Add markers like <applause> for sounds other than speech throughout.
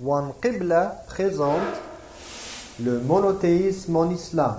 One Qibla présente le monothéisme en islam.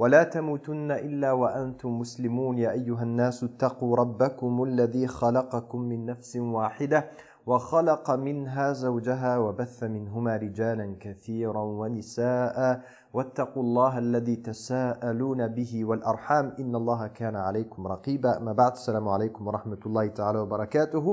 ولا تموتن إلا وأنتم مسلمون. يا أيها الناس اتقوا ربكم الذي خلقكم من نفس واحدة وخلق منها زوجها وبث منهما رجالا كثيرا ونساء واتقوا الله الذي تساءلون به والأرحام. إن الله كان عليكم رقيبا. ما بعد السلام عليكم ورحمة الله تعالى وبركاته.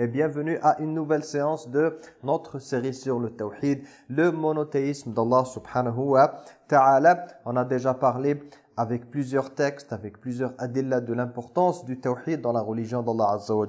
Et bienvenue à une nouvelle séance de notre série sur le tawhid, le monothéisme d'Allah subhanahu wa ta'ala. On a déjà parlé avec plusieurs textes, avec plusieurs adillas de l'importance du tawhid dans la religion d'Allah azza wa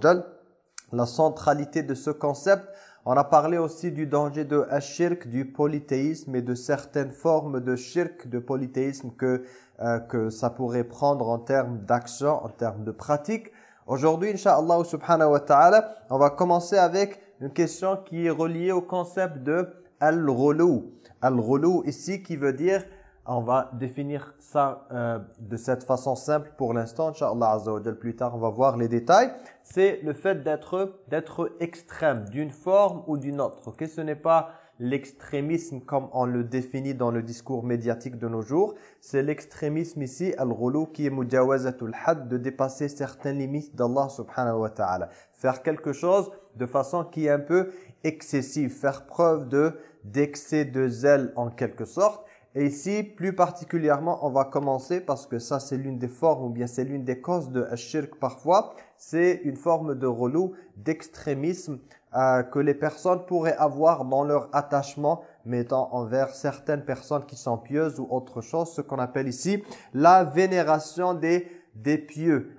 la centralité de ce concept. On a parlé aussi du danger de shirk, du polythéisme et de certaines formes de shirk, de polythéisme que, euh, que ça pourrait prendre en termes d'action, en termes de pratique. Aujourd'hui, Inch'Allah subhanahu wa ta'ala, on va commencer avec une question qui est reliée au concept de al-ghulu. Al-ghulu ici qui veut dire, on va définir ça euh, de cette façon simple pour l'instant, Inch'Allah azza plus tard on va voir les détails. C'est le fait d'être d'être extrême d'une forme ou d'une autre. Ok, ce n'est pas l'extrémisme comme on le définit dans le discours médiatique de nos jours. C'est l'extrémisme ici, al-ghulu, qui est mujawazatul had, de dépasser certaines limites d'Allah subhanahu wa ta'ala. Faire quelque chose de façon qui est un peu excessive, faire preuve de d'excès de zèle en quelque sorte. Et ici, plus particulièrement, on va commencer, parce que ça c'est l'une des formes, ou bien c'est l'une des causes de shirk parfois, c'est une forme de relou, d'extrémisme euh, que les personnes pourraient avoir dans leur attachement, mettant envers certaines personnes qui sont pieuses ou autre chose, ce qu'on appelle ici la vénération des, des pieux.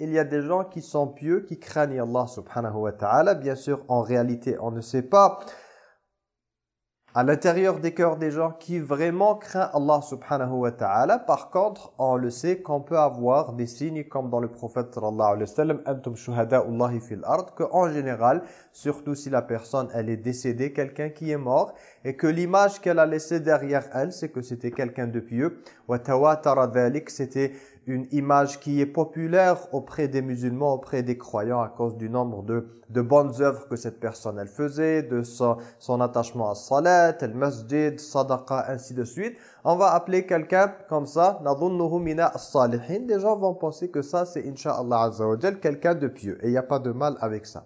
Il y a des gens qui sont pieux, qui craignent Allah subhanahu wa ta'ala. Bien sûr, en réalité, on ne sait pas à l'intérieur des cœurs des gens qui vraiment craignent Allah subhanahu wa ta'ala. Par contre, on le sait qu'on peut avoir des signes comme dans le prophète sallallahu alayhi wa sallam antum fil que en général, surtout si la personne elle est décédée, quelqu'un qui est mort et que l'image qu'elle a laissée derrière elle, c'est que c'était quelqu'un de pieux. Wa c'était une image qui est populaire auprès des musulmans, auprès des croyants à cause du nombre de, de bonnes œuvres que cette personne elle faisait, de son, son attachement à salat, al masjid, sadaqa, ainsi de suite. On va appeler quelqu'un comme ça, nadhunnuhu mina as-salihin. Les gens vont penser que ça c'est insha'Allah azza quelqu'un de pieux et il n'y a pas de mal avec ça.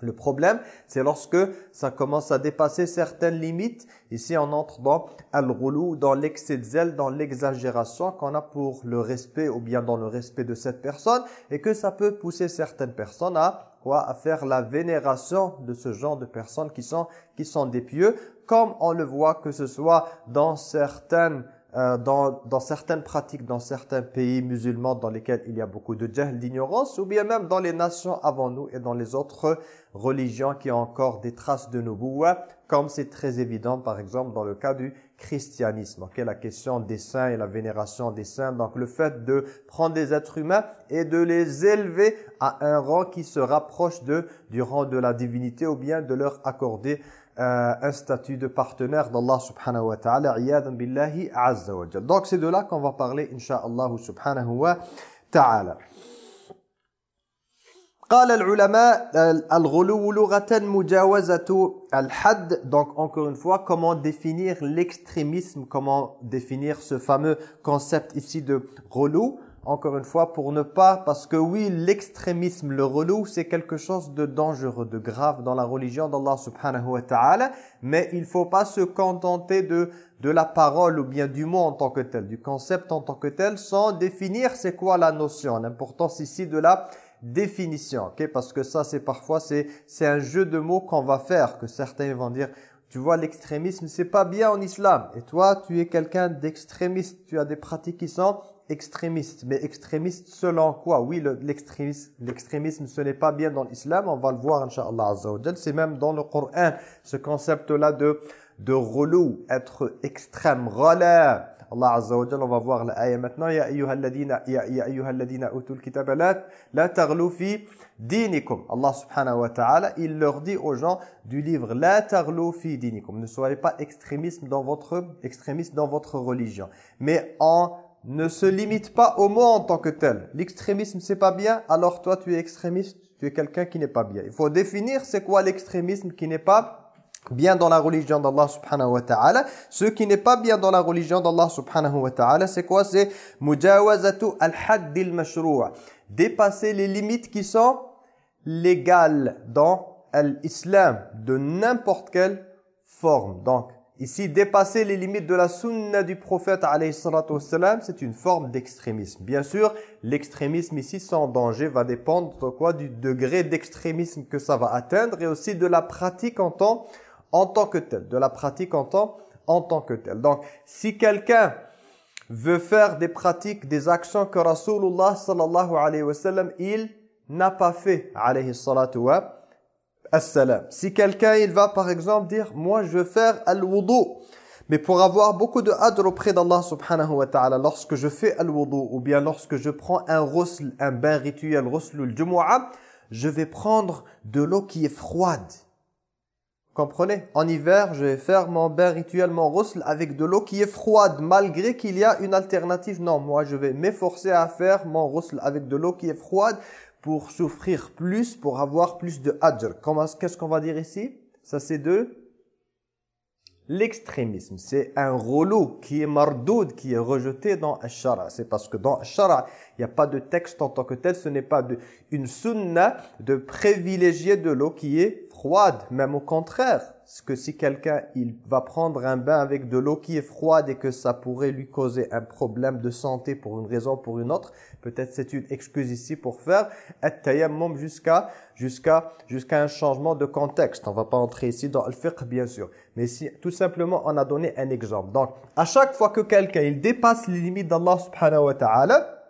Le problème, c'est lorsque ça commence à dépasser certaines limites. Ici, on entre dans al-ghulu, dans l'excès de zèle, dans l'exagération qu'on a pour le respect ou bien dans le respect de cette personne et que ça peut pousser certaines personnes à quoi à faire la vénération de ce genre de personnes qui sont qui sont des pieux comme on le voit que ce soit dans certaines euh, dans, dans certaines pratiques, dans certains pays musulmans dans lesquels il y a beaucoup de jahl, d'ignorance, ou bien même dans les nations avant nous et dans les autres religions qui ont encore des traces de nubuwa, comme c'est très évident par exemple dans le cas du christianisme. Okay, la question des saints et la vénération des saints, donc le fait de prendre des êtres humains et de les élever à un rang qui se rapproche de, du rang de la divinité ou bien de leur accorder euh, un statut de partenaire d'Allah subhanahu wa ta'ala, iyadan billahi azza wa jal. Donc c'est de là qu'on va parler, insha'Allah subhanahu wa ta'ala. قال العلماء الغلو لغة مجاوزة الحد donc encore une fois comment définir l'extrémisme comment définir ce fameux concept ici de relou encore une fois, pour ne pas, parce que oui, l'extrémisme, le relou, c'est quelque chose de dangereux, de grave dans la religion d'Allah subhanahu wa ta'ala, mais il faut pas se contenter de, de la parole ou bien du mot en tant que tel, du concept en tant que tel, sans définir c'est quoi la notion. L'importance ici de la définition, ok? Parce que ça, c'est parfois, c'est un jeu de mots qu'on va faire, que certains vont dire, tu vois, l'extrémisme, c'est pas bien en islam. Et toi, tu es quelqu'un d'extrémiste. Tu as des pratiques qui sont extrémiste. Mais extrémiste selon quoi? Oui, l'extrémisme, l'extrémisme, ce n'est pas bien dans l'islam. On va le voir, Inch'Allah C'est même dans le Coran, ce concept-là de, de relou, être extrême, relais. Allah Azza on va voir l'ayah maintenant. Ya ayyuhalladhina, ya ayyuhalladhina utul kitaba la, la taghlu fi dinikum. Allah subhanahu wa ta'ala, il leur dit aux gens du livre La taghlu fi dinikum. Ne soyez pas extrémistes dans votre, extrémistes dans votre religion. Mais en ne se limite pas au mot en tant que tel. L'extrémisme, c'est pas bien, alors toi, tu es extrémiste, tu es quelqu'un qui n'est pas bien. Il faut définir c'est quoi l'extrémisme qui n'est pas bien dans la religion d'Allah subhanahu wa ta'ala. Ce qui n'est pas bien dans la religion d'Allah subhanahu wa ta'ala, c'est quoi? C'est mujawazatu al-haddil mashru'a. Dépasser les limites qui sont légales dans l'islam, de n'importe quelle forme. Donc, Ici, dépasser les limites de la sunna du prophète c'est une forme d'extrémisme. Bien sûr, l'extrémisme ici sans danger va dépendre quoi? Du degré d'extrémisme que ça va atteindre et aussi de la pratique en tant, en tant que telle, de la pratique en tant, en tant que telle. Donc, si quelqu'un veut faire des pratiques, des actions que Rasulullah sallallahu alayhi wa sallam, il n'a pas fait alayhi salatu wa Assalam. Si quelqu'un, il va par exemple dire, moi je veux faire al-wudu, mais pour avoir beaucoup de adr auprès d'Allah subhanahu wa ta'ala, lorsque je fais al-wudu, ou bien lorsque je prends un ghusl, un bain rituel, ghusl al je vais prendre de l'eau qui est froide. Comprenez? En hiver, je vais faire mon bain rituel, mon avec de l'eau qui est froide, malgré qu'il y a une alternative. Non, moi je vais m'efforcer à faire mon ghusl avec de l'eau qui est froide, pour souffrir plus, pour avoir plus de adr. Qu'est-ce qu'on va dire ici? Ça c'est de l'extrémisme. C'est un rouleau qui est mardoud, qui est rejeté dans Ashara. C'est parce que dans Ashara, il n'y a pas de texte en tant que tel. Ce n'est pas une sunna de privilégier de l'eau qui est froide. Même au contraire, que si quelqu'un il va prendre un bain avec de l'eau qui est froide et que ça pourrait lui causer un problème de santé pour une raison ou pour une autre, Peut-être c'est une excuse ici pour faire at-tayammum jusqu'à jusqu'à jusqu'à un changement de contexte. On va pas entrer ici dans le fiqh bien sûr, mais si tout simplement on a donné un exemple. Donc à chaque fois que quelqu'un il dépasse les limites d'Allah subhanahu wa ta'ala,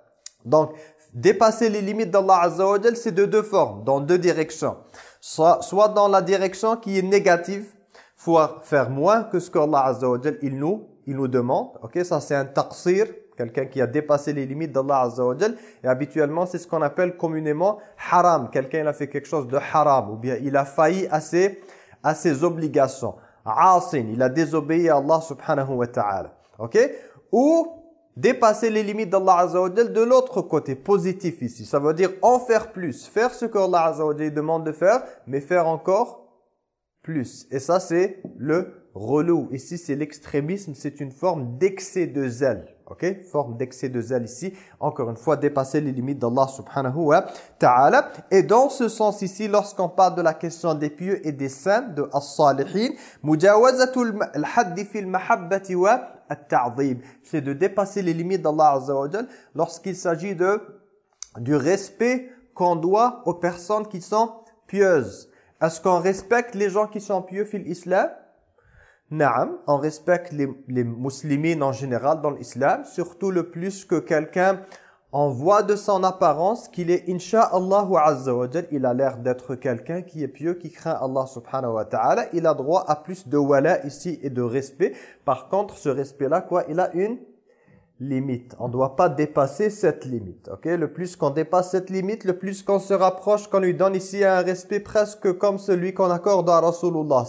donc dépasser les limites d'Allah azza wa c'est de deux formes, dans deux directions. Soit soit dans la direction qui est négative, faut faire moins que ce qu'Allah azza wa il nous il nous demande. OK, ça c'est un taqsir quelqu'un qui a dépassé les limites d'Allah Azza Et habituellement, c'est ce qu'on appelle communément haram. Quelqu'un a fait quelque chose de haram ou bien il a failli à ses, à ses obligations. Asin, il a désobéi à Allah subhanahu wa ta'ala. OK? Ou dépasser les limites d'Allah Azza wa de l'autre côté, positif ici. Ça veut dire en faire plus. Faire ce Azza wa demande de faire, mais faire encore plus. Et ça, c'est le relou. Ici, c'est l'extrémisme, c'est une forme d'excès de zèle. Ok? Forme d'excès de zèle ici. Encore une fois, dépasser les limites d'Allah subhanahu wa ta'ala. Et dans ce sens ici, lorsqu'on parle de la question des pieux et des saints, de as-salihin, mujawazatul al-haddi fil mahabbati wa at-ta'zim. C'est de dépasser les limites d'Allah azza wa lorsqu'il s'agit de du respect qu'on doit aux personnes qui sont pieuses. Est-ce qu'on respecte les gens qui sont pieux fil islam? Naam, on respecte les, les musulmans en général dans l'islam, surtout le plus que quelqu'un en voit de son apparence qu'il est insha'Allah azza wa il a l'air d'être quelqu'un qui est pieux, qui craint Allah subhanahu wa ta'ala, il a droit à plus de wala ici et de respect. Par contre, ce respect-là, quoi, il a une limite. On ne doit pas dépasser cette limite. Le plus qu'on dépasse cette limite, le plus qu'on se rapproche, qu'on lui donne ici un respect presque comme celui qu'on accorde à Rasulullah.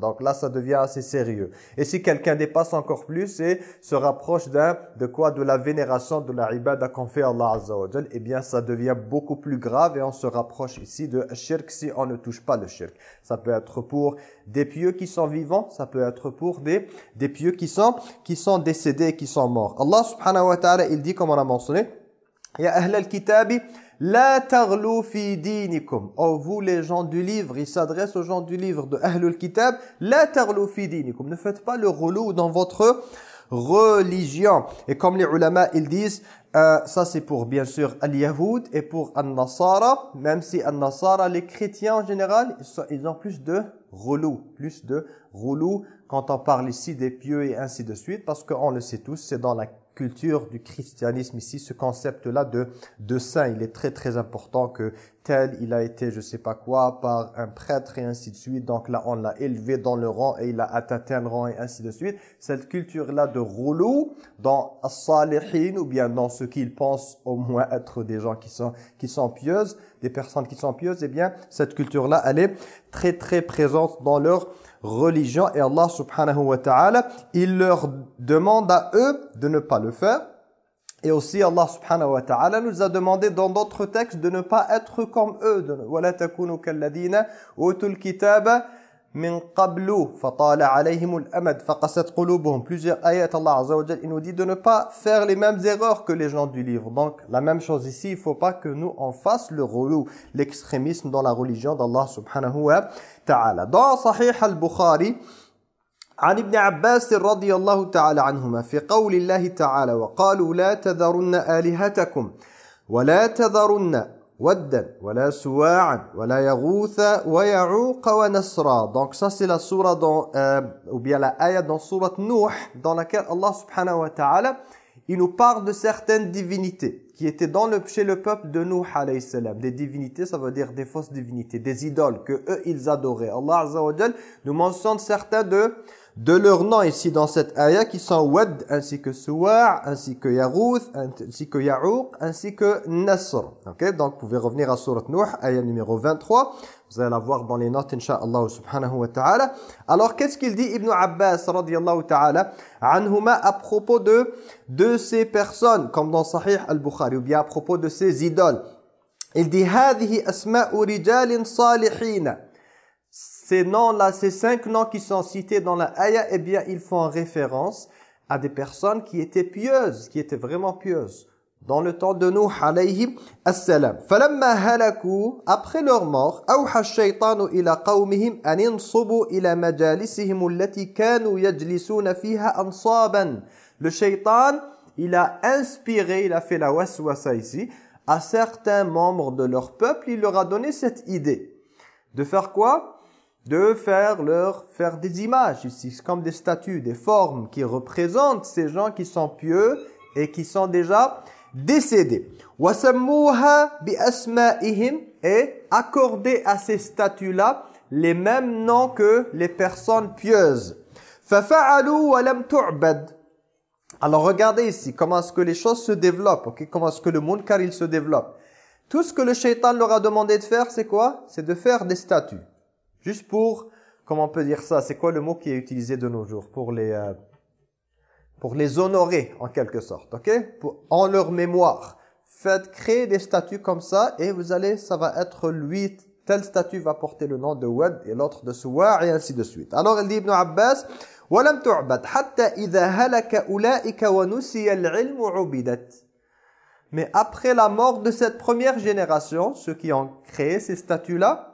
Donc là, ça devient assez sérieux. Et si quelqu'un dépasse encore plus et se rapproche d'un de quoi? De la vénération, de la ibada qu'on fait à Allah azza eh bien ça devient beaucoup plus grave et on se rapproche ici de shirk si on ne touche pas le shirk. Ça peut être pour des pieux qui sont vivants, ça peut être pour des, des pieux qui sont, qui sont décédés, qui sont morts. Allah subhanahu wa ta'ala, il dit, comme on a mentionné, « Ya ahl al-kitabi, la fi dinikum. Oh, vous les gens du livre, il s'adresse aux gens du livre de Ahlul Kitab. La. Ne faites pas le relou dans votre religion. Et comme les ulama, ils disent, euh, ça c'est pour bien sûr al-Yahoud et pour al-Nasara, même si al-Nasara, les chrétiens en général, ils ont plus de relou, plus de relou quand on parle ici des pieux et ainsi de suite, parce qu'on le sait tous, c'est dans la culture du christianisme ici, ce concept-là de, de saint. Il est très très important que tel, il a été je sais pas quoi par un prêtre et ainsi de suite. Donc là, on l'a élevé dans le rang et il a atteint un rang et ainsi de suite. Cette culture-là de roulou dans as-salihin ou bien dans ce qu'ils pensent au moins être des gens qui sont, qui sont pieuses, des personnes qui sont pieuses, eh bien, cette culture-là, elle est très très présente dans leur religion et Allah subhanahu wa ta'ala, il leur demande à eux de ne pas le faire. Et aussi Allah subhanahu wa ta'ala nous a demandé dans d'autres textes de ne pas être comme eux. وَلَا تَكُونُوا كَالَّذِينَ أُوتُوا الْكِتَابَ min qablu fatala alayhim al-amad faqasat qulubuhum plusieurs ayats Allah azza wa il nous dit de ne pas faire les mêmes erreurs que les gens du livre donc la même chose ici il faut pas que nous en fasse le relou l'extrémisme dans la religion d'Allah subhanahu wa ta'ala dans sahih al-bukhari عن ابن عباس رضي الله تعالى عنهما في قول الله تعالى وقالوا لا تذرن آلهتكم ولا تذرن Donc ça c'est la surah dans, euh, ou bien la ayat dans surat Nuh, dans laquelle Allah subhanahu wa ta'ala, il nous parle de certaines divinités qui étaient dans le, chez le peuple de Nuh alayhi salam. Des divinités, ça veut dire des fausses divinités, des idoles que eux ils adoraient. Allah azza nous mentionne certains de de leurs noms ici dans cette ayah qui sont Wad, ainsi que Suwa' ainsi que Yarouth, ainsi que Ya'ouq, ainsi que Nasr. Okay? Donc vous pouvez revenir à Surat Nuh, ayah numéro 23. Vous allez la voir dans les notes, Inch'Allah subhanahu wa ta'ala. Alors qu'est-ce qu'il dit Ibn Abbas radiallahu ta'ala anhuma à propos de, de ces personnes, comme dans Sahih al-Bukhari, ou bien à propos de ces idoles? Il dit « Hadihi asma'u rijalin salihina » ces noms-là, ces cinq noms qui sont cités dans la ayah, eh bien, ils font référence à des personnes qui étaient pieuses, qui étaient vraiment pieuses. Dans le temps de Nuh alayhi assalam. فَلَمَّا هَلَكُوا Après leur mort, أَوْحَى الشَّيْطَانُ إِلَى قَوْمِهِمْ أَنْ ينصبوا إِلَى مَجَالِسِهِمُ الَّتِي كَانُوا يَجْلِسُونَ فِيهَا أَنصَابًا Le shaitan, il a inspiré, il a fait la waswasa ici, à certains membres de leur peuple, il leur a donné cette idée. De faire quoi De faire leur faire des images ici, comme des statues, des formes qui représentent ces gens qui sont pieux et qui sont déjà décédés. et accorder à ces statues-là les mêmes noms que les personnes pieuses. Alors regardez ici comment est-ce que les choses se développent, ok? Comment est-ce que le monde car il se développe. Tout ce que le shaitan leur a demandé de faire, c'est quoi? C'est de faire des statues. Juste pour, comment on peut dire ça C'est quoi le mot qui est utilisé de nos jours Pour les, euh, pour les honorer, en quelque sorte, ok pour, En leur mémoire. Faites créer des statues comme ça et vous allez, ça va être lui, telle statue va porter le nom de Wad et l'autre de Suwa et ainsi de suite. Alors il dit Ibn Abbas, وَلَمْ تُعْبَدْ حَتَّى إِذَا هَلَكَ أُولَئِكَ وَنُسِيَ الْعِلْمُ عُبِدَتْ Mais après la mort de cette première génération, ceux qui ont créé ces statues-là,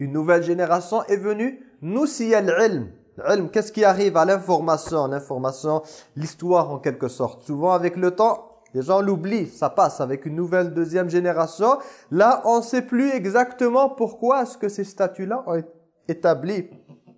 une nouvelle génération est venue. Nous, si l'ilm. L'ilm, qu'est-ce qui arrive à l'information? L'information, l'histoire en quelque sorte. Souvent avec le temps, les gens l'oublient. Ça passe avec une nouvelle deuxième génération. Là, on ne sait plus exactement pourquoi est-ce que ces statuts-là ont été établis.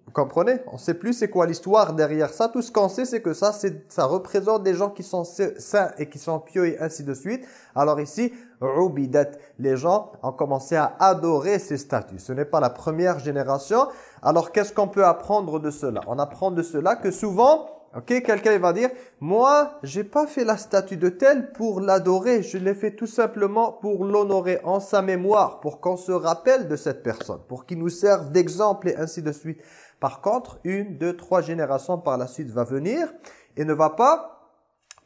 Vous comprenez? On ne sait plus c'est quoi l'histoire derrière ça. Tout ce qu'on sait, c'est que ça, ça représente des gens qui sont saints et qui sont pieux et ainsi de suite. Alors ici, ubidat, les gens ont commencé à adorer ces statues. Ce n'est pas la première génération. Alors qu'est-ce qu'on peut apprendre de cela? On apprend de cela que souvent, ok, quelqu'un va dire, moi, j'ai pas fait la statue de tel pour l'adorer. Je l'ai fait tout simplement pour l'honorer en sa mémoire, pour qu'on se rappelle de cette personne, pour qu'il nous serve d'exemple et ainsi de suite. Par contre, une, deux, trois générations par la suite va venir et ne va pas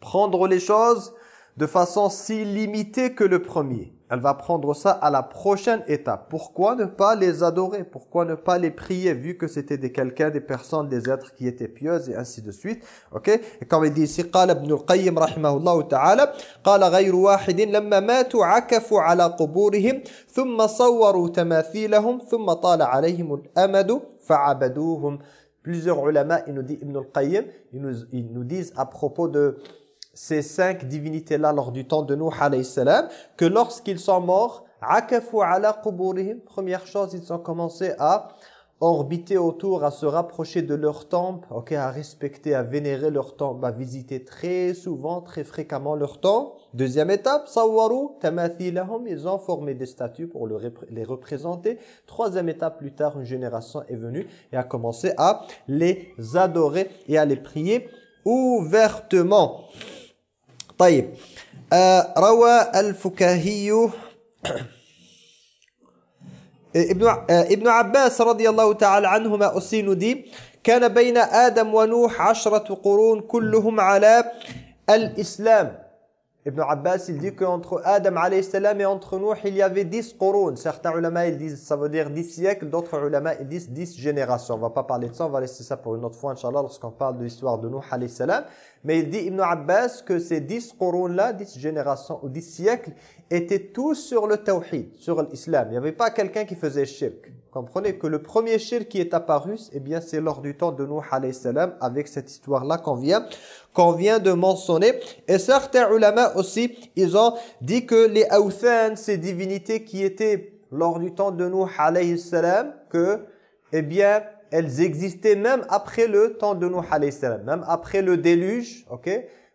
prendre les choses de façon si limitée que le premier. Elle va prendre ça à la prochaine étape. Pourquoi ne pas les adorer Pourquoi ne pas les prier vu que c'était des quelqu'un, des personnes, des êtres qui étaient pieuses et ainsi de suite. OK Et comme il dit ici قال ابن القيم رحمه الله تعالى قال غير واحد لما ماتوا عكفوا على قبورهم ثم صوروا تماثيلهم ثم طال عليهم الأمد Plusieurs ulama, il nous dit Ibn al-Qayyim, ils nous, ils nous disent à propos de ces cinq divinités-là lors du temps de Nuh alayhi salam, que lorsqu'ils sont morts, akafu ala première chose, ils ont commencé à orbiter autour, à se rapprocher de leur temple, ok, à respecter, à vénérer leur temple, à visiter très souvent, très fréquemment leur temple. Deuxième étape, sawaru tamathilahum, ils ont formé des statues pour les représenter. Troisième étape, plus tard, une génération est venue et a commencé à les adorer et à les prier ouvertement. طيب. روى الفكاهي ابن ابن عباس رضي الله تعالى عنهما nous dit كان بين آدم ونوح عشرة قرون كلهم على الإسلام. Ibn Abbas, il dit qu'entre Adam salam et entre nous, il y avait 10 qurun. Certains ulama, ils disent, ça veut dire 10 siècles. D'autres ulama, ils disent 10 générations. On va pas parler de ça, on va laisser ça pour une autre fois, Inch'Allah, lorsqu'on parle de l'histoire de Nuh salam. Mais il dit, Ibn Abbas, que ces 10 qurun-là, 10 générations ou 10 siècles, étaient tous sur le tawhid, sur l'islam. Il n'y avait pas quelqu'un qui faisait shirk. Comprenez que le premier shirk qui est apparu, eh bien, c'est lors du temps de Nuh salam, avec cette histoire-là qu'on vient qu'on vient de mentionner. Et certains ulama aussi, ils ont dit que les awthan, ces divinités qui étaient lors du temps de Nuh salam, que, eh bien, elles existaient même après le temps de Nuh salam, même après le déluge, ok,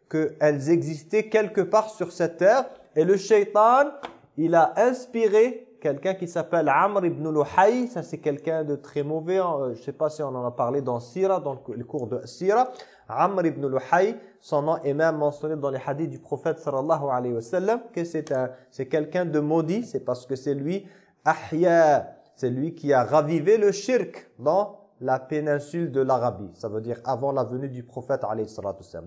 qu'elles existaient quelque part sur cette terre. Et le shaitan, il a inspiré quelqu'un qui s'appelle Amr ibn Luhay, ça c'est quelqu'un de très mauvais, hein. je ne sais pas si on en a parlé dans Sira, dans le cours de Sira. Amr ibn Luhay, son nom est même mentionné dans les hadiths du prophète sallallahu alayhi wa sallam, que c'est quelqu'un de maudit, c'est parce que c'est lui, Ahya, c'est lui qui a ravivé le shirk dans la péninsule de l'Arabie. Ça veut dire avant la venue du prophète.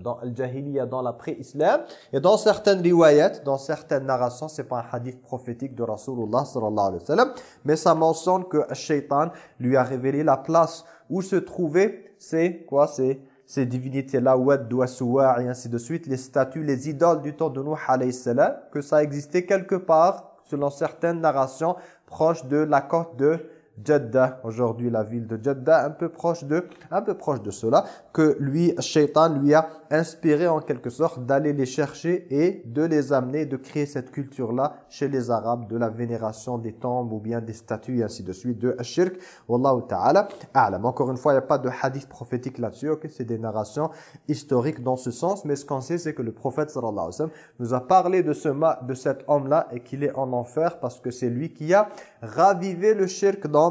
Dans Al-Jahiliya, dans la pré-islam, et dans certaines riwayat, dans certaines narrations, c'est pas un hadith prophétique de Rasulullah sallallahu alayhi wa sallam, mais ça mentionne que shaitan lui a révélé la place où se trouvait, c'est quoi C'est ces divinités-là, Wad, Douasouwa, et ainsi de suite, les statues, les idoles du temps de Nuh alayhi salam, que ça existait quelque part, selon certaines narrations, proche de la côte de Jeddah, aujourd'hui la ville de Jeddah, un peu proche de, un peu proche de cela, que lui, Shaitan, lui a inspiré en quelque sorte d'aller les chercher et de les amener, de créer cette culture-là chez les Arabes, de la vénération des tombes ou bien des statues et ainsi de suite, de Ashirk. Wallahu ta'ala, a'lam. Encore une fois, il n'y a pas de hadith prophétique là-dessus, ok c'est des narrations historiques dans ce sens, mais ce qu'on sait, c'est que le prophète sallallahu alayhi wa sallam nous a parlé de, ce, de cet homme-là et qu'il est en enfer parce que c'est lui qui a ravivé le shirk dans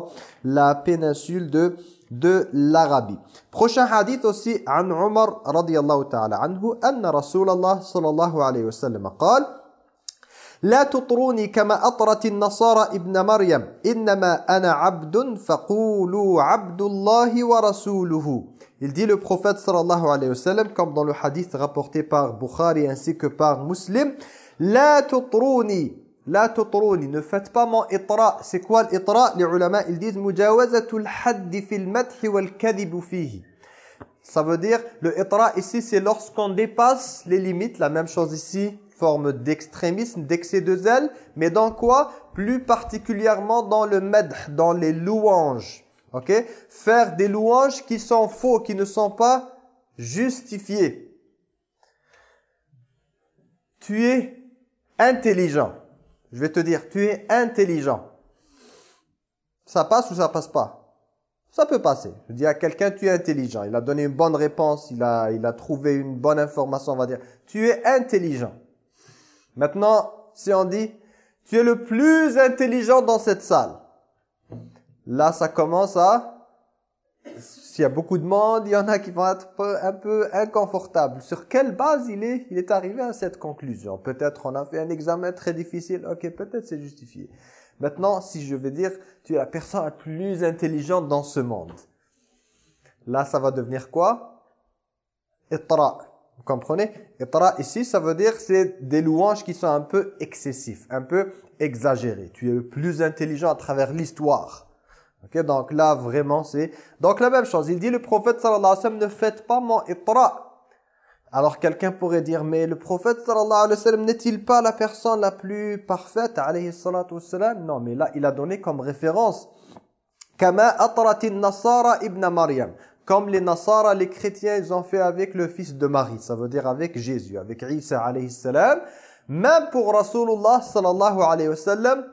la péninsule de de l'Arabie. Prochain hadith aussi عن عمر رضي الله تعالى عنه أن رسول الله صلى الله عليه وسلم قال لا تطروني كما أطرت النصارى ابن مريم إنما أنا عبد فقولوا عبد الله ورسوله Il dit le prophète sallallahu alayhi wa sallam comme dans le hadith rapporté par Bukhari ainsi que par Muslim لا تطروني La tutruni, ne faites pas mon itra. C'est quoi l'itra? Les ulama, ils disent mujawazatul haddi fil wal kadibu fihi. Ça veut dire, le itra ici, c'est lorsqu'on dépasse les limites. La même chose ici, forme d'extrémisme, d'excès de zèle. Mais dans quoi? Plus particulièrement dans le madh, dans les louanges. Ok? Faire des louanges qui sont faux, qui ne sont pas justifiées. Tu es intelligent. Je vais te dire, tu es intelligent. Ça passe ou ça passe pas? Ça peut passer. Je dis à quelqu'un, tu es intelligent. Il a donné une bonne réponse, il a, il a trouvé une bonne information, on va dire. Tu es intelligent. Maintenant, si on dit, tu es le plus intelligent dans cette salle. Là, ça commence à s'il y a beaucoup de monde, il y en a qui vont être un peu inconfortables. Sur quelle base il est, il est arrivé à cette conclusion? Peut-être on a fait un examen très difficile, ok, peut-être c'est justifié. Maintenant, si je vais dire, tu es la personne la plus intelligente dans ce monde. Là, ça va devenir quoi? Itra. Vous comprenez? Itra, ici, ça veut dire c'est des louanges qui sont un peu excessifs, un peu exagérées. Tu es le plus intelligent à travers l'histoire donc là, vraiment, c'est... Donc la même chose, il dit le prophète sallallahu alayhi wa sallam, ne faites pas mon itra. Alors quelqu'un pourrait dire, mais le prophète sallallahu alayhi wa sallam n'est-il pas la personne la plus parfaite alayhi salatu wassalam? Non, mais là, il a donné comme référence nasara ibn. Comme les nasara, les chrétiens, ils ont fait avec le fils de Marie. Ça veut dire avec Jésus, avec Isa alayhi salam. Même pour Rasulullah sallallahu alayhi wa sallam,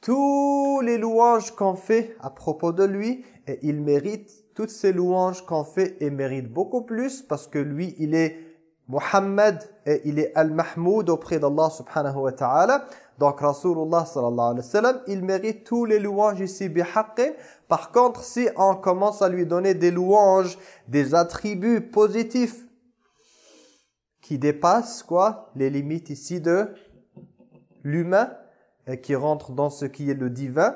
tous les louanges qu'on fait à propos de lui et il mérite toutes ces louanges qu'on fait et mérite beaucoup plus parce que lui, il est Muhammad et il est Al-Mahmoud auprès d'Allah subhanahu wa ta'ala. Donc Rasulullah sallallahu alayhi wa sallam, il mérite tous les louanges ici bihaqqin. Par contre, si on commence à lui donner des louanges, des attributs positifs qui dépassent quoi les limites ici de l'humain et qui rentrent dans ce qui est le divin,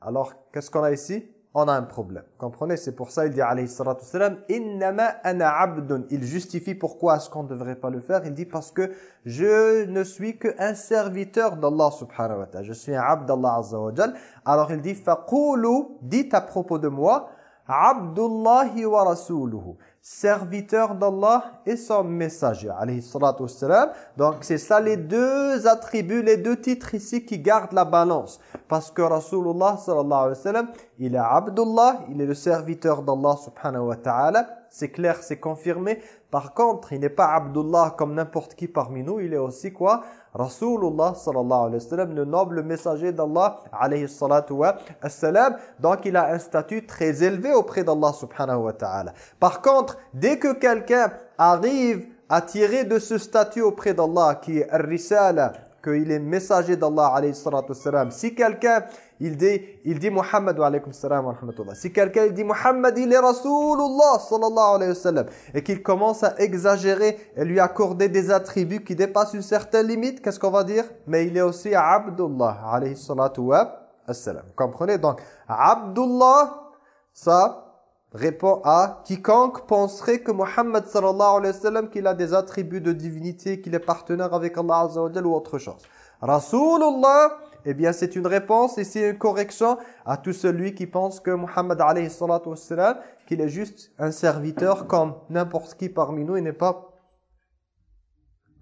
alors qu'est-ce qu'on a ici? On a un problème. Comprenez C'est pour ça il dit alayhi salatu innama ana abdun. Il justifie pourquoi est-ce qu'on ne devrait pas le faire. Il dit parce que je ne suis qu'un serviteur d'Allah subhanahu wa ta'ala. Je suis un abd d'Allah azza wa jal. Alors il dit faqulu dites à propos de moi abdullahi wa rasuluhu serviteur d'Allah et son messager. Donc c'est ça les deux attributs, les deux titres ici qui gardent la balance. Parce que Rasulullah sallallahu alayhi wa sallam, il est Abdullah, il est le serviteur d'Allah subhanahu wa ta'ala. C'est clair, c'est confirmé. Par contre, il n'est pas Abdullah comme n'importe qui parmi nous, il est aussi quoi? Rasulullah sallallahu alayhi wa sallam, le noble messager d'Allah alayhi salatu wa salam. Donc il a un statut très élevé auprès d'Allah subhanahu wa ta'ala. Par contre, dès que quelqu'un arrive à tirer de ce statut auprès d'Allah qui est ar-risala, qu'il est messager d'Allah alayhi salatu salam. Si quelqu'un il dit il dit Muhammad wa alaykum salam wa rahmatullah. Si quelqu'un dit Muhammad il est Rasulullah sallallahu alayhi wa sallam et qu'il commence à exagérer et lui accorder des attributs qui dépassent une certaine limite, qu'est-ce qu'on va dire? Mais il est aussi Abdullah alayhi salatu wa salam. Comprenez? Donc Abdullah ça répond à quiconque penserait que Muhammad sallallahu alayhi wa sallam qu'il a des attributs de divinité, qu'il est partenaire avec Allah azza ou autre chose. Rasulullah, eh bien c'est une réponse et c'est une correction à tout celui qui pense que Muhammad alayhi qu'il est juste un serviteur comme n'importe qui parmi nous et n'est pas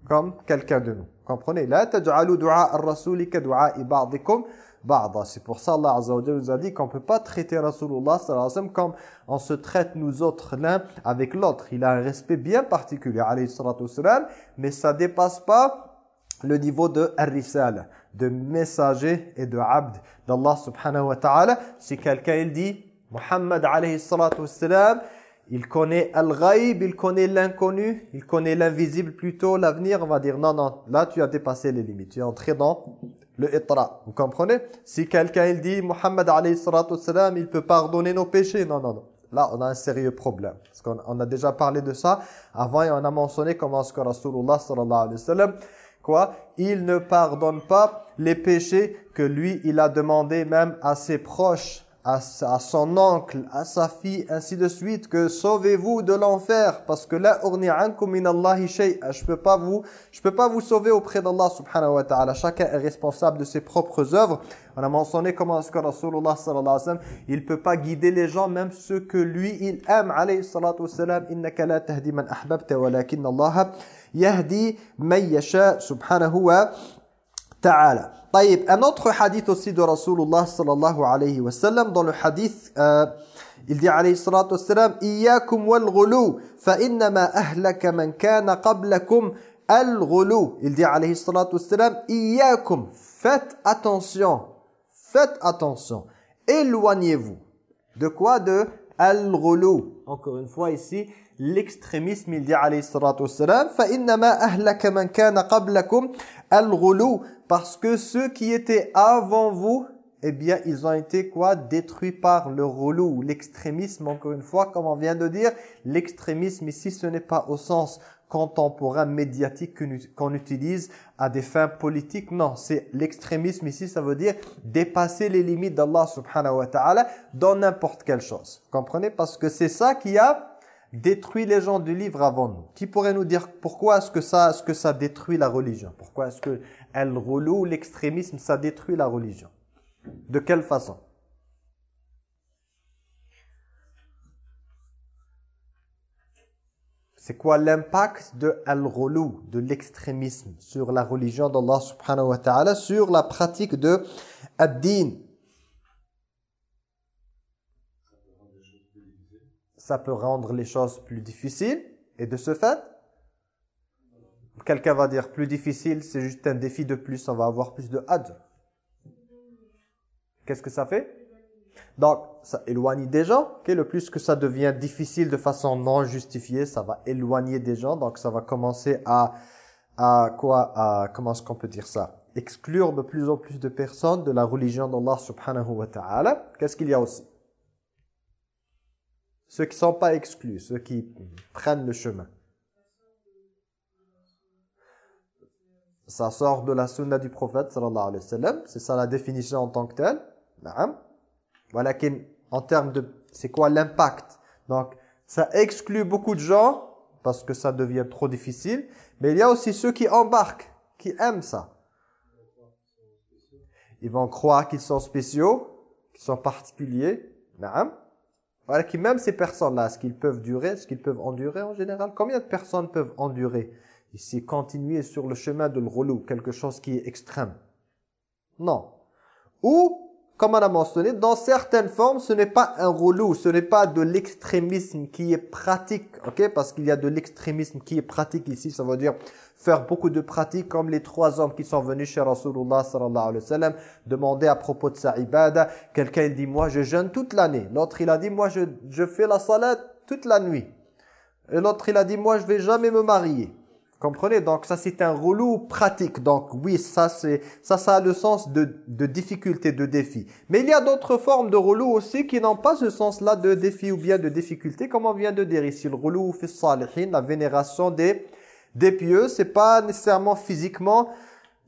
comme quelqu'un de nous. Comprenez? La taj'alu du'a ar-rasuli ka du'a ba'dikum c'est pour ça Allah Azza wa nous a dit qu'on ne peut pas traiter Rasulullah sallallahu alayhi comme on se traite nous autres l'un avec l'autre. Il a un respect bien particulier alayhi salatu mais ça dépasse pas le niveau de ar de messager et de abd d'Allah subhanahu wa ta'ala. Si quelqu'un il dit Muhammad alayhi salatu il connaît al-ghaib, il connaît l'inconnu, il connaît l'invisible plutôt, l'avenir, on va dire non, non, là tu as dépassé les limites, tu es entré dans le itra. Vous comprenez? Si quelqu'un il dit Muhammad alayhi salatu salam, il peut pardonner nos péchés. Non, non, non. Là, on a un sérieux problème. Parce qu'on on a déjà parlé de ça avant et on a mentionné comment ce que Rasulullah sallallahu alayhi wa sallam, Il ne pardonne pas les péchés que lui, il a demandé même à ses proches à, son oncle, à sa fille, ainsi de suite, que sauvez-vous de l'enfer, parce que là, je peux pas vous, je peux pas vous sauver auprès d'Allah subhanahu wa ta'ala. Chacun est responsable de ses propres œuvres. On a mentionné comment est-ce que Rasulullah sallallahu alayhi wa sallam, il peut pas guider les gens, même ceux que lui, il aime, alayhi salatu wa sallam, innaka la tahdi man ahbabta, yahdi man yasha subhanahu wa ta'ala. un autre hadith aussi de Rasulullah sallallahu alayhi wa sallam, dans le hadith, euh, il dit alayhi salatu wassalam, « Iyakum wal ghulu, fa innama ahlaka man kana qablakum al ghulu. » Il dit alayhi salatu wassalam, « Iyakum, faites attention, faites attention, éloignez-vous. » De quoi De al ghulu. Encore une fois ici, l'extrémisme, il dit alayhi salatu wassalam, man kana qablakum al ghulu parce que ceux qui étaient avant vous, eh bien, ils ont été quoi? Détruits par le relou, l'extrémisme, encore une fois, comme on vient de dire. L'extrémisme ici, ce n'est pas au sens contemporain médiatique qu'on utilise à des fins politiques. Non, c'est l'extrémisme ici, ça veut dire dépasser les limites d'Allah subhanahu wa ta'ala dans n'importe quelle chose. comprenez? Parce que c'est ça qui a détruit les gens du livre avant nous. Qui pourrait nous dire pourquoi est-ce que ça, que ça détruit la religion? Pourquoi est-ce que elle relou l'extrémisme, ça détruit la religion? De quelle façon? C'est quoi l'impact de al-ghulu, de l'extrémisme sur la religion d'Allah subhanahu wa ta'ala, sur la pratique de ad-din? Ça peut rendre les choses plus difficiles. Et de ce fait, quelqu'un va dire plus difficile, c'est juste un défi de plus, on va avoir plus de hadj. Qu'est-ce que ça fait? Donc, ça éloigne des gens. Okay? Le plus que ça devient difficile de façon non justifiée, ça va éloigner des gens. Donc, ça va commencer à, à quoi? À, Comment est-ce qu'on peut dire ça? Exclure de plus en plus de personnes de la religion d'Allah subhanahu wa ta'ala. Qu'est-ce qu'il y a aussi? Ceux qui ne sont pas exclus, ceux qui prennent le chemin. Ça sort de la sunna du prophète sallallahu alayhi wa sallam. C'est ça la définition en tant que telle. Voilà en termes de... C'est quoi l'impact? Donc, ça exclut beaucoup de gens parce que ça devient trop difficile. Mais il y a aussi ceux qui embarquent, qui aiment ça. Ils vont croire qu'ils sont spéciaux, qu'ils sont particuliers. Voilà, qui même ces personnes-là, est-ce qu'ils peuvent durer, est-ce qu'ils peuvent endurer en général Combien de personnes peuvent endurer Ici, continuer sur le chemin de le quelque chose qui est extrême? Non. Ou comme on a mentionné, dans certaines formes, ce n'est pas un relou, ce n'est pas de l'extrémisme qui est pratique, ok? Parce qu'il y a de l'extrémisme qui est pratique ici, ça veut dire faire beaucoup de pratiques comme les trois hommes qui sont venus chez Rasulullah sallallahu alayhi wa sallam, demander à propos de sa ibada. Quelqu'un dit, moi je jeûne toute l'année. L'autre il a dit, moi je, je fais la salat toute la nuit. Et l'autre il a dit, moi je vais jamais me marier. Comprenez? Donc ça c'est un relou pratique. Donc oui, ça c'est ça ça a le sens de, de difficulté, de défi. Mais il y a d'autres formes de relou aussi qui n'ont pas ce sens-là de défi ou bien de difficulté, comme on vient de dire ici. Le relou fi salihin, la vénération des, des pieux, c'est pas nécessairement physiquement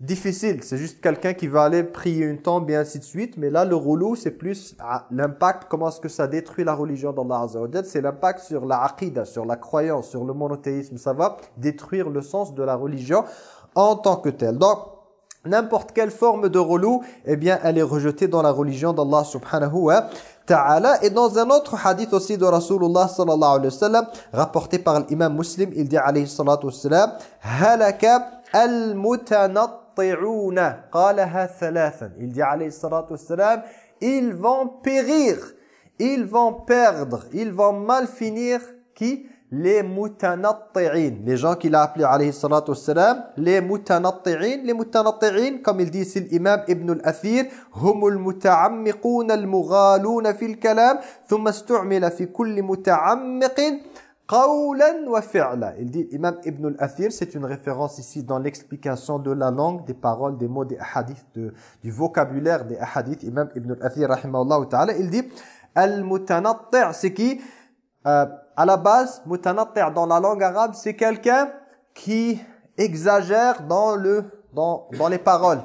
difficile. C'est juste quelqu'un qui va aller prier une tombe et ainsi de suite. Mais là, le rouleau, c'est plus ah, l'impact, comment est-ce que ça détruit la religion d'Allah Azza C'est l'impact sur la aqidah, sur la croyance, sur le monothéisme. Ça va détruire le sens de la religion en tant que tel. Donc, n'importe quelle forme de relou, eh bien, elle est rejetée dans la religion d'Allah subhanahu wa ta'ala. Et dans un autre hadith aussi de Rasulullah sallallahu alayhi wa sallam, rapporté par l'imam muslim, il dit alayhi salatu wa sallam, « Halaka al-mutanat il dit alayhi salatu wassalam, ils vont périr, ils vont perdre, ils vont mal finir qui les mutanatti'in, les gens qu'il a appelés alayhi salatu wassalam, les mutanatti'in, les mutanatti'in, comme il dit ici l'imam Ibn al-Athir, هم المتعمقون المغالون في الكلام ثم استعمل في كل متعمق il dit, Imam Ibn al-Athir, c'est une référence ici dans l'explication de la langue, des paroles, des mots, des hadiths, du vocabulaire des hadiths. Imam Ibn al-Athir, rahimahullah ta'ala, il dit, Al-Mutanatti' c'est qui? Euh, À la base, Mutanatti' dans la langue arabe, c'est quelqu'un qui exagère dans, le, dans, dans les paroles,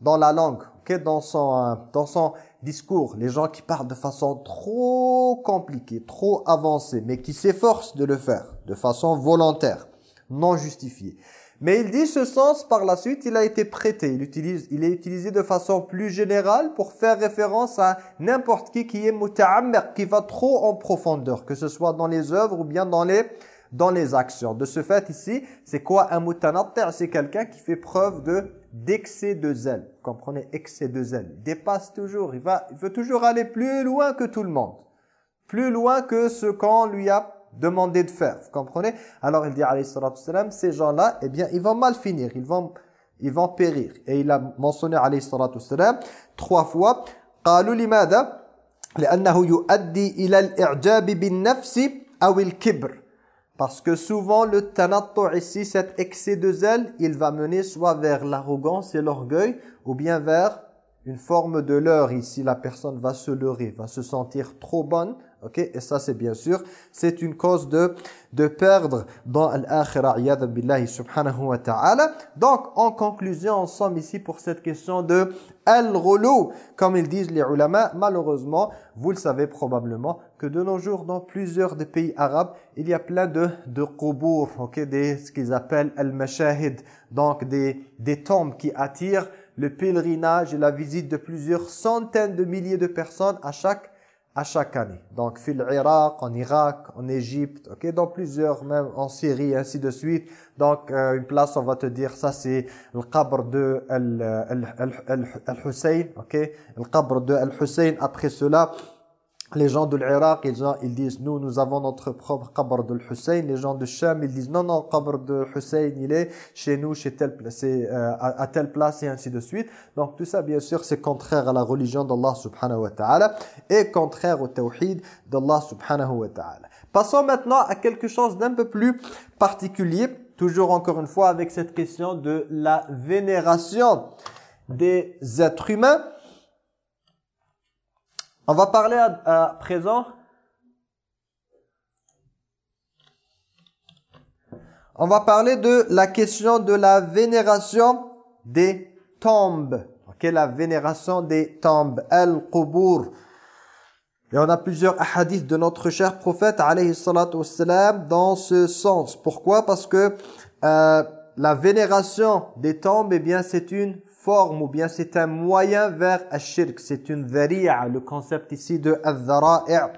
dans la langue, okay? dans, son, euh, dans son discours, les gens qui parlent de façon trop compliquée, trop avancée, mais qui s'efforcent de le faire de façon volontaire, non justifiée. Mais il dit ce sens, par la suite, il a été prêté. Il, utilise, il est utilisé de façon plus générale pour faire référence à n'importe qui qui est muta'ammir, qui va trop en profondeur, que ce soit dans les œuvres ou bien dans les, dans les actions. De ce fait, ici, c'est quoi un mutanatter C'est quelqu'un qui fait preuve de d'excès de zèle. Vous comprenez Excès de zèle. Il dépasse toujours. Il, va, il veut toujours aller plus loin que tout le monde. Plus loin que ce qu'on lui a demandé de faire. Vous comprenez Alors il dit, alayhi salatu salam, ces gens-là, eh bien, ils vont mal finir. Ils vont, ils vont périr. Et il a mentionné, alayhi salatu salam, trois fois, قالوا لماذا؟ لأنه يؤدي إلى الإعجاب بالنفس أو الكبر parce que souvent, le tanattu ici, cet excès de zèle, il va mener soit vers l'arrogance et l'orgueil, ou bien vers une forme de leurre. Ici, la personne va se leurrer, va se sentir trop bonne, Ok, et ça c'est bien sûr, c'est une cause de, de perdre dans l'akhirah, billahi subhanahu wa ta'ala. Donc, en conclusion, on sommes ici pour cette question de al-roulo. Comme ils disent les ulama, malheureusement, vous le savez probablement, que de nos jours, dans plusieurs des pays arabes, il y a plein de, de qubour, ok, des, ce qu'ils appellent al-mashahid, donc des, des tombes qui attirent le pèlerinage et la visite de plusieurs centaines de milliers de personnes à chaque à chaque année. Donc, fil Irak, en Irak, en Égypte, ok, dans plusieurs, même en Syrie, ainsi de suite. Donc, euh, une place, on va te dire, ça c'est le qabr de Al-Hussein, ok, le qabr de Al-Hussein. Après cela, Les gens de l'Irak, ils, disent, nous, nous avons notre propre qabr de Hussein. Les gens de Sham, ils disent, non, non, qabr de Hussein, il est chez nous, chez telle place, euh, à, à, telle place, et ainsi de suite. Donc tout ça, bien sûr, c'est contraire à la religion d'Allah subhanahu wa ta'ala et contraire au tawhid d'Allah subhanahu wa ta'ala. Passons maintenant à quelque chose d'un peu plus particulier, toujours encore une fois avec cette question de la vénération des êtres humains. On va parler à, présent On va parler de la question de la vénération des tombes. Ok, la vénération des tombes. Al-Qubur. Et on a plusieurs hadiths de notre cher prophète, alayhi salatu dans ce sens. Pourquoi? Parce que euh, la vénération des tombes, eh bien, c'est une forme ou bien c'est un moyen vers shirk C'est une dhari'a. Le concept ici de al-dhara'i'.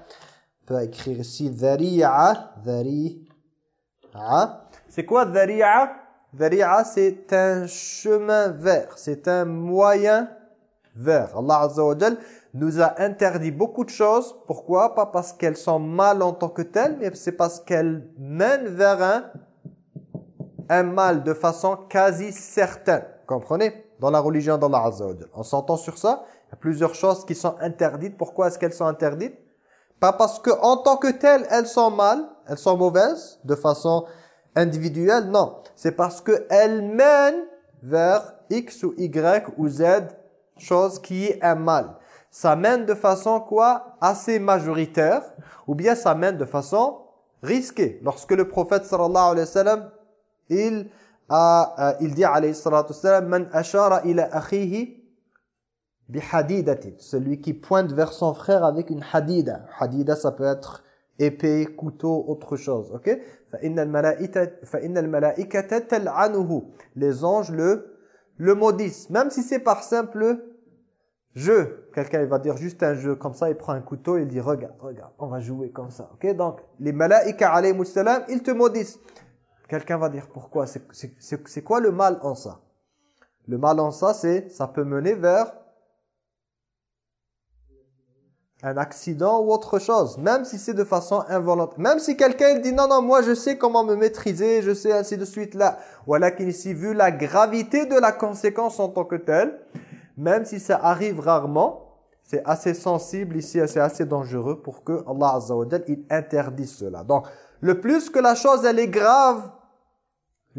On peut écrire ici dhari'a. Dhari'a. C'est quoi dhari'a Dhari'a, c'est un chemin vers. C'est un moyen vers. Allah Azza wa nous a interdit beaucoup de choses. Pourquoi? Pas parce qu'elles sont mal en tant que telles, mais c'est parce qu'elles mènent vers un, un mal de façon quasi certaine. Comprenez? Dans la religion d'Allah Azza wa On s'entend sur ça Il y a plusieurs choses qui sont interdites. Pourquoi est-ce qu'elles sont interdites? Pas parce que en tant que telles, elles sont mal, elles sont mauvaises de façon individuelle, non. C'est parce qu'elles mènent vers X ou Y ou Z, chose qui est un mal. Ça mène de façon quoi? Assez majoritaire, ou bien ça mène de façon risquée. Lorsque le prophète sallallahu alayhi wa sallam, il euh, il dit alayhi salatu man ashara ila akhihi celui qui pointe vers son frère avec une hadida. Hadida ça peut être épée couteau autre chose OK? Les anges le le maudissent. Même si c'est par simple jeu. Quelqu'un il va dire juste un jeu comme ça il prend un couteau il dit regarde regarde on va jouer comme ça OK? Donc les malaïka alayhi salam ils te maudissent Quelqu'un va dire pourquoi C'est quoi le mal en ça? Le mal en ça, c'est ça peut mener vers un accident ou autre chose, même si c'est de façon involontaire. Même si quelqu'un dit non, non, moi je sais comment me maîtriser, je sais ainsi de suite là. Voilà qu'il vu la gravité de la conséquence en tant que telle, même si ça arrive rarement, c'est assez sensible ici, c'est assez dangereux pour que Allah Azza il interdise cela. Donc, le plus que la chose elle est grave,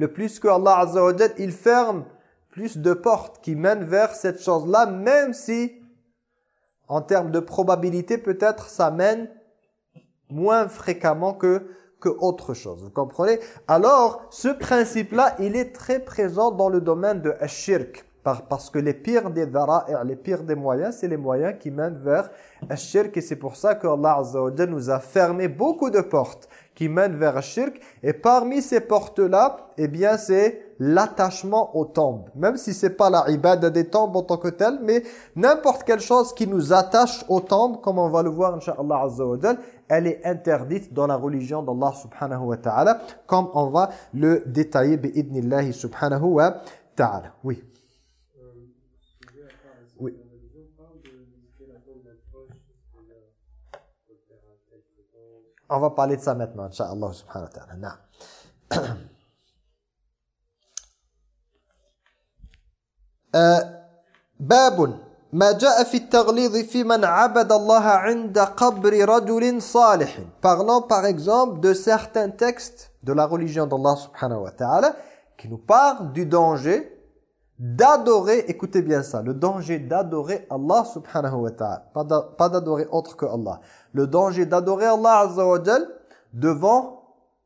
le plus que Allah Azza wa il ferme plus de portes qui mènent vers cette chose-là, même si, en termes de probabilité, peut-être ça mène moins fréquemment que, que autre chose. Vous comprenez? Alors, ce principe-là, il est très présent dans le domaine de shirk. Parce que les pires des les pires des moyens, c'est les moyens qui mènent vers shirk. Et c'est pour ça que Allah nous a fermé beaucoup de portes qui mène vers le shirk. Et parmi ces portes-là, eh bien, c'est l'attachement aux tombes. Même si c'est pas la ibada des tombes en tant que telle, mais n'importe quelle chose qui nous attache aux tombes, comme on va le voir, Inch'Allah Azza elle est interdite dans la religion d'Allah subhanahu wa ta'ala, comme on va le détailler, bi'idnillahi subhanahu wa ta'ala. Oui. On va parler de ça maintenant, Inch'Allah subhanahu wa ta'ala. باب ما جاء في التغليظ في من عبد الله عند قبر رجل صالح Parlons par exemple de certains textes de la religion d'Allah subhanahu wa ta'ala qui nous parlent du danger d'adorer, écoutez bien ça, le danger d'adorer Allah subhanahu wa ta'ala, pas d'adorer autre que Allah. Le danger d'adorer Allah azza wa devant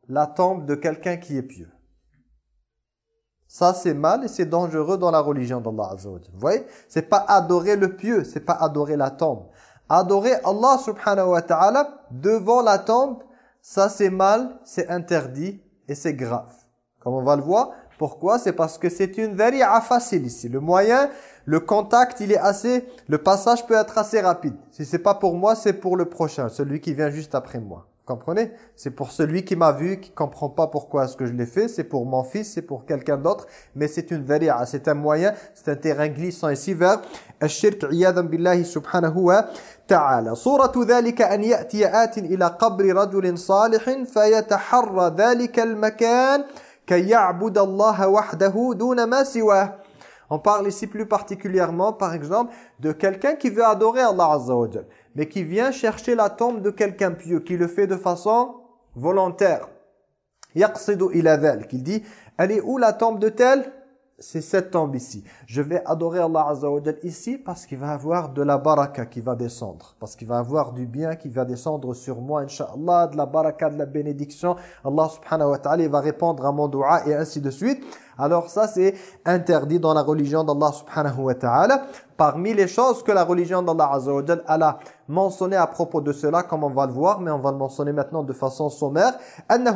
la tombe de quelqu'un qui est pieux. Ça c'est mal et c'est dangereux dans la religion d'Allah azza Vous voyez? C'est pas adorer le pieux, c'est pas adorer la tombe. Adorer Allah subhanahu wa ta'ala devant la tombe, ça c'est mal, c'est interdit et c'est grave. Comme on va le voir, pourquoi C'est parce que c'est une dhari'a facile ici. Le moyen, le contact, il est assez, le passage peut être assez rapide. Si c'est pas pour moi, c'est pour le prochain, celui qui vient juste après moi. Comprenez C'est pour celui qui m'a vu, qui comprend pas pourquoi est-ce que je l'ai fait. C'est pour mon fils, c'est pour quelqu'un d'autre. Mais c'est une dhari'a, c'est un moyen, c'est un terrain glissant ici vers الشرك عياذا بالله سبحانه وتعالى صورة ذلك أن يأتي آت إلى قبر رجل صالح فيتحرى ذلك المكان كي يعبد الله وحده دون ما سواه On parle ici plus particulièrement, par exemple, de quelqu'un qui veut adorer Allah Azza wa mais qui vient chercher la tombe de quelqu'un pieux, qui le fait de façon volontaire. Yaqsidu ila qu'il dit, elle est où la tombe de tel c'est sept tombes ici. Je vais adorer Allah Azza ici parce qu'il va avoir de la baraka qui va descendre. Parce qu'il va avoir du bien qui va descendre sur moi, Inch'Allah, de la baraka, de la bénédiction. Allah subhanahu wa ta'ala va répondre à mon dua et ainsi de suite. Alors ça, c'est interdit dans la religion d'Allah subhanahu wa ta'ala. Parmi les choses que la religion d'Allah azza wa elle a mentionné à propos de cela, comme on va le voir, mais on va le mentionner maintenant de façon sommaire. « alayhi »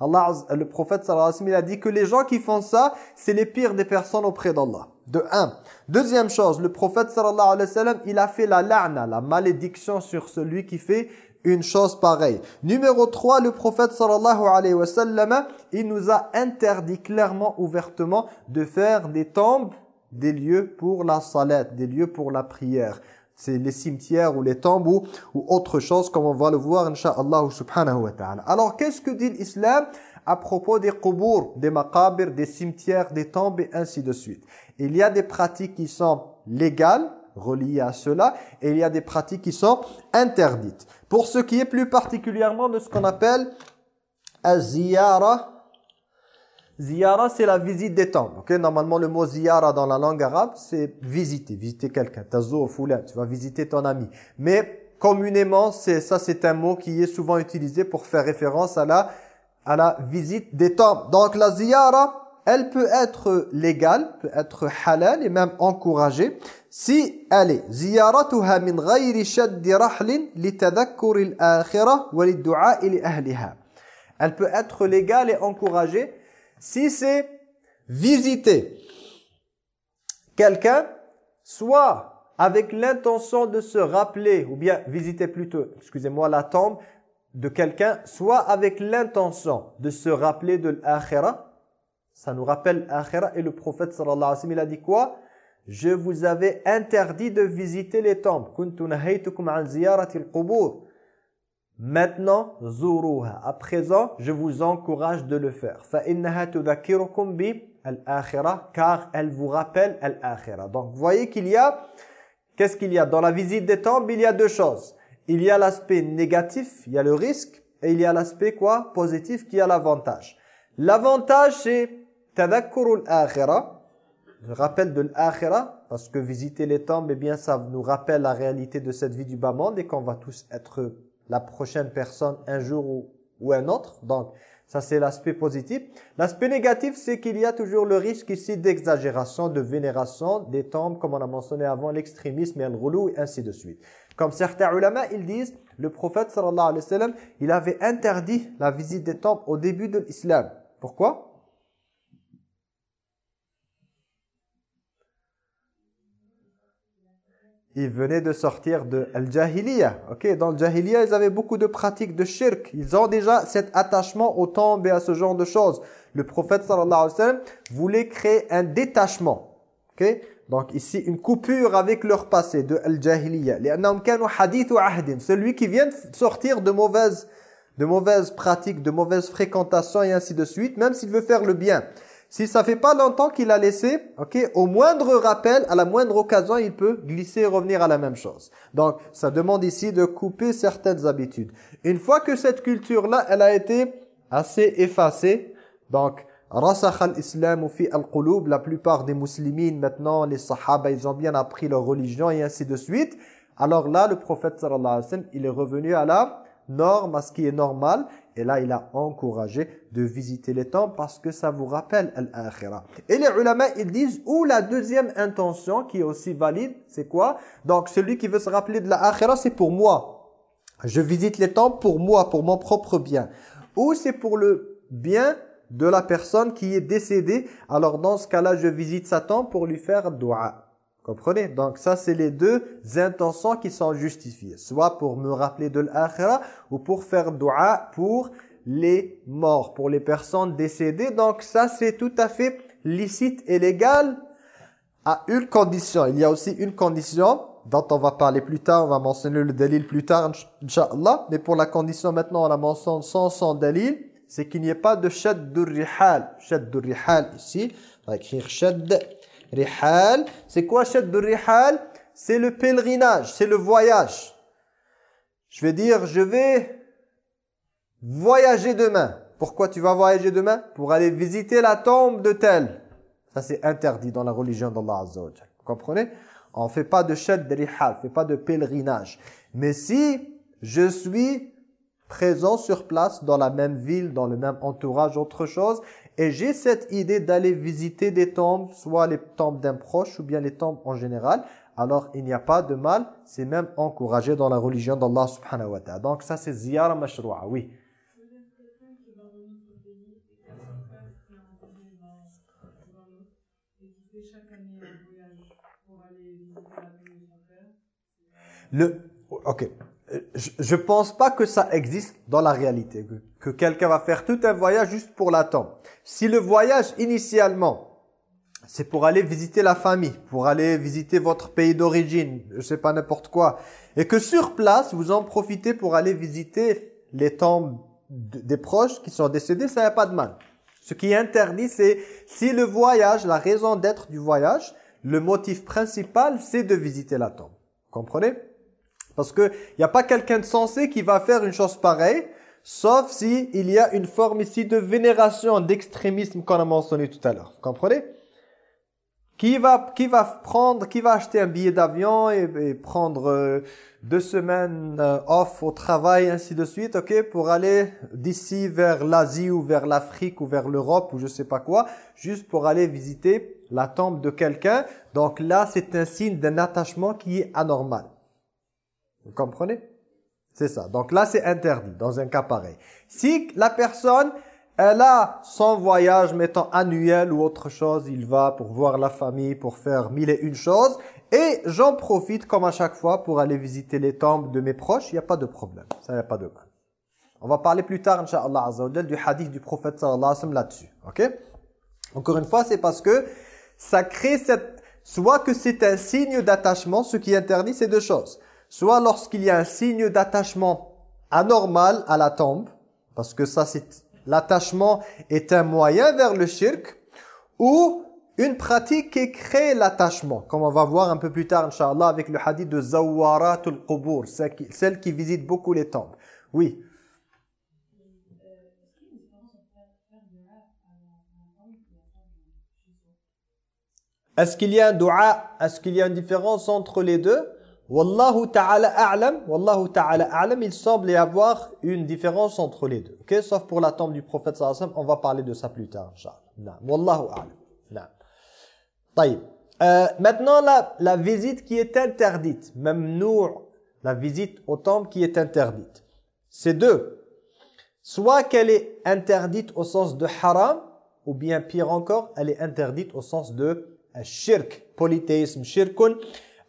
Allah, le prophète sallallahu alayhi wa a dit que les gens qui font ça, c'est les pires des personnes auprès d'Allah. De un. Deuxième chose, le prophète sallallahu alayhi wa sallam, il a fait la la'na, la malédiction sur celui qui fait une chose pareille. Numéro 3, le prophète sallallahu alayhi wa sallam, il nous a interdit clairement, ouvertement, de faire des tombes, des lieux pour la salat, des lieux pour la prière c'est les cimetières ou les tombes ou, autre chose comme on va le voir inshallah subhanahu wa ta'ala. Alors qu'est-ce que dit l'islam à propos des qubur, des maqabir, des cimetières, des tombes et ainsi de suite? Il y a des pratiques qui sont légales reliées à cela et il y a des pratiques qui sont interdites. Pour ce qui est plus particulièrement de ce qu'on appelle az-ziyara Ziyara, c'est la visite des tombes. Okay? Normalement, le mot ziyara dans la langue arabe, c'est visiter, visiter quelqu'un. Tazour, foulin, tu vas visiter ton ami. Mais communément, c'est ça, c'est un mot qui est souvent utilisé pour faire référence à la, à la visite des tombes. Donc la ziyara, elle peut être légale, peut être halal et même encouragée si elle est ziyaratuha min ghayri shaddi rahlin li ahliha. Elle peut être légale et encouragée si c'est visiter quelqu'un, soit avec l'intention de se rappeler, ou bien visiter plutôt, excusez-moi, la tombe de quelqu'un, soit avec l'intention de se rappeler de l'akhira, ça nous rappelle l'akhira, et le prophète sallallahu alayhi wa sallam, il a dit quoi? Je vous avais interdit de visiter les tombes. Maintenant, zuruha. À présent, je vous encourage de le faire. car elle vous rappelle al-akhirah. Donc, vous voyez qu'il y a, qu'est-ce qu'il y a? Dans la visite des tombes, il y a deux choses. Il y a l'aspect négatif, il y a le risque, et il y a l'aspect quoi? Positif, qui a l'avantage. L'avantage, c'est tadakkurul akhirah, le rappel de l'akhirah, parce que visiter les tombes, eh bien, ça nous rappelle la réalité de cette vie du bas monde et qu'on va tous être la prochaine personne un jour ou, un autre. Donc, ça c'est l'aspect positif. L'aspect négatif, c'est qu'il y a toujours le risque ici d'exagération, de vénération des tombes, comme on a mentionné avant, l'extrémisme et le roulou, et ainsi de suite. Comme certains ulama, ils disent, le prophète sallallahu alayhi wa sallam, il avait interdit la visite des tombes au début de l'islam. Pourquoi? Ils venaient de sortir de Al-Jahiliya. ok? Dans le Jahiliya, ils avaient beaucoup de pratiques de shirk. Ils ont déjà cet attachement au tombes et à ce genre de choses. Le prophète sallallahu alayhi wa sallam voulait créer un détachement. ok? Donc ici, une coupure avec leur passé de Al-Jahiliya. Celui qui vient de sortir de mauvaises, de mauvaises pratiques, de mauvaises fréquentations et ainsi de suite, même s'il veut faire le bien. Si ça fait pas longtemps qu'il a laissé, ok, au moindre rappel, à la moindre occasion, il peut glisser et revenir à la même chose. Donc, ça demande ici de couper certaines habitudes. Une fois que cette culture-là, elle a été assez effacée, donc, al-islam fi al-qulub, la plupart des musulmans maintenant, les sahaba, ils ont bien appris leur religion et ainsi de suite. Alors là, le prophète sallallahu alayhi wa sallam, il est revenu à la norme, à ce qui est normal, et là, il a encouragé de visiter les temples parce que ça vous rappelle l'akhirah. Et les ulama, ils disent, ou la deuxième intention qui est aussi valide, c'est quoi? Donc, celui qui veut se rappeler de l'akhirah, c'est pour moi. Je visite les temples pour moi, pour mon propre bien. Ou c'est pour le bien de la personne qui est décédée. Alors, dans ce cas-là, je visite sa tombe pour lui faire dua. Comprenez? Donc ça, c'est les deux intentions qui sont justifiées. Soit pour me rappeler de l'akhira ou pour faire dua pour les morts, pour les personnes décédées. Donc ça, c'est tout à fait licite et légal à une condition. Il y a aussi une condition dont on va parler plus tard, on va mentionner le dalil plus tard, Inch'Allah. Mais pour la condition maintenant, on la mentionne sans son dalil, c'est qu'il n'y ait pas de shad rihal. Shad rihal ici, écrire shad rihal. C'est quoi shad rihal? C'est le pèlerinage, c'est le voyage. Je vais dire, je vais voyager demain. Pourquoi tu vas voyager demain? Pour aller visiter la tombe de tel. Ça c'est interdit dans la religion d'Allah Azza Vous comprenez? On ne fait pas de shad rihal, on fait pas de pèlerinage. Mais si je suis présent sur place dans la même ville, dans le même entourage, autre chose, et j'ai cette idée d'aller visiter des tombes, soit les tombes d'un proche ou bien les tombes en général, alors il n'y a pas de mal, c'est même encouragé dans la religion d'Allah subhanahu wa ta'ala. Donc ça c'est ziyara mashroua, oui. Le, ok, je ne pense pas que ça existe dans la réalité, que, quelqu'un va faire tout un voyage juste pour l'attendre. Si le voyage initialement, c'est pour aller visiter la famille, pour aller visiter votre pays d'origine, je sais pas n'importe quoi, et que sur place, vous en profitez pour aller visiter les tombes des proches qui sont décédés, ça n'a pas de mal. Ce qui est interdit, c'est si le voyage, la raison d'être du voyage, le motif principal, c'est de visiter la tombe. Comprenez? Parce qu'il n'y a pas quelqu'un de sensé qui va faire une chose pareille, sauf si il y a une forme ici de vénération, d'extrémisme qu'on a mentionné tout à l'heure. Comprenez? Qui va, qui va prendre, qui va acheter un billet d'avion et, prendre euh, deux semaines euh, off au travail, ainsi de suite, ok, pour aller d'ici vers l'Asie ou vers l'Afrique ou vers l'Europe ou je sais pas quoi, juste pour aller visiter la tombe de quelqu'un. Donc là, c'est un signe d'un attachement qui est anormal. Vous comprenez? C'est ça. Donc là, c'est interdit dans un cas pareil. Si la personne, elle a son voyage, mettons annuel ou autre chose, il va pour voir la famille, pour faire mille et une choses, et j'en profite comme à chaque fois pour aller visiter les tombes de mes proches, il n'y a pas de problème. Ça, n'y a pas de mal. On va parler plus tard, Inch'Allah du hadith du prophète sallallahu alayhi wa sallam là-dessus. Ok? Encore une fois, c'est parce que ça crée cette... Soit que c'est un signe d'attachement, ce qui interdit, c'est deux choses soit lorsqu'il y a un signe d'attachement anormal à la tombe, parce que ça c'est l'attachement est un moyen vers le shirk, ou une pratique qui crée l'attachement, comme on va voir un peu plus tard, Inch'Allah, avec le hadith de Zawaratul Qubur, celle qui visite beaucoup les tombes. Oui. Est-ce qu'il y a un dua, est-ce qu'il y a une différence entre les deux? Wallahu ta'ala a'lam, wallahu ta'ala a'lam, il semble y avoir une différence entre les deux. OK, sauf pour la tombe du prophète sallallahu alayhi wa sallam, on va parler de ça plus tard inchallah. Wallahu a'lam. طيب. Euh, maintenant la, la visite qui est interdite, même nous la visite au temple qui est interdite. C'est deux. Soit qu'elle est interdite au sens de haram ou bien pire encore, elle est interdite au sens de shirk, polythéisme, shirkun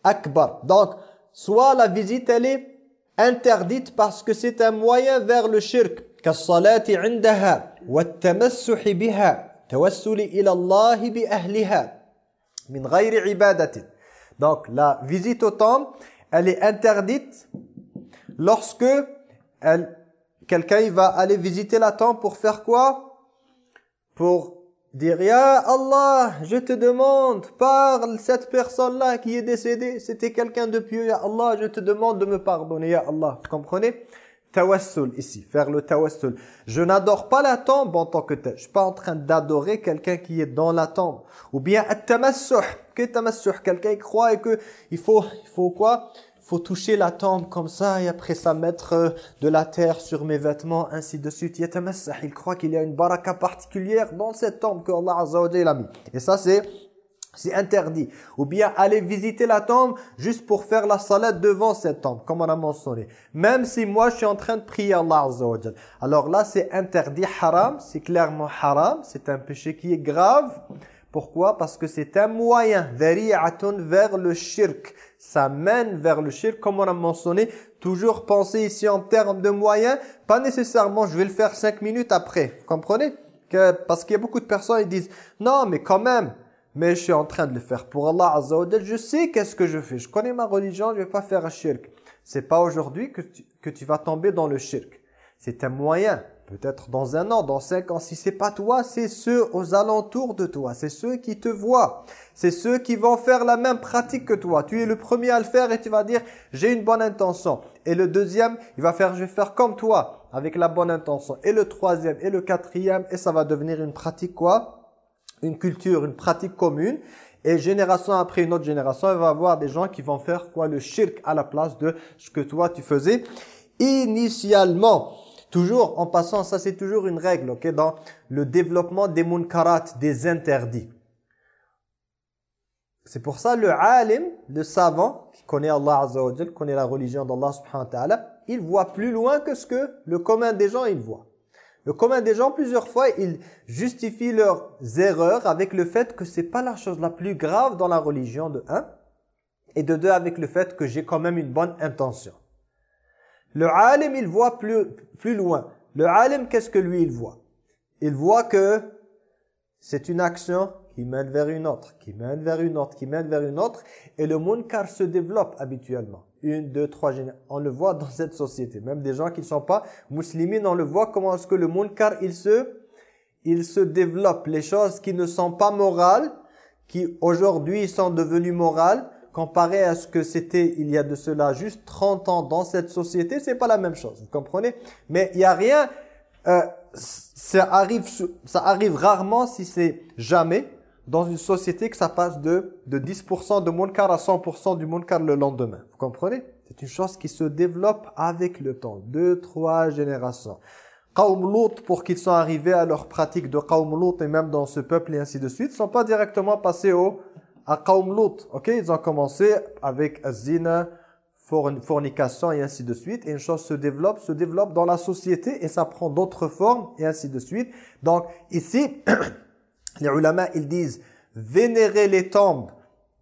akbar. Donc soit la visite elle est interdite parce que c'est un moyen vers le shirk كالصلاة عندها والتمسح بها توسل إلى الله بأهلها من غير عبادة donc la visite au temple elle est interdite lorsque quelqu'un va aller visiter la tombe pour faire quoi pour Dire, Ya Allah, je te demande, parle cette personne-là qui est décédée, c'était quelqu'un de pieux, Ya Allah, je te demande de me pardonner, Ya Allah. Vous comprenez? Tawassul ici, faire le tawassul. Je n'adore pas la tombe en tant que tel. Je suis pas en train d'adorer quelqu'un qui est dans la tombe. Ou bien, at-tamassuh. Qu'est-ce Quelqu'un qui croit et que il faut, il faut quoi? Faut toucher la tombe comme ça et après ça mettre euh, de la terre sur mes vêtements, ainsi de suite. Il croit qu'il y a une baraka particulière dans cette tombe que Allah Azza a mis. Et ça c'est c'est interdit. Ou bien aller visiter la tombe juste pour faire la salade devant cette tombe, comme on a mentionné. Même si moi je suis en train de prier Allah Azza Alors là c'est interdit, haram, c'est clairement haram, c'est un péché qui est grave. Pourquoi? Parce que c'est un moyen, vers le shirk. Ça mène vers le shirk, comme on a mentionné. Toujours penser ici en termes de moyens, pas nécessairement je vais le faire cinq minutes après. Comprenez? Que, Parce qu'il y a beaucoup de personnes qui disent « Non, mais quand même, mais je suis en train de le faire pour Allah Azza Je sais qu'est-ce que je fais. Je connais ma religion, je vais pas faire un shirk. C'est pas aujourd'hui que tu, que tu vas tomber dans le shirk. C'est un moyen. Peut-être dans un an, dans cinq ans. Si c'est pas toi, c'est ceux aux alentours de toi. C'est ceux qui te voient. C'est ceux qui vont faire la même pratique que toi. Tu es le premier à le faire et tu vas dire, j'ai une bonne intention. Et le deuxième, il va faire, je vais faire comme toi, avec la bonne intention. Et le troisième, et le quatrième, et ça va devenir une pratique quoi? Une culture, une pratique commune. Et génération après une autre génération, il va y avoir des gens qui vont faire quoi? Le shirk à la place de ce que toi tu faisais initialement. Toujours en passant, ça c'est toujours une règle, ok, dans le développement des munkarat, des interdits. C'est pour ça le alim, le savant, qui connaît Allah Azza connaît la religion d'Allah subhanahu wa ta'ala, il voit plus loin que ce que le commun des gens, il voit. Le commun des gens, plusieurs fois, ils justifient leurs erreurs avec le fait que c'est pas la chose la plus grave dans la religion, de un, et de deux, avec le fait que j'ai quand même une bonne intention. Le alim, il voit plus, plus loin. Le alim, qu'est-ce que lui, il voit? Il voit que c'est une action qui mène vers une autre, qui mène vers une autre, qui mène vers une autre. Et le munkar se développe habituellement. Une, deux, trois générations. On le voit dans cette société. Même des gens qui ne sont pas musulmans, on le voit comment est-ce que le munkar, il se, il se développe. Les choses qui ne sont pas morales, qui aujourd'hui sont devenues morales, comparé à ce que c'était il y a de cela juste 30 ans dans cette société, c'est pas la même chose, vous comprenez? Mais il y a rien, euh, ça, arrive, ça arrive rarement, si c'est jamais, dans une société que ça passe de, de 10% de munkar à 100% du munkar le lendemain. Vous comprenez? C'est une chose qui se développe avec le temps, deux, trois générations. Qawm Lut, pour qu'ils soient arrivés à leur pratique de Qawm Lut et même dans ce peuple et ainsi de suite, sont pas directement passés au à Lut. Ok, ils ont commencé avec azina, fornication et ainsi de suite. Et une chose se développe, se développe dans la société et ça prend d'autres formes et ainsi de suite. Donc ici, <clears throat> les ulama, ils disent vénérer les tombes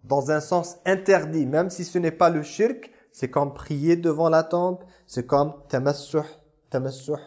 dans un sens interdit, même si ce n'est pas le shirk, c'est comme prier devant la tombe, c'est comme tamassuh, tamassuh,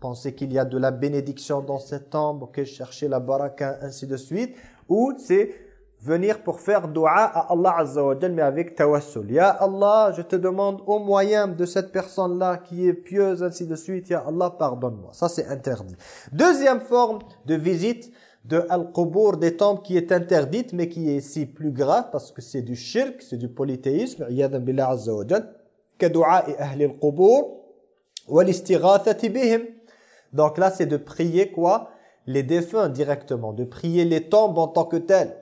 penser qu'il y a de la bénédiction dans cette tombe, ok, chercher la baraka, ainsi de suite, ou c'est venir pour faire dua à Allah Azza wa mais avec tawassul. Ya Allah, je te demande au moyen de cette personne-là qui est pieuse, ainsi de suite. Ya Allah, pardonne-moi. Ça, c'est interdit. Deuxième forme de visite de Al-Qubur, des tombes qui est interdite, mais qui est ici plus grave, parce que c'est du shirk, c'est du polythéisme. Iyadan billah Azza wa Jal. et ahli al-qubur, bihim. Donc là, c'est de prier quoi? Les défunts directement, de prier les tombes en tant que telles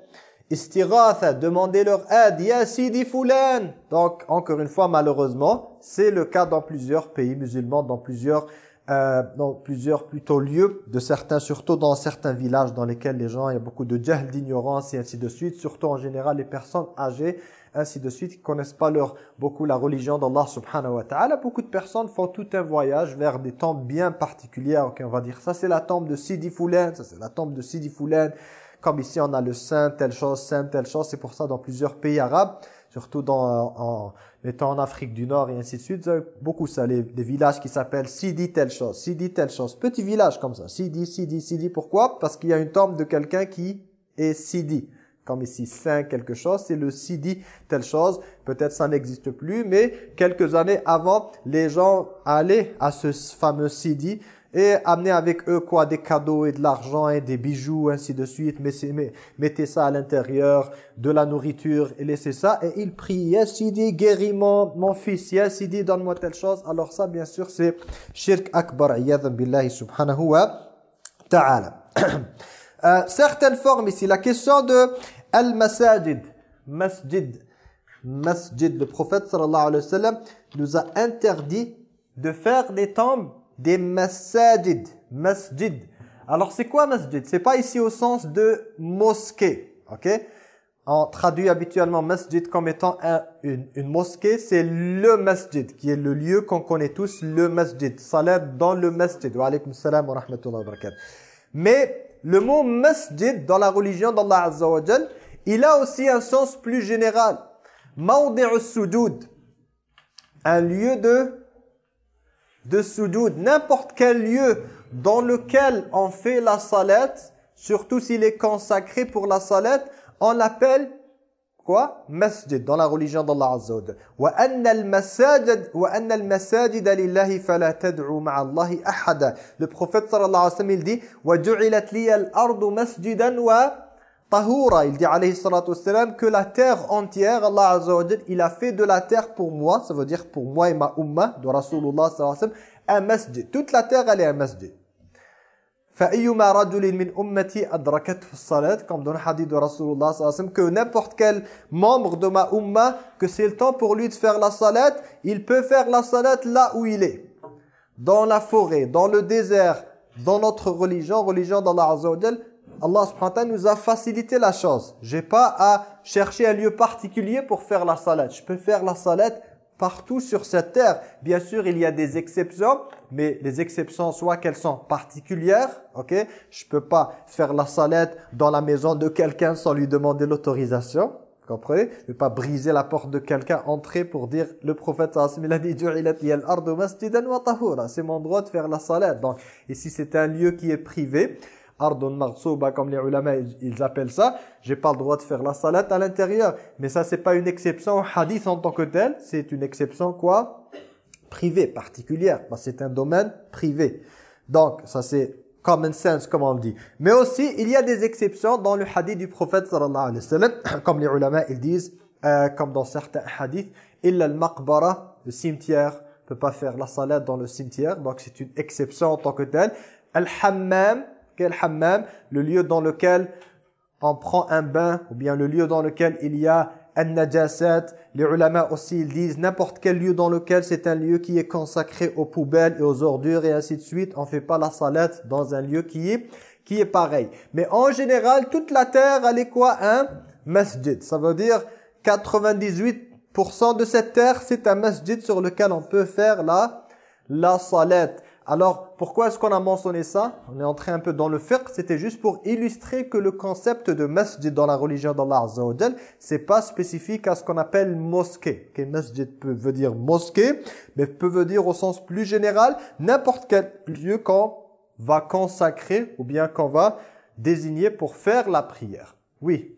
istiratha, demander leur aide, ya sidi fulan. Donc, encore une fois, malheureusement, c'est le cas dans plusieurs pays musulmans, dans plusieurs, euh, dans plusieurs plutôt lieux de certains, surtout dans certains villages dans lesquels les gens, il y a beaucoup de jahl, d'ignorance et ainsi de suite, surtout en général les personnes âgées, ainsi de suite, qui connaissent pas leur, beaucoup la religion d'Allah subhanahu wa ta'ala. Beaucoup de personnes font tout un voyage vers des tombes bien particulières, ok, on va dire, ça c'est la tombe de Sidi Foulen, ça c'est la tombe de Sidi Foulen, comme ici, on a le saint, telle chose, saint, telle chose. C'est pour ça, dans plusieurs pays arabes, surtout dans, en, étant en Afrique du Nord et ainsi de suite, beaucoup ça, les, villages qui s'appellent Sidi telle chose, Sidi telle chose. Petit village comme ça, Sidi, Sidi, Sidi. Pourquoi? Parce qu'il y a une tombe de quelqu'un qui est Sidi. Comme ici, saint quelque chose, c'est le Sidi telle chose. Peut-être ça n'existe plus, mais quelques années avant, les gens allaient à ce fameux Sidi et amener avec eux quoi? Des cadeaux et de l'argent et des bijoux ainsi de suite. Mettez ça à l'intérieur de la nourriture et laissez ça. Et il prie Yassidi guéris mon, mon fils. Yassidi donne-moi telle chose. Alors ça bien sûr c'est shirk akbar billahi subhanahu wa ta'ala. <clears throat> Euh, certaines formes ici. La question de al-masajid. Masjid. Masjid. Le prophète sallallahu alayhi wa sallam nous a interdit de faire des tombes des masajid. Masjid. Alors c'est quoi masjid? C'est pas ici au sens de mosquée. ok? On traduit habituellement masjid comme étant une, mosquée. C'est le masjid qui est le lieu qu'on connaît tous, le masjid. Salat dans le masjid. Wa salam wa rahmatullahi wa barakatuh. Mais le mot masjid dans la religion d'Allah Azza wa il a aussi un sens plus général. Mawdi'u sujud. Un lieu de de sujud, n'importe quel lieu dans lequel on fait la salat, surtout s'il est consacré pour la salat, on l'appelle quoi? Masjid dans la religion d'Allah Azza wa Jalla. Wa anna al-masajid wa anna al-masajid lillahi fala tad'u ma'a. Le prophète sallallahu alayhi wa sallam il dit wa ju'ilat liya al-ardu masjidan wa tahura. Il dit alayhi salatu wassalam que la terre entière Allah Azza wa Jalla, il a fait de la terre pour moi, ça veut dire pour moi et ma umma de Rasulullah sallallahu alayhi wa sallam un masjid. Toute la terre elle est un masjid. فَأَيُّمَا رَجُلٍ مِّنْ أُمَّتِي أَدْرَكَتْهُ الصَّلَاةِ Comme dans le hadith de Rasulullah sallallahu que n'importe quel membre de ma umma, que c'est le temps pour lui de faire la salat, il peut faire la salat là où il est. Dans la forêt, dans le désert, dans notre religion, religion d'Allah Azza wa Allah subhanahu wa ta'ala nous a facilité la chose. J'ai pas à chercher un lieu particulier pour faire la salat. Je peux faire la salat partout sur cette terre. Bien sûr, il y a des exceptions, mais les exceptions, soit qu'elles sont particulières, ok? Je peux pas faire la salette dans la maison de quelqu'un sans lui demander l'autorisation, comprenez? Peux pas briser la porte de quelqu'un, entrer pour dire, le prophète a dit, c'est mon droit de faire la salette. Donc, ici, c'est un lieu qui est privé, ardun marsouba comme les ulama ils appellent ça, j'ai pas le droit de faire la salat à l'intérieur. Mais ça c'est pas une exception hadith en tant que tel, c'est une exception quoi? Privée, particulière. c'est un domaine privé. Donc ça c'est common sense comme on dit. Mais aussi il y a des exceptions dans le hadith du prophète sallallahu alayhi wa sallam, <coughs> comme les ulama ils disent, euh, comme dans certains hadiths, illa al-maqbara, le cimetière, peut pas faire la salat dans le cimetière, donc c'est une exception en tant que tel. Al-hammam, quel hammam Le lieu dans lequel on prend un bain, ou bien le lieu dans lequel il y a un najasat. Les ulama aussi, ils disent n'importe quel lieu dans lequel c'est un lieu qui est consacré aux poubelles et aux ordures et ainsi de suite. On fait pas la salat dans un lieu qui est, qui est pareil. Mais en général, toute la terre, elle est quoi? Un masjid. Ça veut dire 98% de cette terre, c'est un masjid sur lequel on peut faire la, la salat. Alors, pourquoi est-ce qu'on a mentionné ça? On est entré un peu dans le fiqh, c'était juste pour illustrer que le concept de masjid dans la religion d'Allah Azza wa c'est pas spécifique à ce qu'on appelle mosquée. Que masjid peut veut dire mosquée, mais peut veut dire au sens plus général n'importe quel lieu qu'on va consacrer ou bien qu'on va désigner pour faire la prière. Oui.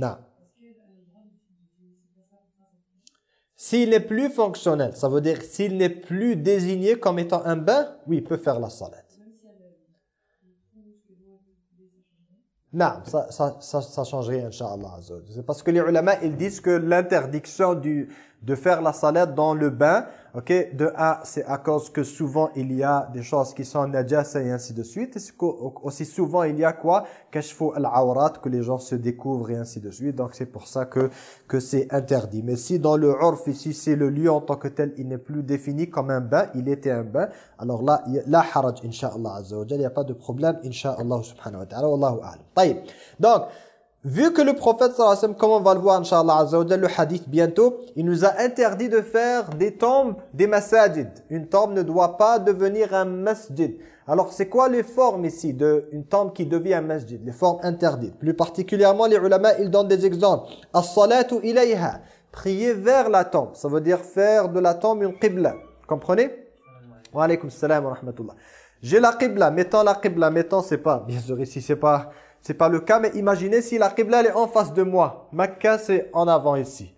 Non. S'il n'est plus fonctionnel, ça veut dire s'il n'est plus désigné comme étant un bain, oui, il peut faire la salat. Non, ça ça, ça, ça change rien, Inch'Allah. C'est parce que les ulama, ils disent que l'interdiction de faire la salat dans le bain, Ok, de A, c'est à cause que souvent il y a des choses qui sont najas et ainsi de suite. Et aussi souvent il y a quoi? Kashfu al-awrat, que les gens se découvrent et ainsi de suite. Donc c'est pour ça que, que c'est interdit. Mais si dans le urf, ici c'est le lieu en tant que tel, il n'est plus défini comme un bain, il était un bain. Alors là, la haraj, insha'Allah il n'y a pas de problème, insha'Allah subhanahu wa ta'ala. Wallahu a'lam. Donc, Vu que le prophète comme on va le voir inshallah le hadith bientôt, il nous a interdit de faire des tombes, des masajid. Une tombe ne doit pas devenir un masjid. Alors c'est quoi les formes ici d'une tombe qui devient un masjid? Les formes interdites. Plus particulièrement les ulama, ils donnent des exemples. As-salatu ilayha. Prier vers la tombe. Ça veut dire faire de la tombe une qibla. Comprenez? Wa alaykum salam wa rahmatullah. J'ai la qibla, mettons la qibla, mettons c'est pas, bien sûr ici c'est pas c'est pas le cas, mais imaginez si la Qibla elle est en face de moi. Makkah, c'est en avant ici.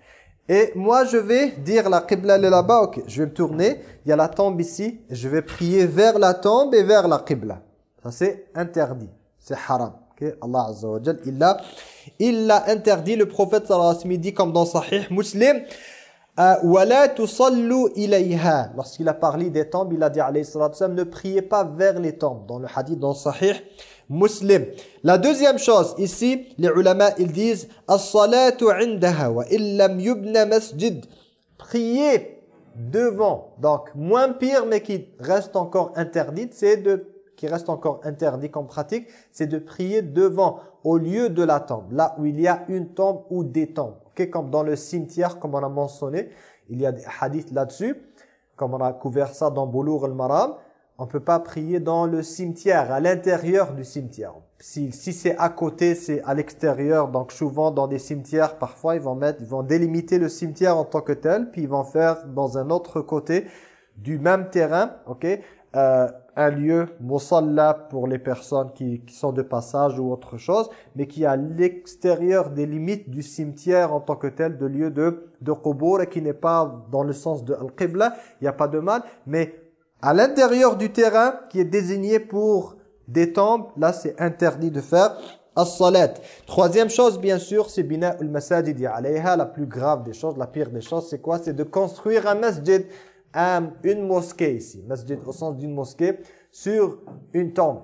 Et moi, je vais dire la Qibla elle est là-bas. Ok, je vais me tourner. Il y a la tombe ici. Je vais prier vers la tombe et vers la Qibla. Ça, c'est interdit. C'est haram. Allah Azza wa Jal, il l'a interdit. Le prophète, sallallahu alayhi wa sallam, dit comme dans Sahih Muslim, « Lorsqu'il a parlé des tombes, il a dit ne priez pas vers les tombes. Dans le hadith, dans Sahih muslim. La deuxième chose, ici, les ulama, ils disent. Prier devant. Donc, moins pire, mais qui reste encore interdite, c'est de qui reste encore interdit comme pratique, c'est de prier devant. au lieu de la tombe, là où il y a une tombe ou des tombes. Okay? Comme dans le cimetière, comme on a mentionné, il y a des hadiths là-dessus, comme on a couvert ça dans Boulour al-Maram, on ne peut pas prier dans le cimetière, à l'intérieur du cimetière. Si, si c'est à côté, c'est à l'extérieur. Donc souvent dans des cimetières, parfois ils vont mettre, ils vont délimiter le cimetière en tant que tel, puis ils vont faire dans un autre côté du même terrain, ok, euh, un lieu musalla pour les personnes qui, qui, sont de passage ou autre chose, mais qui est à l'extérieur des limites du cimetière en tant que tel, de lieu de, de et qui n'est pas dans le sens de Al-Qibla, il n'y a pas de mal, mais à l'intérieur du terrain qui est désigné pour des tombes, là c'est interdit de faire as-salat. Troisième chose, bien sûr, c'est bina al-masajid alayha, la plus grave des choses, la pire des choses, c'est quoi? C'est de construire un masjid, une mosquée ici, masjid au sens d'une mosquée, sur une tombe.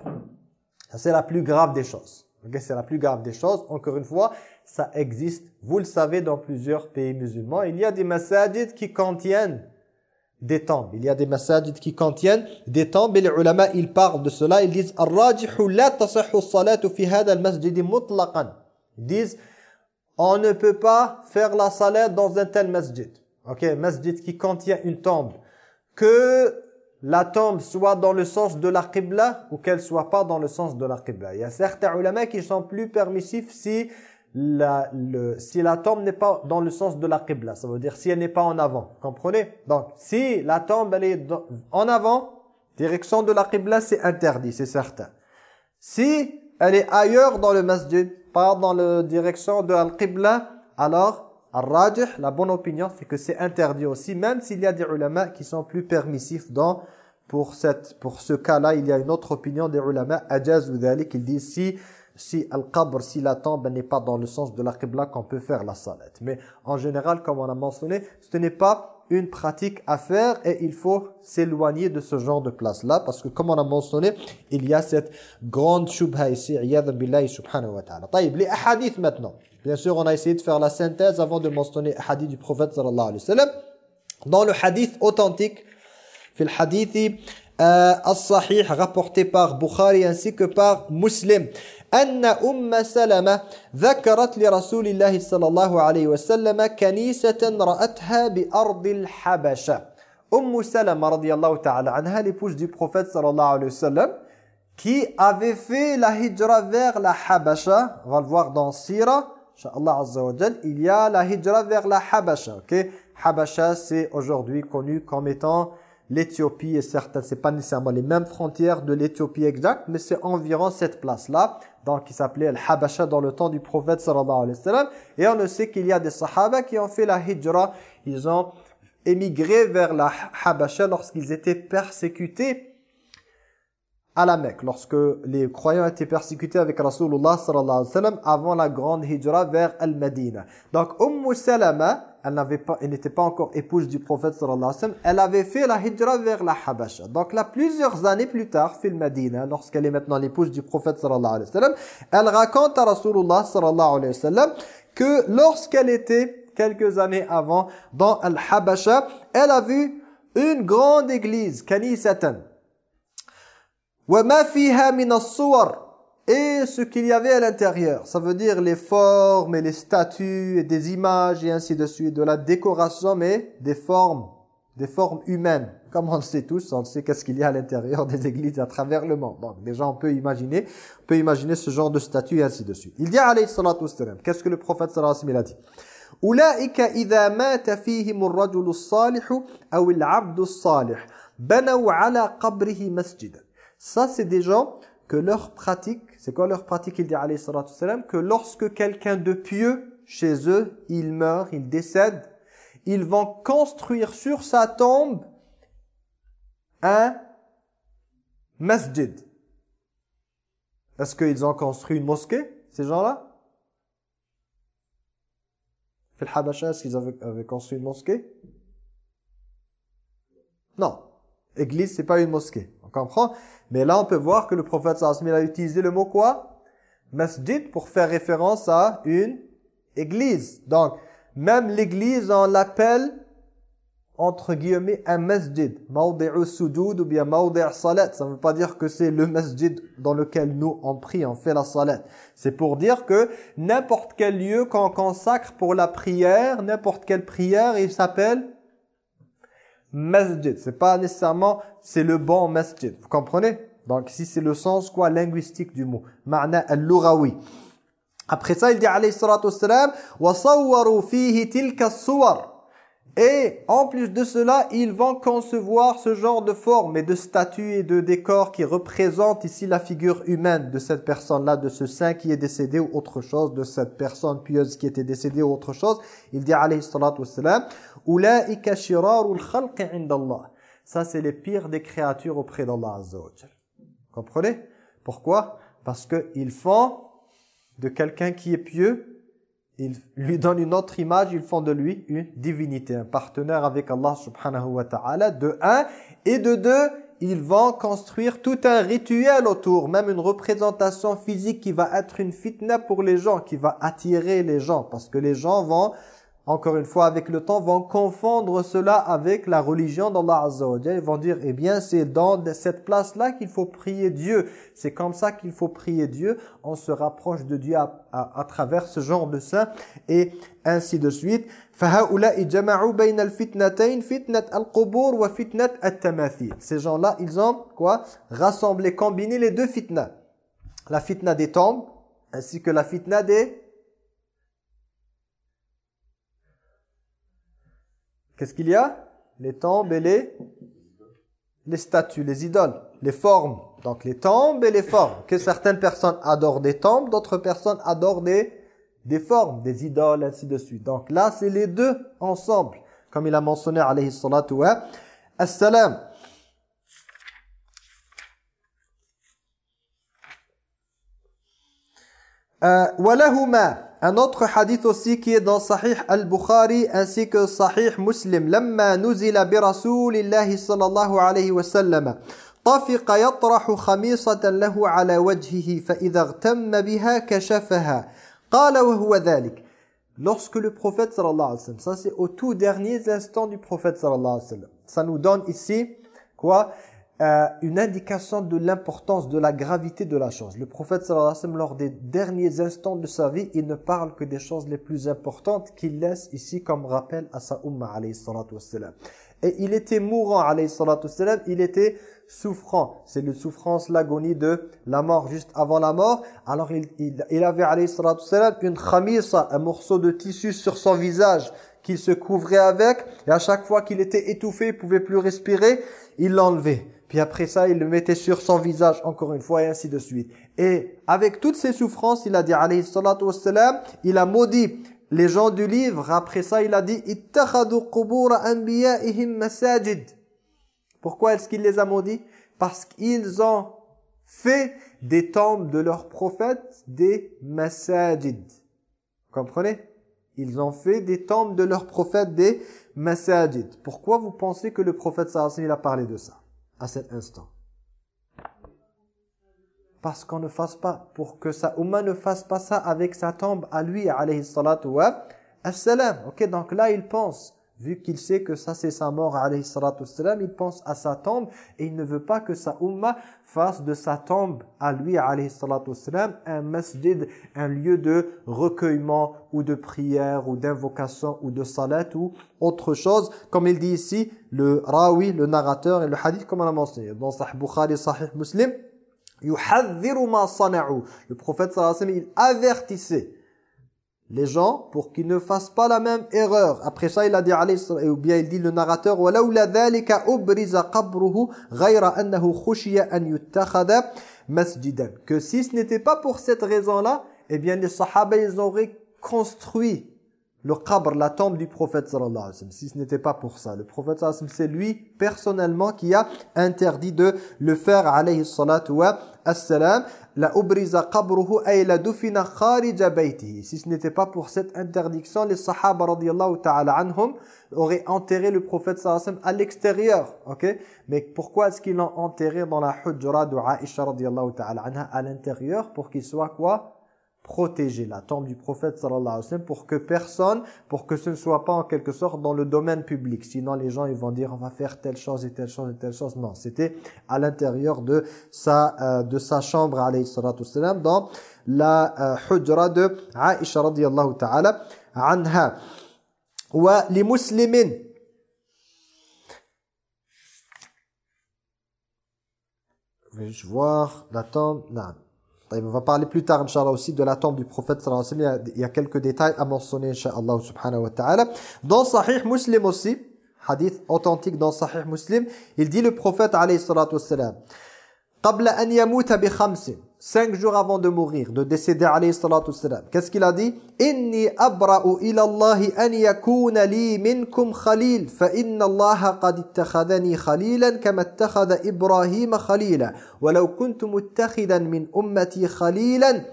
C'est la plus grave des choses. c'est la plus grave des choses. Encore une fois, ça existe, vous le savez, dans plusieurs pays musulmans. Il y a des masajid qui contiennent des tombes. Il y a des masajid qui contiennent des tombes et les ulama ils parlent de cela. Ils disent Ils disent on ne peut pas faire la salat dans un tel masjid. Ok, masjid qui contient une tombe. Que la tombe soit dans le sens de la qibla ou qu'elle soit pas dans le sens de la qibla. Il y a certains ulama qui sont plus permissifs si la, le, si la tombe n'est pas dans le sens de la qibla, ça veut dire si elle n'est pas en avant, comprenez? Donc, si la tombe elle est en avant, direction de la qibla, c'est interdit, c'est certain. Si elle est ailleurs dans le masjid, pas dans la direction de la qibla, alors, al la bonne opinion, c'est que c'est interdit aussi, même s'il y a des ulama qui sont plus permissifs dans pour ce cas-là, il y a une autre opinion des ulama, ajaz ou qui disent si si al-qabr, si la tombe n'est pas dans le sens de la qibla qu'on peut faire la salat. Mais en général, comme on a mentionné, ce n'est pas une pratique à faire et il faut s'éloigner de ce genre de place-là parce que comme on a mentionné, il y a cette grande shubha ici, billahi subhanahu wa ta'ala. les hadiths maintenant. Bien sûr, on a essayé de faire la synthèse avant de mentionner les hadiths du prophète sallallahu alayhi wa sallam. Dans le hadith authentique, في الحديث الصحيح rapporté par Bukhari ainsi que par Muslim أن أم سلمة ذكرت لرسول الله صلى الله عليه وسلم كنيسة رأتها بأرض الحبشة أم سلمة رضي الله تعالى عنها l'épouse du prophète صلى الله عليه وسلم qui avait fait la hijra vers la Habasha on va le voir dans Sira Il y a la hijra vers la Habasha ok? Habasha c'est aujourd'hui connu comme étant l'Éthiopie est certaine, c'est pas nécessairement les mêmes frontières de l'Éthiopie exacte, mais c'est environ cette place-là, donc qui s'appelait Al-Habasha dans le temps du prophète sallallahu alayhi wa sallam. Et on le sait qu'il y a des sahaba qui ont fait la hijra, ils ont émigré vers la Habasha lorsqu'ils étaient persécutés à la Mecque, lorsque les croyants étaient persécutés avec Rasulullah sallallahu alayhi wa sallam avant la grande hijra vers Al-Madina. Donc Umm Salama, elle n'avait pas, elle n'était pas encore épouse du prophète sallallahu alayhi wa sallam, elle avait fait la hijra vers la Habasha. Donc là, plusieurs années plus tard, fil Madina, lorsqu'elle est maintenant l'épouse du prophète sallallahu alayhi wa sallam, elle raconte à Rasulullah sallallahu alayhi wa sallam que lorsqu'elle était, quelques années avant, dans Al-Habasha, elle a vu une grande église, kanisatan, et ce qu'il y avait à l'intérieur. Ça veut dire les formes et les statues et des images et ainsi de suite. De la décoration, mais des formes, des formes humaines. Comme on le sait tous, on sait qu'est-ce qu'il y a à l'intérieur des églises à travers le monde. Donc déjà on peut imaginer, on peut imaginer ce genre de statues et ainsi de suite. Il dit alayhi salatu wassalam, qu'est-ce que le prophète sallallahu alayhi wa sallam a dit أولئك إذا مات فيهم الرجل الصالح أو العبد الصالح بنوا على قبره مسجدا Ça, c'est des gens que leur pratique, c'est quoi leur pratique Il dit alayhi salatu salam, que lorsque quelqu'un de pieux chez eux, il meurt, il décède, ils vont construire sur sa tombe un masjid. Est-ce qu'ils ont construit une mosquée, ces gens-là? Fait le Habasha, est-ce qu'ils avaient, construit une mosquée? Non. Église, c'est pas une mosquée. On comprend? Mais là, on peut voir que le prophète sallallahu a utilisé le mot quoi? Masjid pour faire référence à une église. Donc, même l'église, on l'appelle entre guillemets un masjid, mawdi'u sujud ou bien mawdi' salat. Ça ne veut pas dire que c'est le masjid dans lequel nous on prie, on fait la salat. C'est pour dire que n'importe quel lieu qu'on consacre pour la prière, n'importe quelle prière, il s'appelle masjid. C'est pas nécessairement c'est le bon masjid. Vous comprenez? Donc ici c'est le sens quoi linguistique du mot. Ma'na al-lughawi. Après ça, il dit alayhi salatu wassalam wa sawwaru fihi tilka suwar et en plus de cela, ils vont concevoir ce genre de forme et de statues et de décors qui représentent ici la figure humaine de cette personne-là, de ce saint qui est décédé ou autre chose, de cette personne pieuse qui était décédée ou autre chose. Il dit alayhi salatu wassalam, « Shirarul khalqi indallah » Ça, c'est les pires des créatures auprès d'Allah Azza Comprenez? Pourquoi? Parce qu'ils font de quelqu'un qui est pieux ils lui donnent une autre image, ils font de lui une divinité, un partenaire avec Allah subhanahu wa ta'ala, de un, et de deux, ils vont construire tout un rituel autour, même une représentation physique qui va être une fitna pour les gens, qui va attirer les gens, parce que les gens vont encore une fois, avec le temps, vont confondre cela avec la religion d'Allah Azza Ils vont dire, eh bien, c'est dans cette place-là qu'il faut prier Dieu. C'est comme ça qu'il faut prier Dieu. On se rapproche de Dieu à, travers ce genre de saint et ainsi de suite. Ces gens-là, ils ont quoi Rassemblé, combiné les deux fitna. La fitna des tombes ainsi que la fitna des Qu'est-ce qu'il y a? Les tombes et les, statues, les idoles, les formes. Donc les tombes et les formes. Que certaines personnes adorent des tombes, d'autres personnes adorent des, des formes, des idoles, ainsi de suite. Donc là, c'est les deux ensemble. Comme il a mentionné, alayhi salatu wa assalam. Euh, un autre hadith aussi qui est dans Sahih al-Bukhari ainsi que Sahih Muslim. لما نزل برسول الله صلى الله عليه وسلم طفق يطرح خميصة له على وجهه فإذا اغتم بها كشفها قال وهو ذلك Lorsque le prophète sallallahu alayhi wa sallam, ça c'est au tout dernier instant du prophète sallallahu alayhi wa sallam. Ça nous donne ici quoi euh, une indication de l'importance, de la gravité de la chose. Le prophète sallallahu alayhi wa sallam, lors des derniers instants de sa vie, il ne parle que des choses les plus importantes qu'il laisse ici comme rappel à sa umma alayhi salatu wassalam. Et il était mourant alayhi salatu wassalam, il était souffrant. C'est la souffrance, l'agonie de la mort juste avant la mort. Alors il, il, il avait alayhi salatu wassalam une khamisa, un morceau de tissu sur son visage qu'il se couvrait avec. Et à chaque fois qu'il était étouffé, il pouvait plus respirer, il l'enlevait. Puis après ça, il le mettait sur son visage, encore une fois, et ainsi de suite. Et avec toutes ces souffrances, il a dit, alayhi salatu wassalam, il a maudit les gens du livre. Après ça, il a dit, masajid. Pourquoi est-ce qu'il les a maudits? Parce qu'ils ont fait des tombes de leurs prophètes des masajid. Comprenez? Ils ont fait des tombes de leurs prophètes des masajid. Pourquoi vous pensez que le prophète sallallahu a parlé de ça? À cet instant. Parce qu'on ne fasse pas, pour que sa ne fasse pas ça avec sa tombe à lui, alayhi salatu wa assalam. Ok, donc là il pense vu qu'il sait que ça c'est sa mort, il pense à sa tombe et il ne veut pas que sa umma fasse de sa tombe à lui, un masjid, un lieu de recueillement ou de prière ou d'invocation ou de salat ou autre chose. Comme il dit ici, le rawi, le narrateur et le hadith comme on a mentionné dans Sahih Bukhari, Sahih Muslim, Le prophète il avertissait les gens pour qu'ils ne fassent pas la même erreur. Après ça, il a dit, ou bien il dit le narrateur, Que si ce n'était pas pour cette raison-là, eh bien les sahaba, ils auraient construit le qabr, la tombe du prophète sallallahu alayhi wa sallam, si ce n'était pas pour ça. Le prophète sallallahu alayhi wa sallam, c'est lui personnellement qui a interdit de le faire alayhi salatu wa assalam. Qabruhu ay la dufina kharija baytihi. Si ce n'était pas pour cette interdiction, les sahaba radiyallahu ta'ala anhum auraient enterré le prophète sallallahu alayhi wa sallam à l'extérieur. ok Mais pourquoi est-ce qu'ils l'ont enterré dans la hujra de Aisha radiyallahu ta'ala anha à l'intérieur pour qu'il soit quoi protéger la tombe du prophète sallallahu alayhi wa pour que personne, pour que ce ne soit pas en quelque sorte dans le domaine public. Sinon les gens ils vont dire on va faire telle chose et telle chose et telle chose. Non, c'était à l'intérieur de sa euh, de sa chambre alayhi salatu sallam dans la euh, hujra de Aisha radiyallahu ta'ala anha. Wa les muslimin Je vais voir la tombe? Non. On va parler plus tard, Inch'Allah, aussi de la tombe du prophète sallallahu alayhi wa sallam. Il y a quelques détails à mentionner, Inch'Allah subhanahu wa ta'ala. Dans Sahih Muslim aussi, hadith authentique dans Sahih Muslim, il dit le prophète alayhi salatu wa sallam, قبل أن يموت بخمس cinq jours avant de mourir, de décéder alayhi salatu salam. Qu'est-ce qu'il a dit Inni abra'u ila Allah an yakuna li minkum khalil fa inna Allah qad ittakhadhani khalilan kama ittakhadha Ibrahim khalila wa law kuntu muttakhidan min ummati khalilan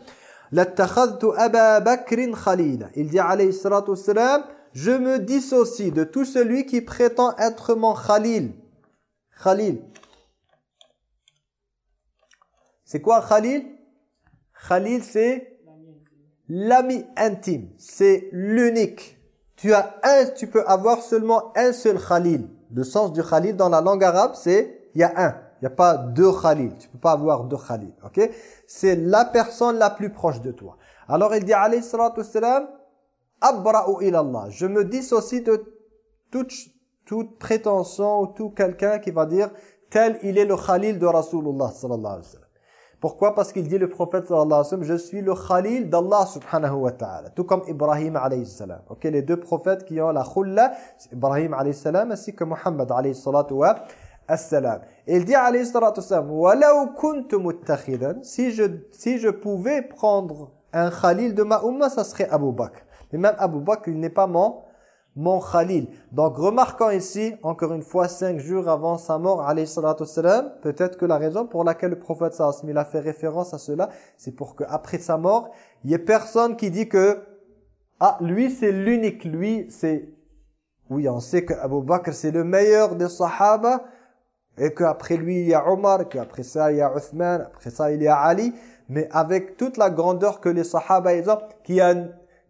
lattakhadhtu Aba Bakr khalila. Il dit alayhi salatu salam je me dissocie de tout celui qui prétend être mon khalil. Khalil. C'est quoi Khalil? Khalil, c'est l'ami intime. C'est l'unique. Tu as un, tu peux avoir seulement un seul Khalil. Le sens du Khalil dans la langue arabe, c'est il y a un. Il n'y a pas deux Khalil. Tu peux pas avoir deux Khalil. Ok? C'est la personne la plus proche de toi. Alors il dit alayhi salatu wassalam, Abra'u ilallah. Je me dissocie de toute, prétention ou tout quelqu'un qui va dire tel il est le Khalil de Rasulullah sallallahu alayhi. Pourquoi? Parce qu'il dit le prophète sallallahu alayhi wa sallam, je suis le khalil d'Allah subhanahu wa ta'ala. Tout comme Ibrahim alayhi salam. Ok, les deux prophètes qui ont la khulla, Ibrahim alayhi salam ainsi que Muhammad alayhi salatu wa salam. Et il dit alayhi salatu wa salam, si je, si je pouvais prendre un khalil de ma umma, ça serait Abu Bakr. Mais même Abu Bakr, il n'est pas mon mon Khalil. Donc remarquons ici, encore une fois, cinq jours avant sa mort, alayhi peut-être que la raison pour laquelle le prophète sallallahu a fait référence à cela, c'est pour qu'après sa mort, il n'y ait personne qui dit que ah, lui c'est l'unique, lui c'est... Oui, on sait qu'Abu Bakr c'est le meilleur des sahaba, et qu'après lui il y a Omar, qu'après ça il y a Uthman, après ça il y a Ali, mais avec toute la grandeur que les sahaba ils ont, qui a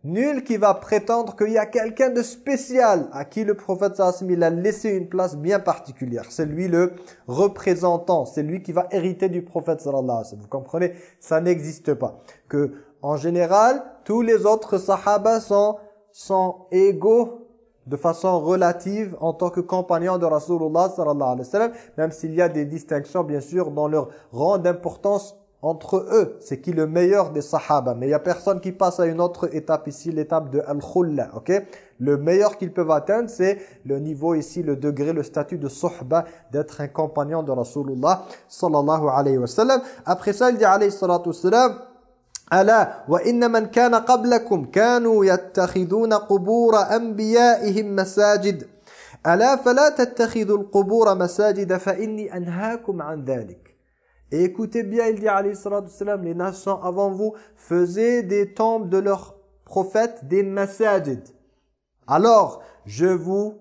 Nul qui va prétendre qu'il y a quelqu'un de spécial à qui le prophète sallallahu a laissé une place bien particulière. C'est lui le représentant, c'est lui qui va hériter du prophète sallallahu Vous comprenez? Ça n'existe pas. Que en général, tous les autres sahaba sont, sont égaux de façon relative en tant que compagnons de Rasulullah sallallahu alayhi wa sallam, même s'il y a des distinctions bien sûr dans leur rang d'importance entre eux, c'est qui le meilleur des sahaba. Mais il n'y a personne qui passe à une autre étape ici, l'étape de al-khulla. ok Le meilleur qu'ils peuvent atteindre, c'est le niveau ici, le degré, le statut de suhba, d'être un compagnon de Rasulullah sallallahu alayhi wa sallam. Après ça, il dit alayhi salatu sallam, ألا وإن من كان قبلكم كانوا يتخذون قبور أنبيائهم مساجد ألا فلا تتخذوا القبور مساجد فإني أنهاكم عن ذلك et écoutez bien, il dit alayhi les nations avant vous faisaient des tombes de leurs prophètes, des masajid. Alors, je vous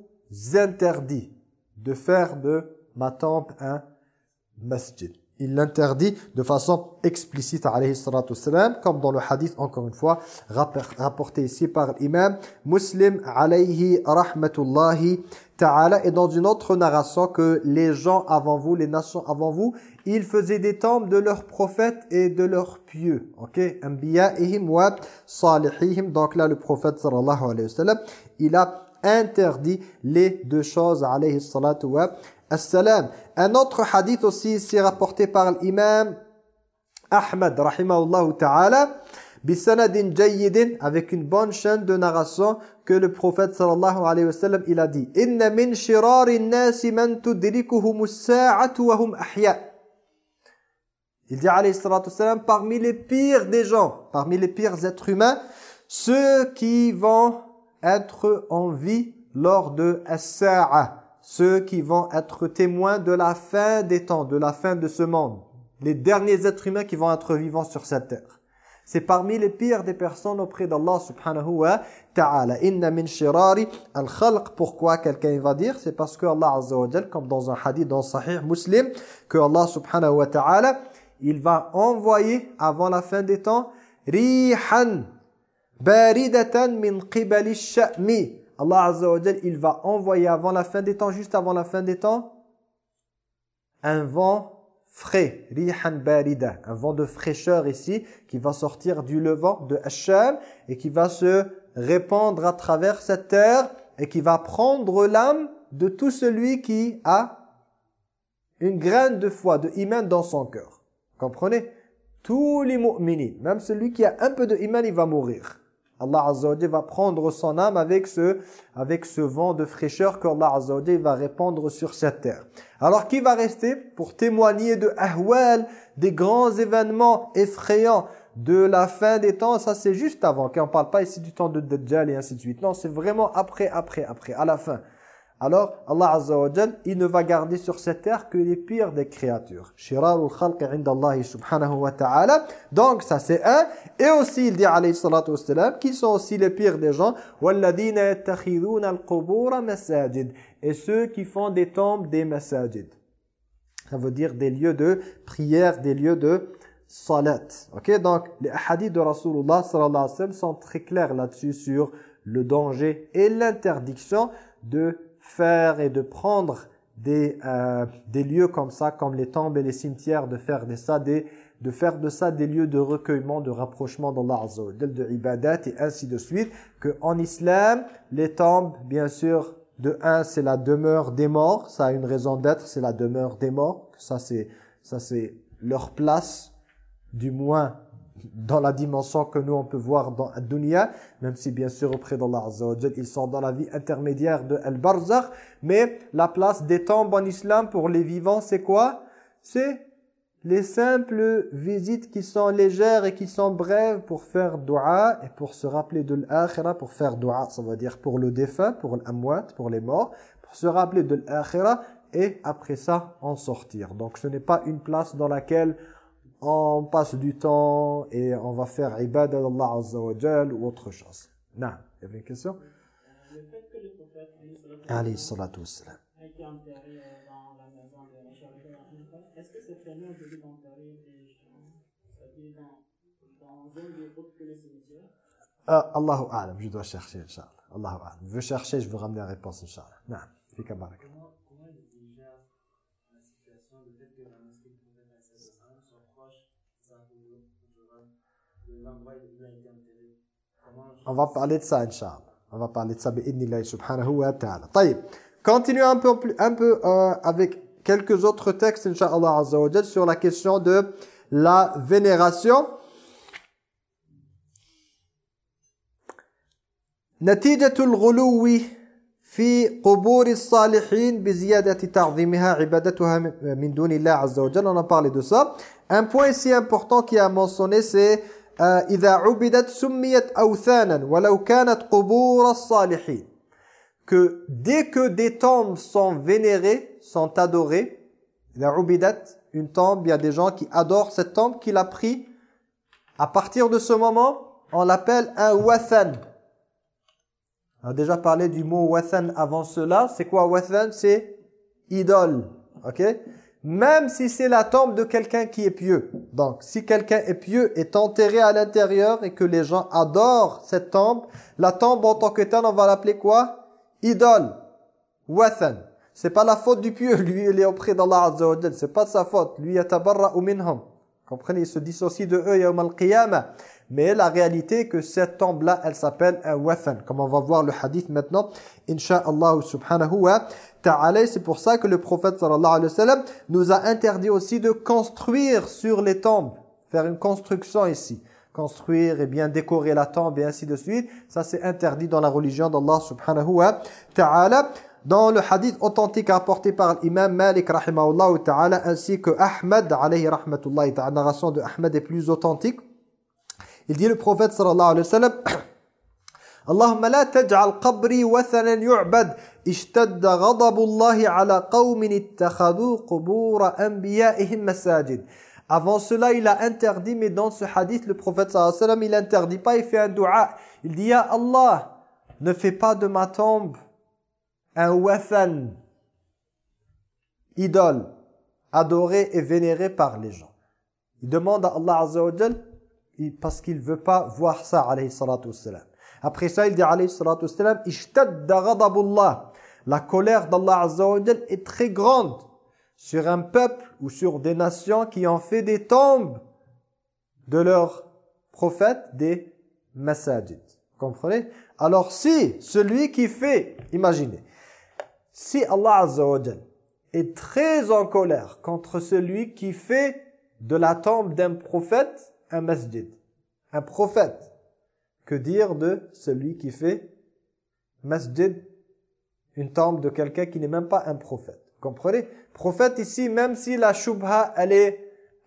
interdis de faire de ma tombe un masjid. Il l'interdit de façon explicite, alayhi comme dans le hadith, encore une fois, rapporté ici par l'imam Muslim, alayhi rahmatullahi ta'ala, et dans une autre narration que les gens avant vous, les nations avant vous, ils faisaient des tombes de leurs prophètes et de leurs pieux. Ok? Anbiya'ihim wa salihihim. Donc là, le prophète sallallahu alayhi wa sallam, il a interdit les deux choses alayhi salatu wa salam. Un autre hadith aussi, c'est rapporté par l'imam Ahmad, rahimahullah ta'ala, bisanadin jayyidin, avec une bonne chaîne de narration que le prophète sallallahu alayhi wa sallam, il a dit « Inna min shirari nasi man tudrikuhumus sa'atu wa hum Il dit alayhi salam, parmi les pires des gens, parmi les pires êtres humains, ceux qui vont être en vie lors de As-Sa'a, ceux qui vont être témoins de la fin des temps, de la fin de ce monde, les derniers êtres humains qui vont être vivants sur cette terre. C'est parmi les pires des personnes auprès d'Allah subhanahu wa ta'ala. Inna min shirari al-khalq. Pourquoi quelqu'un va dire? C'est parce que Allah azza wa comme dans un hadith dans Sahih Muslim, que Allah subhanahu wa ta'ala il va envoyer avant la fin des temps rihan baridatan min qibali sha'mi. Allah Azza wa il va envoyer avant la fin des temps, juste avant la fin des temps, un vent frais, rihan barida, un vent de fraîcheur ici, qui va sortir du levant de Hacham et qui va se répandre à travers cette terre et qui va prendre l'âme de tout celui qui a une graine de foi, de iman dans son cœur. Comprenez? Tous les mu'minines, même celui qui a un peu de iman, il va mourir. Allah Azza va prendre son âme avec ce, avec ce vent de fraîcheur qu'Allah Azza va répandre sur cette terre. Alors qui va rester pour témoigner de ahwal, des grands événements effrayants de la fin des temps? Ça c'est juste avant, qu'on ne parle pas ici du temps de Dajjal et ainsi de suite. Non, c'est vraiment après, après, après, à la fin alors Allah Azza wa il ne va garder sur cette terre que les pires des créatures. Shirarul khalq subhanahu wa ta'ala. Donc ça c'est un. Et aussi il dit alayhi salatu wassalam qu'ils sont aussi les pires des gens. Al-qubura. Et ceux qui font des tombes des masajid. Ça veut dire des lieux de prière, des lieux de salat. Ok, donc les hadiths de Rasulullah sallallahu alayhi wasallam sont très clairs là-dessus sur le danger et l'interdiction de faire et de prendre des, euh, des lieux comme ça, comme les tombes et les cimetières, de faire de ça des, de faire de ça des lieux de recueillement, de rapprochement d'Allah Azza wa de ibadat et ainsi de suite. Que en islam, les tombes, bien sûr, de un, c'est la demeure des morts, ça a une raison d'être, c'est la demeure des morts. Ça c'est ça c'est leur place, du moins dans la dimension que nous on peut voir dans la dunya, même si bien sûr auprès d'Allah Azza wa ils sont dans la vie intermédiaire de Al-Barzakh, mais la place des tombes en islam pour les vivants, c'est quoi? C'est les simples visites qui sont légères et qui sont brèves pour faire dua et pour se rappeler de l'akhira, pour faire dua, ça veut dire pour le défunt, pour l'amwat, pour les morts, pour se rappeler de l'akhira et après ça en sortir. Donc ce n'est pas une place dans laquelle on passe du temps et on va faire ibadah d'Allah Azza wa Jal ou autre chose. Non, il y avait une question? Alayhi salatu wassalam a été enterré dans la maison de la est-ce que c'est permis aujourd'hui d'enterrer des gens, c'est-à-dire dans, dans un lieu autre que les cimetières ah, Allahu A'lam, je dois chercher, Inch'Allah. Allahu A'lam. Je veux chercher, je veux ramener la réponse, Inch'Allah. Non, fika. On va parler de ça, Inch'Allah. On va parler de ça, bi'idnillahi subhanahu wa ta'ala. Taïb. Continuons un peu, un peu euh, avec quelques autres textes, Inch'Allah Azza wa sur la question de la vénération. نتيجة الغلو في قبور الصالحين بزيادة تعظيمها عبادتها من دون الله عز وجل. On a parlé de ça. Un point ici important qui a mentionné, c'est إذا عبدت سميت أوثانا ولو كانت قبور الصالحين que dès que des tombes sont vénérées, sont adorées, إذا عبدت une tombe, il y a des gens qui adorent cette tombe qu'il a pris. À partir de ce moment, on l'appelle un wathan. On a déjà parlé du mot wathan avant cela. C'est quoi wathan C'est idole. Ok Même si c'est la tombe de quelqu'un qui est pieux. Donc, si quelqu'un est pieux, est enterré à l'intérieur et que les gens adorent cette tombe, la tombe en tant que telle, on va l'appeler quoi? Idole. Wathan. C'est pas la faute du pieux. Lui, il est auprès d'Allah Azza wa C'est pas de sa faute. Lui, yatabarra'u minhum. Comprenez, il se dissocie de eux yawm al-qiyamah. Mais la réalité que cette tombe-là, elle s'appelle un wathan. Comme on va voir le hadith maintenant, Inch'Allah subhanahu wa ta'ala. C'est pour ça que le prophète sallallahu alayhi wa sallam nous a interdit aussi de construire sur les tombes. Faire une construction ici. Construire et bien décorer la tombe et ainsi de suite. Ça c'est interdit dans la religion d'Allah subhanahu wa ta'ala. Dans le hadith authentique apporté par l'imam Malik rahimahullah ta'ala ainsi que Ahmed alayhi rahmatullah ta'ala. narration de Ahmed est plus authentique. Il dit le prophète sallallahu alayhi wa sallam <coughs> Allahumma la taj'al qabri wathanan yu'bad ishtadda ghadabullahi ala qawmin ittakhadhu qubura anbiya'ihim masajid. Avant cela, il a interdit, mais dans ce hadith, le prophète sallallahu alayhi wa sallam, il interdit pas, il fait un dua. Il dit, « Ya Allah, ne fais pas de ma tombe un wathan, idole, adoré et vénéré par les gens. » Il demande à Allah Azza wa Jal, parce qu'il veut pas voir ça, alayhi salatu wassalam. Après ça, il dit, alayhi salatu wassalam, Ishtadda ghadabullah. La colère d'Allah Azza est très grande sur un peuple ou sur des nations qui ont fait des tombes de leurs prophètes, des masajid. Vous comprenez? Alors si celui qui fait, imaginez, si Allah Azza est très en colère contre celui qui fait de la tombe d'un prophète un masjid, un prophète, que dire de celui qui fait masjid, une tombe de quelqu'un qui n'est même pas un prophète comprenez? Prophète ici, même si la shubha, elle est,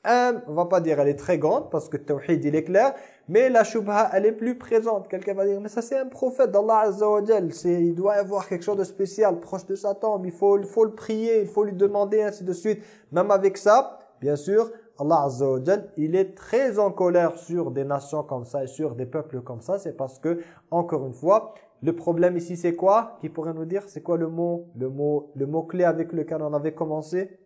un, on va pas dire elle est très grande, parce que tawhid il est clair, mais la shubha, elle est plus présente. Quelqu'un va dire, mais ça c'est un prophète d'Allah Azza wa Il doit y avoir quelque chose de spécial proche de sa tombe. Il faut, il faut le prier, il faut lui demander, ainsi de suite. Même avec ça, bien sûr, Allah Azza il est très en colère sur des nations comme ça et sur des peuples comme ça. C'est parce que, encore une fois, le problème ici c'est quoi? Qui pourrait nous dire? C'est quoi le mot, le mot, le mot clé avec lequel on avait commencé?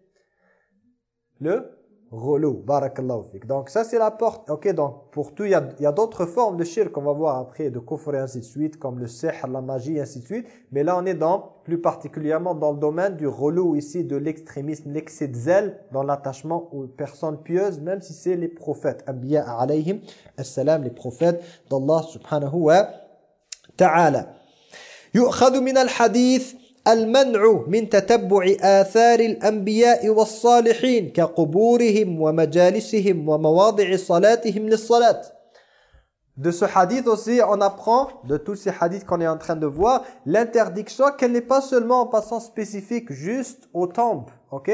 Le relou, barakallahu fik. Donc ça c'est la porte. Ok, donc pour tout, il y a, il y a d'autres formes de shirk qu'on va voir après, de kufr et ainsi de suite, comme le sihr, la magie et ainsi de suite. Mais là on est dans, plus particulièrement dans le domaine du relou ici, de l'extrémisme, l'excès de zèle dans l'attachement aux personnes pieuses, même si c'est les prophètes. Anbiya alayhim, assalam, les prophètes d'Allah subhanahu wa ta'ala. يؤخذ من الحديث المنع من تتبع آثار الأنبياء والصالحين كقبورهم ومجالسهم ومواضع صلاتهم للصلاة De ce hadith aussi, on apprend, de tous ces hadiths qu'on est en train de voir, l'interdiction qu'elle n'est pas seulement en passant spécifique juste aux tombes. Ok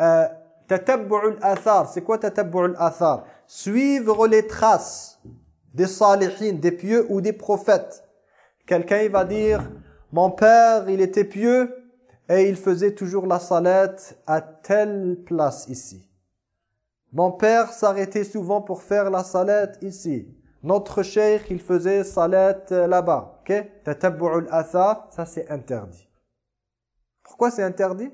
euh, Tatabbu'ul athar, c'est quoi tatabbu'ul athar Suivre les traces des salihin, des pieux ou des prophètes. Quelqu'un il va dire mon père il était pieux et il faisait toujours la salette à telle place ici. Mon père s'arrêtait souvent pour faire la salette ici. Notre cheikh il faisait salette là-bas. OK? Tatabbu'ul athar, ça c'est interdit. Pourquoi c'est interdit?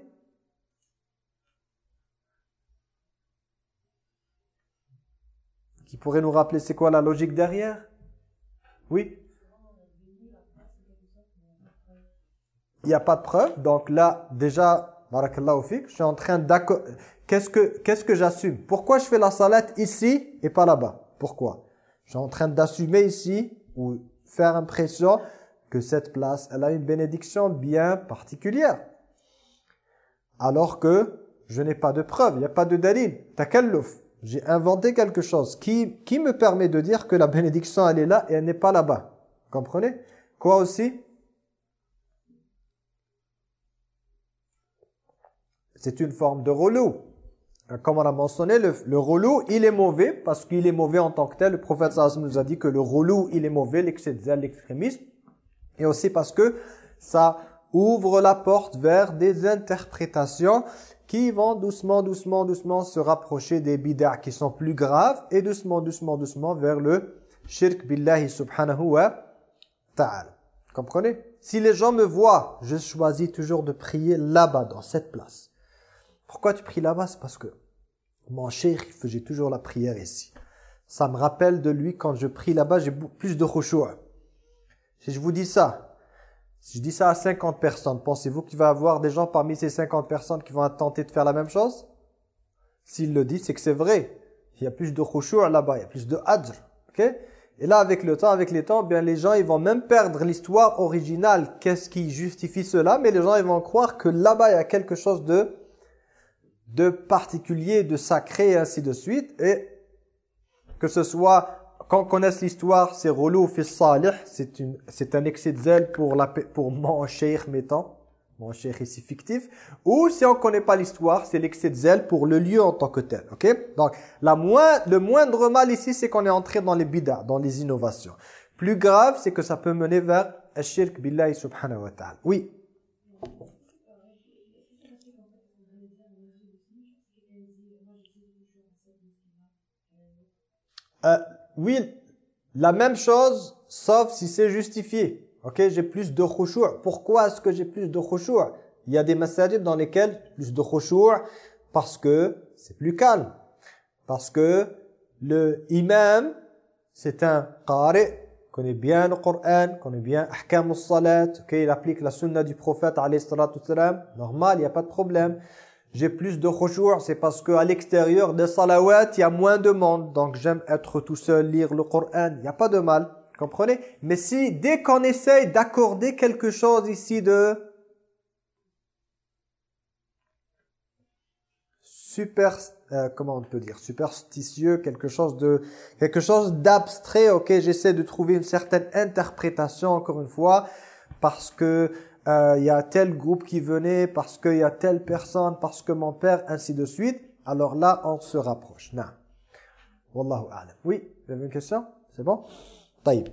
Qui pourrait nous rappeler c'est quoi la logique derrière? Oui? Il n'y a pas de preuve. Donc là, déjà, barakallahu je suis en train d'accord. Qu'est-ce que, qu'est-ce que j'assume? Pourquoi je fais la salade ici et pas là-bas? Pourquoi? Je suis en train d'assumer ici ou faire impression que cette place, elle a une bénédiction bien particulière. Alors que je n'ai pas de preuve, il n'y a pas de dalil. Takalluf. J'ai inventé quelque chose qui, qui me permet de dire que la bénédiction, elle est là et elle n'est pas là-bas. Comprenez? Quoi aussi? C'est une forme de relou. Comme on a mentionné, le, le relou, il est mauvais parce qu'il est mauvais en tant que tel. Le prophète sallallahu nous a dit que le relou, il est mauvais, l'extrémisme. Et aussi parce que ça ouvre la porte vers des interprétations qui vont doucement, doucement, doucement se rapprocher des bid'ah qui sont plus graves et doucement, doucement, doucement vers le shirk billahi subhanahu wa ta'ala. Comprenez? Si les gens me voient, je choisis toujours de prier là-bas, dans cette place. Pourquoi tu pries là-bas? C'est parce que mon cher, faisait toujours la prière ici. Ça me rappelle de lui quand je prie là-bas, j'ai plus de khushu'. Si je vous dis ça, si je dis ça à 50 personnes, pensez-vous qu'il va y avoir des gens parmi ces 50 personnes qui vont tenter de faire la même chose? S'il le dit, c'est que c'est vrai. Il y a plus de khushu' là-bas, il y a plus de adr. ok? Et là, avec le temps, avec les temps, bien les gens, ils vont même perdre l'histoire originale. Qu'est-ce qui justifie cela? Mais les gens, ils vont croire que là-bas, il y a quelque chose de de particulier, de sacré, ainsi de suite. Et que ce soit, quand on connaisse l'histoire, c'est relou, fils c'est un excès de zèle pour, la, pour mon cheikh, mettons, mon cheikh ici fictif. Ou si on ne connaît pas l'histoire, c'est l'excès de zèle pour le lieu en tant que tel. ok? Donc, la moins, le moindre mal ici, c'est qu'on est entré dans les bidas, dans les innovations. Plus grave, c'est que ça peut mener vers shirk billahi subhanahu wa ta'ala. Oui Euh, oui, la même chose, sauf si c'est justifié. Ok, j'ai plus de khushu'. Pourquoi est-ce que j'ai plus de khushu' Il y a des masajid dans lesquels plus de khushu' parce que c'est plus calme. Parce que le imam, c'est un qari, connaît bien le Coran, connaît bien ahkam al-salat, ok, il applique la sunna du prophète alayhi normal, il n'y a pas de problème. J'ai plus de khushu' c'est parce qu'à l'extérieur des salawat, il y a moins de monde, donc j'aime être tout seul, lire le Coran, il n'y a pas de mal, comprenez? Mais si, dès qu'on essaye d'accorder quelque chose ici de super euh, comment on peut dire? Superstitieux quelque chose de quelque chose d'abstrait ok? J'essaie de trouver une certaine interprétation encore une fois parce que euh, il y a tel groupe qui venait parce qu'il y a telle personne parce que mon père ainsi de suite alors là on se rapproche non wallahu a'lam oui vous avez une question c'est bon طيب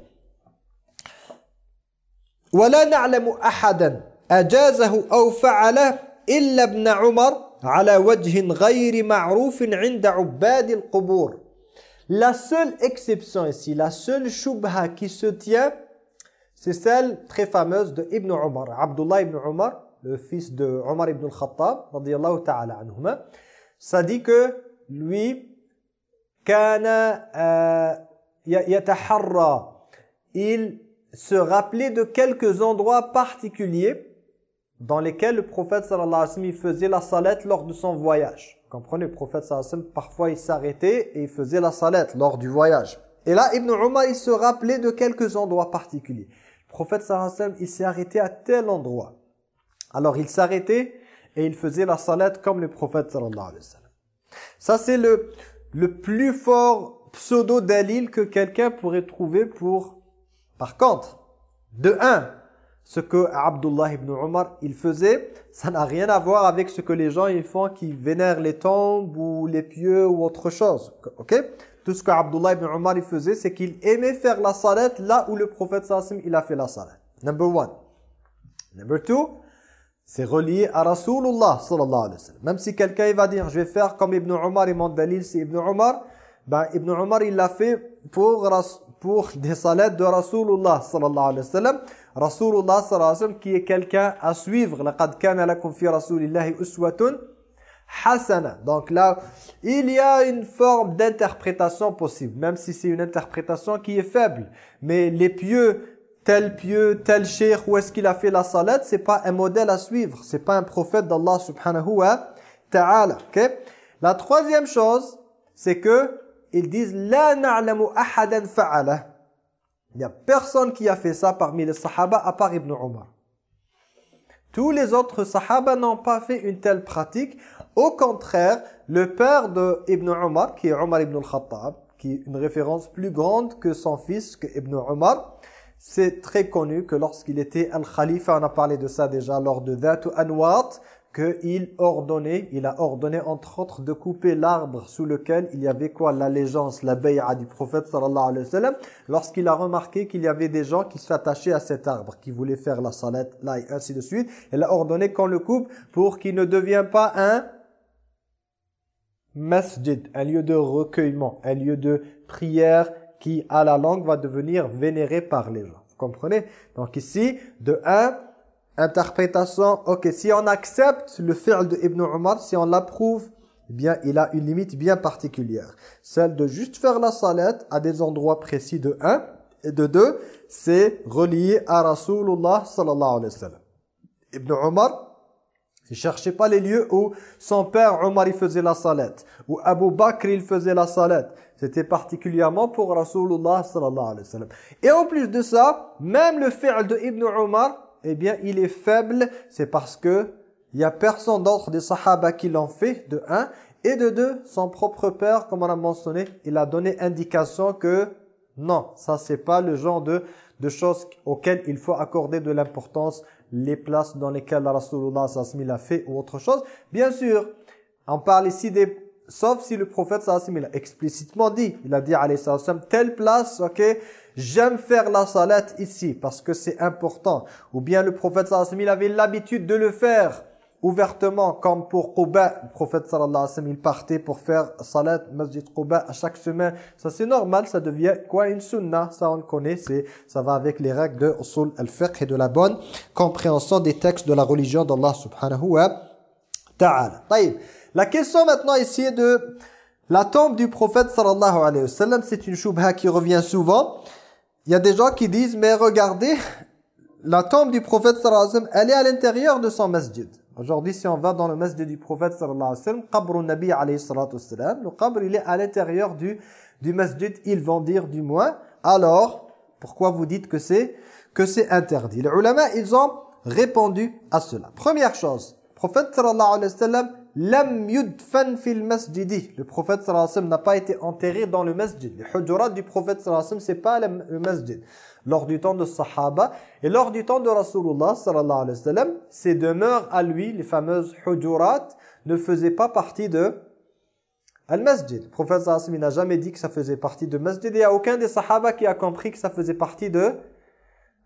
ولا نعلم احدا اجازه او فعله الا ابن عمر على وجه غير معروف عند عباد القبور La seule exception ici, la seule shubha qui se tient, c'est celle très fameuse de Ibn Omar, Abdullah ibn Omar, le fils de Omar ibn al-Khattab, radiyallahu ta'ala anhuma. Ça dit que lui, yataharra, il se rappelait de quelques endroits particuliers dans lesquels le prophète sallallahu alayhi wa sallam faisait la salat lors de son voyage. Vous comprenez, le prophète sallallahu alayhi wa sallam, parfois il s'arrêtait et il faisait la salat lors du voyage. Et là, Ibn Umar, il se rappelait de quelques endroits particuliers. Prophète sallam, il s'est arrêté à tel endroit. Alors il s'arrêtait et il faisait la salat comme le prophète sallallahu alayhi wa sallam. Ça c'est le, le plus fort pseudo-dalil que quelqu'un pourrait trouver pour... Par contre, de un, ce que Abdullah ibn Omar il faisait, ça n'a rien à voir avec ce que les gens ils font qui vénèrent les tombes ou les pieux ou autre chose. OK? tout ce que Abdullah ibn Omar faisait, c'est qu'il aimait faire la salat là où le prophète sallallahu il a fait la salat. Number one. Number two, c'est relié à Rasulullah sallallahu alayhi wa sallam. Même si quelqu'un va dire, je vais faire comme Ibn Omar et mon dalil, c'est Ibn Omar, ben Ibn Omar, il l'a fait pour, pour des salats de Rasulullah sallallahu alayhi wa sallam. Rasulullah sallallahu alayhi wa sallam qui est quelqu'un à suivre. « Laqad lakum fi rasulillahi uswatun » hasana. Donc là, il y a une forme d'interprétation possible, même si c'est une interprétation qui est faible. Mais les pieux, tel pieux, tel cheikh, où est-ce qu'il a fait la salat, c'est pas un modèle à suivre. C'est pas un prophète d'Allah subhanahu wa ta'ala. Okay? La troisième chose, c'est que ils disent la na'lamu ahadan fa'ala. Il n'y a personne qui a fait ça parmi les sahaba à part Ibn Omar. Tous les autres sahaba n'ont pas fait une telle pratique. Au contraire, le père de Ibn Omar, qui est Omar ibn al-Khattab, qui est une référence plus grande que son fils, que Ibn Omar, c'est très connu que lorsqu'il était al-Khalifa, on a parlé de ça déjà lors de Anwat, qu'il ordonnait, il a ordonné entre autres de couper l'arbre sous lequel il y avait quoi? L'allégeance, la bay'a du prophète sallallahu alayhi wa lorsqu'il a remarqué qu'il y avait des gens qui s'attachaient à cet arbre, qui voulaient faire la salat, là et ainsi de suite. Il a ordonné qu'on le coupe pour qu'il ne devienne pas un masjid, un lieu de recueillement, un lieu de prière qui, à la langue, va devenir vénéré par les gens. Vous comprenez? Donc ici, de un, interprétation, ok, si on accepte le fi'l de Ibn Omar, si on l'approuve, eh bien, il a une limite bien particulière. Celle de juste faire la salat à des endroits précis de un, et de deux, c'est relié à Rasulullah sallallahu alayhi wa sallam. Ibn Omar, il cherchait pas les lieux où son père Omar il faisait la salat, ou Abu Bakr il faisait la salat. C'était particulièrement pour Rasulullah sallallahu alayhi wa sallam. Et en plus de ça, même le fi'l de Ibn Omar, eh bien, il est faible, c'est parce que il y a personne d'autre des sahaba qui l'ont fait, de un. Et de deux, son propre père, comme on a mentionné, il a donné indication que non, ça c'est pas le genre de, de choses auxquelles il faut accorder de l'importance, les places dans lesquelles la Rasulullah sallallahu a fait ou autre chose. Bien sûr, on parle ici des sauf si le prophète sallallahu a explicitement dit, il a dit alayhi sallam telle place, OK, j'aime faire la salat ici parce que c'est important. Ou bien le prophète sallallahu il avait l'habitude de le faire ouvertement comme pour Quba, le prophète sallallahu alayhi wa sallam, il partait pour faire salat masjid Quba à chaque semaine. Ça c'est normal, ça devient quoi une sunna, ça on le connaît, c'est ça va avec les règles de usul al-fiqh et de la bonne compréhension des textes de la religion d'Allah subhanahu wa ta'ala. La question maintenant ici est de La tombe du prophète sallallahu alayhi wa sallam, c'est une shubha qui revient souvent. Il y a des gens qui disent, mais regardez, la tombe du prophète sallallahu elle est à l'intérieur de son masjid. Aujourd'hui, si on va dans le masjid du prophète sallallahu alayhi wa sallam, le qabr, il est à l'intérieur du, du masjid, ils vont dire du moins. Alors, pourquoi vous dites que c'est que c'est interdit? Les ulama, ils ont répondu à cela. Première chose, prophète sallallahu alayhi wa sallam, lam yudfan fil masjidi. Le prophète sallallahu n'a pas été enterré dans le masjid. Les hujurat du prophète sallallahu c'est pas le masjid. Lors du temps de Sahaba et lors du temps de Rasulullah sallallahu alayhi wa sallam, ces demeures à lui, les fameuses hujurat, ne faisaient pas partie de Al-Masjid. Le prophète sallallahu alayhi n'a jamais dit que ça faisait partie de Masjid. Il n'y a aucun des Sahaba qui a compris que ça faisait partie de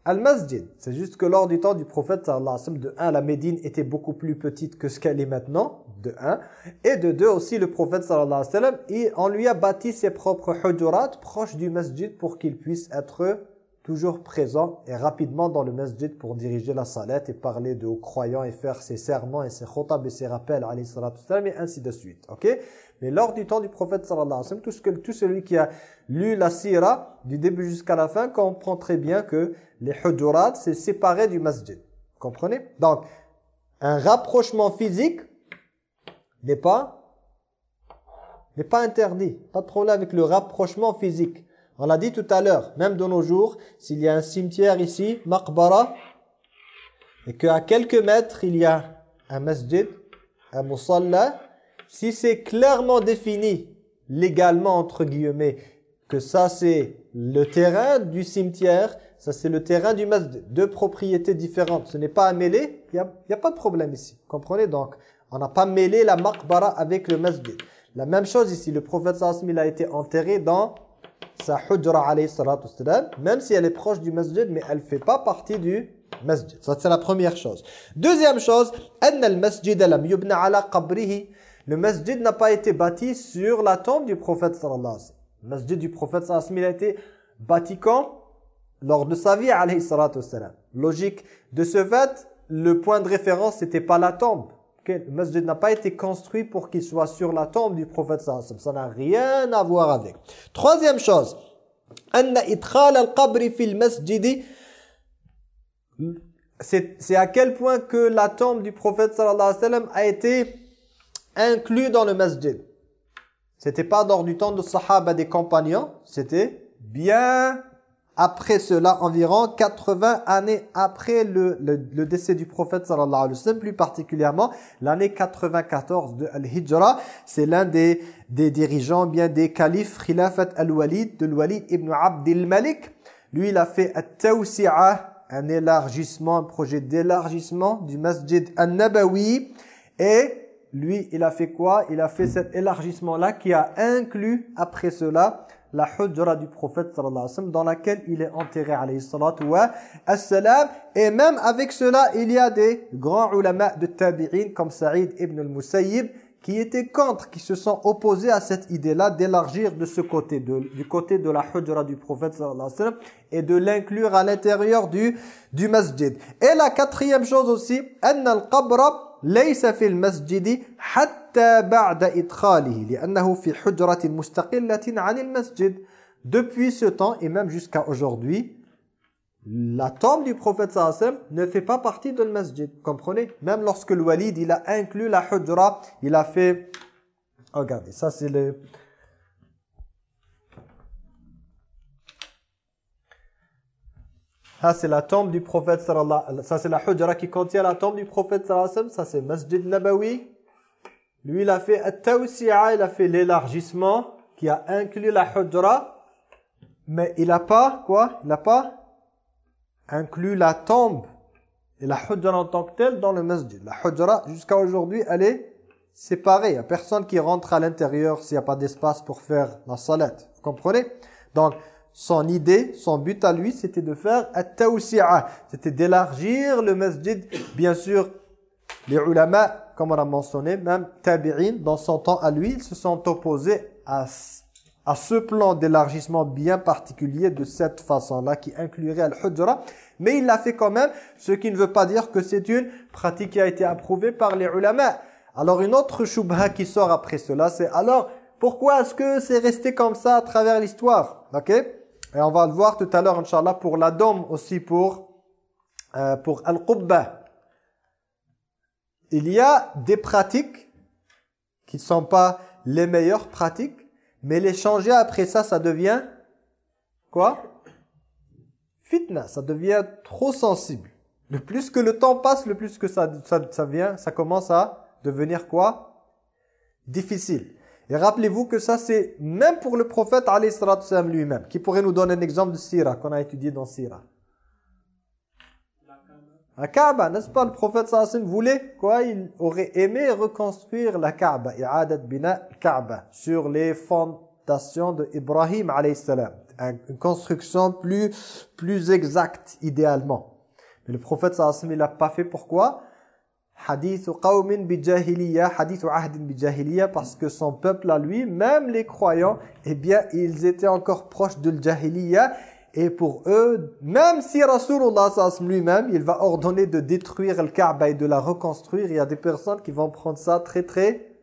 Al-Masjid. C'est juste que lors du temps du prophète sallallahu alayhi wa sallam, de un, la Médine était beaucoup plus petite que ce qu'elle est maintenant, de un. Et de deux aussi, le prophète sallallahu alayhi wa sallam, il- on lui a bâti ses propres hujurat proches du Masjid pour qu'il puisse être toujours présent et rapidement dans le masjid pour diriger la salat et parler de aux croyants et faire ses serments et ses khotab et ses rappels alayhi wassalam, et ainsi de suite. Ok? Mais lors du temps du prophète sallallahu alayhi wa sallam, tout, ce que, tout celui qui a lu la sira du début jusqu'à la fin comprend très bien que les hujurat c'est séparé du masjid. Comprenez? Donc, un rapprochement physique n'est pas n'est pas interdit. Pas de problème avec le rapprochement physique. On l'a dit tout à l'heure, même de nos jours, s'il y a un cimetière ici, maqbara, et qu'à quelques mètres, il y a un masjid, un musalla, si c'est clairement défini, légalement, entre guillemets, que ça c'est le terrain du cimetière, ça c'est le terrain du masjid, deux propriétés différentes, ce n'est pas à mêler, il n'y a, a pas de problème ici, comprenez donc on n'a pas mêlé la maqbara avec le masjid. La même chose ici, le prophète sallallahu il a été enterré dans sa hujra alayhi même si elle est proche du masjid, mais elle ne fait pas partie du masjid. Ça, c'est la première chose. Deuxième chose, Le masjid n'a pas été bâti sur la tombe du prophète sallallahu alayhi wa sallam. Le masjid du prophète sallallahu alayhi wa sallam a été bâti quand? Lors de sa vie alayhi salatu Logique de ce fait, le point de référence, c'était pas la tombe lequel le masjid n'a pas été construit pour qu'il soit sur la tombe du prophète sallallahu Ça n'a rien à voir avec. Troisième chose, c'est à quel point que la tombe du prophète sallallahu alayhi wa sallam a été inclue dans le masjid. C'était pas dans du temps de sahaba des compagnons, c'était bien après cela, environ 80 années après le, le, le décès du prophète sallallahu alayhi wa sallam, plus particulièrement l'année 94 de Al-Hijra. C'est l'un des, des dirigeants, bien des califes, Khilafat Al-Walid, de Walid ibn Abdil Malik. Lui, il a fait At-Tawsi'a, un élargissement, un projet d'élargissement du Masjid An-Nabawi. Et lui, il a fait quoi? Il a fait cet élargissement-là qui a inclus, après cela, la hujra du prophète sallallahu alayhi wa sallam, dans laquelle il est enterré alayhi salatu wa assalam. Et même avec cela, il y a des grands ulama de tabi'in comme Saïd ibn al-Musayyib qui étaient contre, qui se sont opposés à cette idée-là d'élargir de ce côté, du côté de la hujra du prophète sallallahu alayhi wa sallam, et de l'inclure à l'intérieur du, du masjid. Et la quatrième chose aussi, « Anna al-qabra » ليس في المسجد حتى بعد إدخاله لأنه في حجرة مستقلة عن المسجد Depuis ce temps et même jusqu'à aujourd'hui, la tombe du prophète sallallahu alayhi wa sallam ne fait pas partie de le masjid. Comprenez Même lorsque le walid, il a inclus la hujra, il a fait... Regardez, ça c'est le... Ça c'est la tombe du prophète. Ça c'est la hujra qui contient la tombe du prophète. Ça c'est Masjid Nabawi. Lui il a fait At-Tawsi'a, il a fait l'élargissement qui a inclus la hujra. Mais il n'a pas, quoi? Il n'a pas inclus la tombe et la hujra en tant que telle dans le masjid. La hujra, jusqu'à aujourd'hui, elle est séparée. Il n'y a personne qui rentre à l'intérieur s'il n'y a pas d'espace pour faire la salat. Vous comprenez? Donc, son idée, son but à lui, c'était de faire at-tawsi'a. C'était d'élargir le masjid. Bien sûr, les ulama, comme on a mentionné, même tabi'in, dans son temps à lui, ils se sont opposés à à ce plan d'élargissement bien particulier de cette façon-là qui inclurait al-hujra. Mais il l'a fait quand même, ce qui ne veut pas dire que c'est une pratique qui a été approuvée par les ulama. Alors une autre shubha qui sort après cela, c'est alors, Pourquoi est-ce que c'est resté comme ça à travers l'histoire? Ok? Et on va le voir tout à l'heure, Inch'Allah, pour la dôme aussi, pour, euh, pour Al-Qubba. Il y a des pratiques qui ne sont pas les meilleures pratiques, mais les changer après ça, ça devient quoi? Fitna, ça devient trop sensible. Le plus que le temps passe, le plus que ça, ça, ça vient, ça commence à devenir quoi? Difficile. Et rappelez-vous que ça, c'est même pour le prophète lui-même, qui pourrait nous donner un exemple de Sira, qu'on a étudié dans Sira. La Kaaba, n'est-ce pas? Le prophète sallam voulait quoi? Il aurait aimé reconstruire la Kaaba, i'adat bina Kaaba, sur les fondations de Ibrahim salam. Une construction plus, plus exacte, idéalement. Mais le prophète sallam, il l'a pas fait. Pourquoi? Hadith qawmin bijahiliya, hadith ahdin bijahiliya, parce que son peuple à lui, même les croyants, eh bien, ils étaient encore proches de l'jahiliya et pour eux, même si Rasulullah lui-même, il va ordonner de détruire le Kaaba et de la reconstruire, il y a des personnes qui vont prendre ça très très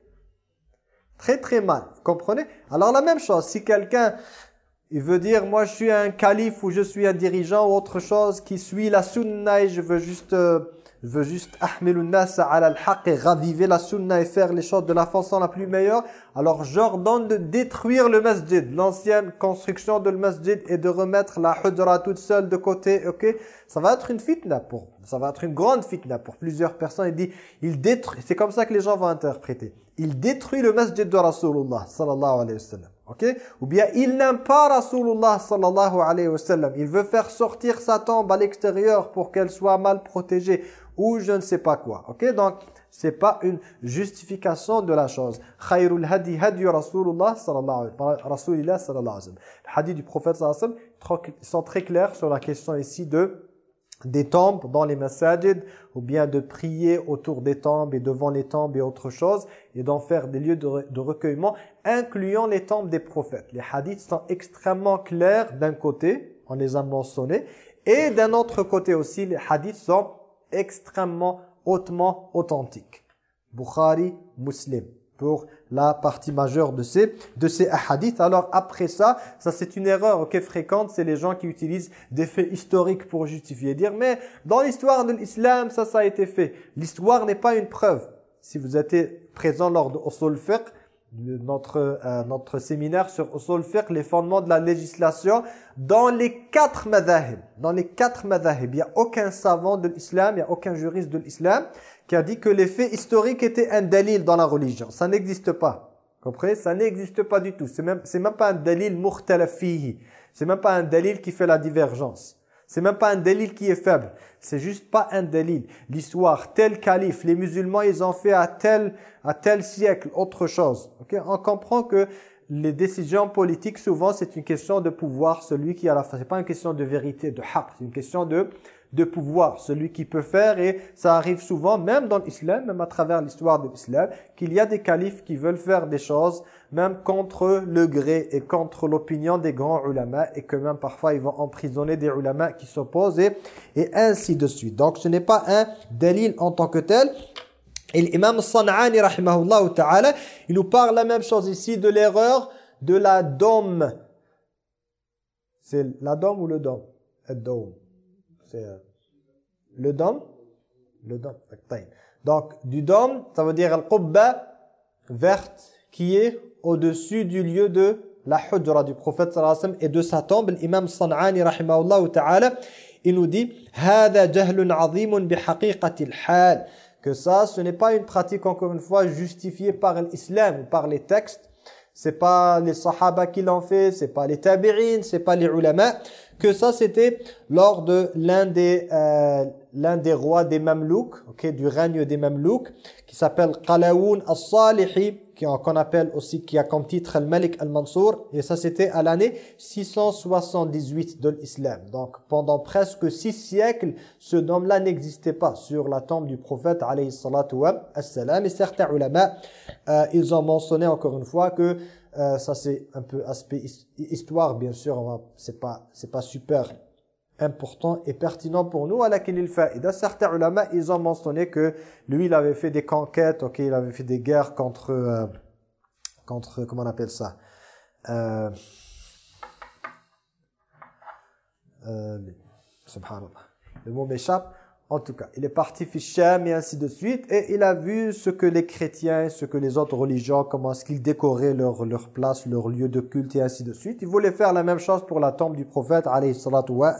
très très mal. Comprenez? Alors la même chose, si quelqu'un il veut dire moi je suis un calife ou je suis un dirigeant ou autre chose qui suit la sunna et je veux juste euh, veut juste et raviver la sunna et faire les choses de la façon la plus meilleure, alors j'ordonne de détruire le masjid, l'ancienne construction de le masjid et de remettre la hudra toute seule de côté, ok? Ça va être une fitna pour, ça va être une grande fitna pour plusieurs personnes. Il dit, il détruit, c'est comme ça que les gens vont interpréter. Il détruit le masjid de Rasulullah sallallahu alayhi wa sallam. Ok? Ou bien il n'aime pas Rasulullah sallallahu alayhi wa sallam. Il veut faire sortir sa tombe à l'extérieur pour qu'elle soit mal protégée ou je ne sais pas quoi. Ok? Donc, c'est pas une justification de la chose. Khairul hadi hadi Rasulullah sallallahu alayhi wa sallam. Hadiths du prophète sallallahu alayhi wa sont très clairs sur la question ici de des tombes dans les masajid ou bien de prier autour des tombes et devant les tombes et autre chose et d'en faire des lieux de, de, recueillement incluant les tombes des prophètes. Les hadiths sont extrêmement clairs d'un côté, on les a mentionnés, et d'un autre côté aussi, les hadiths sont extrêmement hautement authentique. Bukhari, Muslim pour la partie majeure de ces, de ces hadiths. Alors après ça, ça c'est une erreur est fréquente, c'est les gens qui utilisent des faits historiques pour justifier. Dire, mais dans l'histoire de l'islam, ça, ça a été fait. L'histoire n'est pas une preuve. Si vous êtes présent lors de Fiqh, notre, euh, notre séminaire sur Usul Fiqh, les fondements de la législation, dans les quatre madhahib, dans les quatre madhahib, il n'y a aucun savant de l'islam, il n'y a aucun juriste de l'islam qui a dit que les faits historiques étaient un dalil dans la religion. Ça n'existe pas. Comprenez? Ça n'existe pas du tout. C'est même, même pas un dalil muhtalafihi. C'est même pas un dalil qui fait la divergence. C'est même pas un dalil qui est faible. C'est juste pas un dalil. L'histoire, tel calife, les musulmans, ils ont fait à tel, à tel siècle autre chose. Okay? On comprend que les décisions politiques, souvent, c'est une question de pouvoir. Celui qui a la c'est pas une question de vérité, de haq. C'est une question de de pouvoir, celui qui peut faire, et ça arrive souvent, même dans l'islam, même à travers l'histoire de l'islam, qu'il y a des califes qui veulent faire des choses, même contre le gré et contre l'opinion des grands ulama, et que même parfois ils vont emprisonner des ulama qui s'opposent, et, et ainsi de suite. Donc ce n'est pas un dalil en tant que tel, et l'imam San'ani, ta'ala, il nous parle la même chose ici de l'erreur de la dôme. C'est la dôme ou le dôme? Le dôme. C'est euh, le dôme Le dôme. Donc, du dôme, ça veut dire al-qubba verte qui est au-dessus du lieu de la hudra du prophète sallallahu et de sa tombe. L'imam San'ani rahimahullah ta'ala, il nous dit «» que ça, ce n'est pas une pratique, encore une fois, justifiée par l'islam ou par les textes, c'est pas les sahaba qui l'ont fait, c'est pas les tabi'in, c'est pas les ulama. Que ça, c'était lors de l'un des, euh, l'un des rois des Mamelouks, okay, du règne des Mamelouks, qui s'appelle Qalaoun al-Salihi, qu'on appelle aussi, qui a comme titre Al-Malik al-Mansour. Et ça, c'était à l'année 678 de l'islam. Donc, pendant presque six siècles, ce nom-là n'existait pas sur la tombe du prophète, alayhi salatu wa. Et certains ulama, euh, ils ont mentionné encore une fois que euh, ça, c'est un peu aspect histoire, bien sûr. C'est pas, pas super important et pertinent pour nous. certains ulama, ils ont mentionné que lui, il avait fait des conquêtes, ok, il avait fait des guerres contre, euh, contre, comment on appelle ça euh, euh, Subhanallah. Le mot m'échappe. En tout cas, il est parti Ficham et ainsi de suite. Et il a vu ce que les chrétiens, ce que les autres religions, comment est-ce qu'ils décoraient leur, leur place, leur lieu de culte et ainsi de suite. Il voulait faire la même chose pour la tombe du prophète, alayhi salatu wa.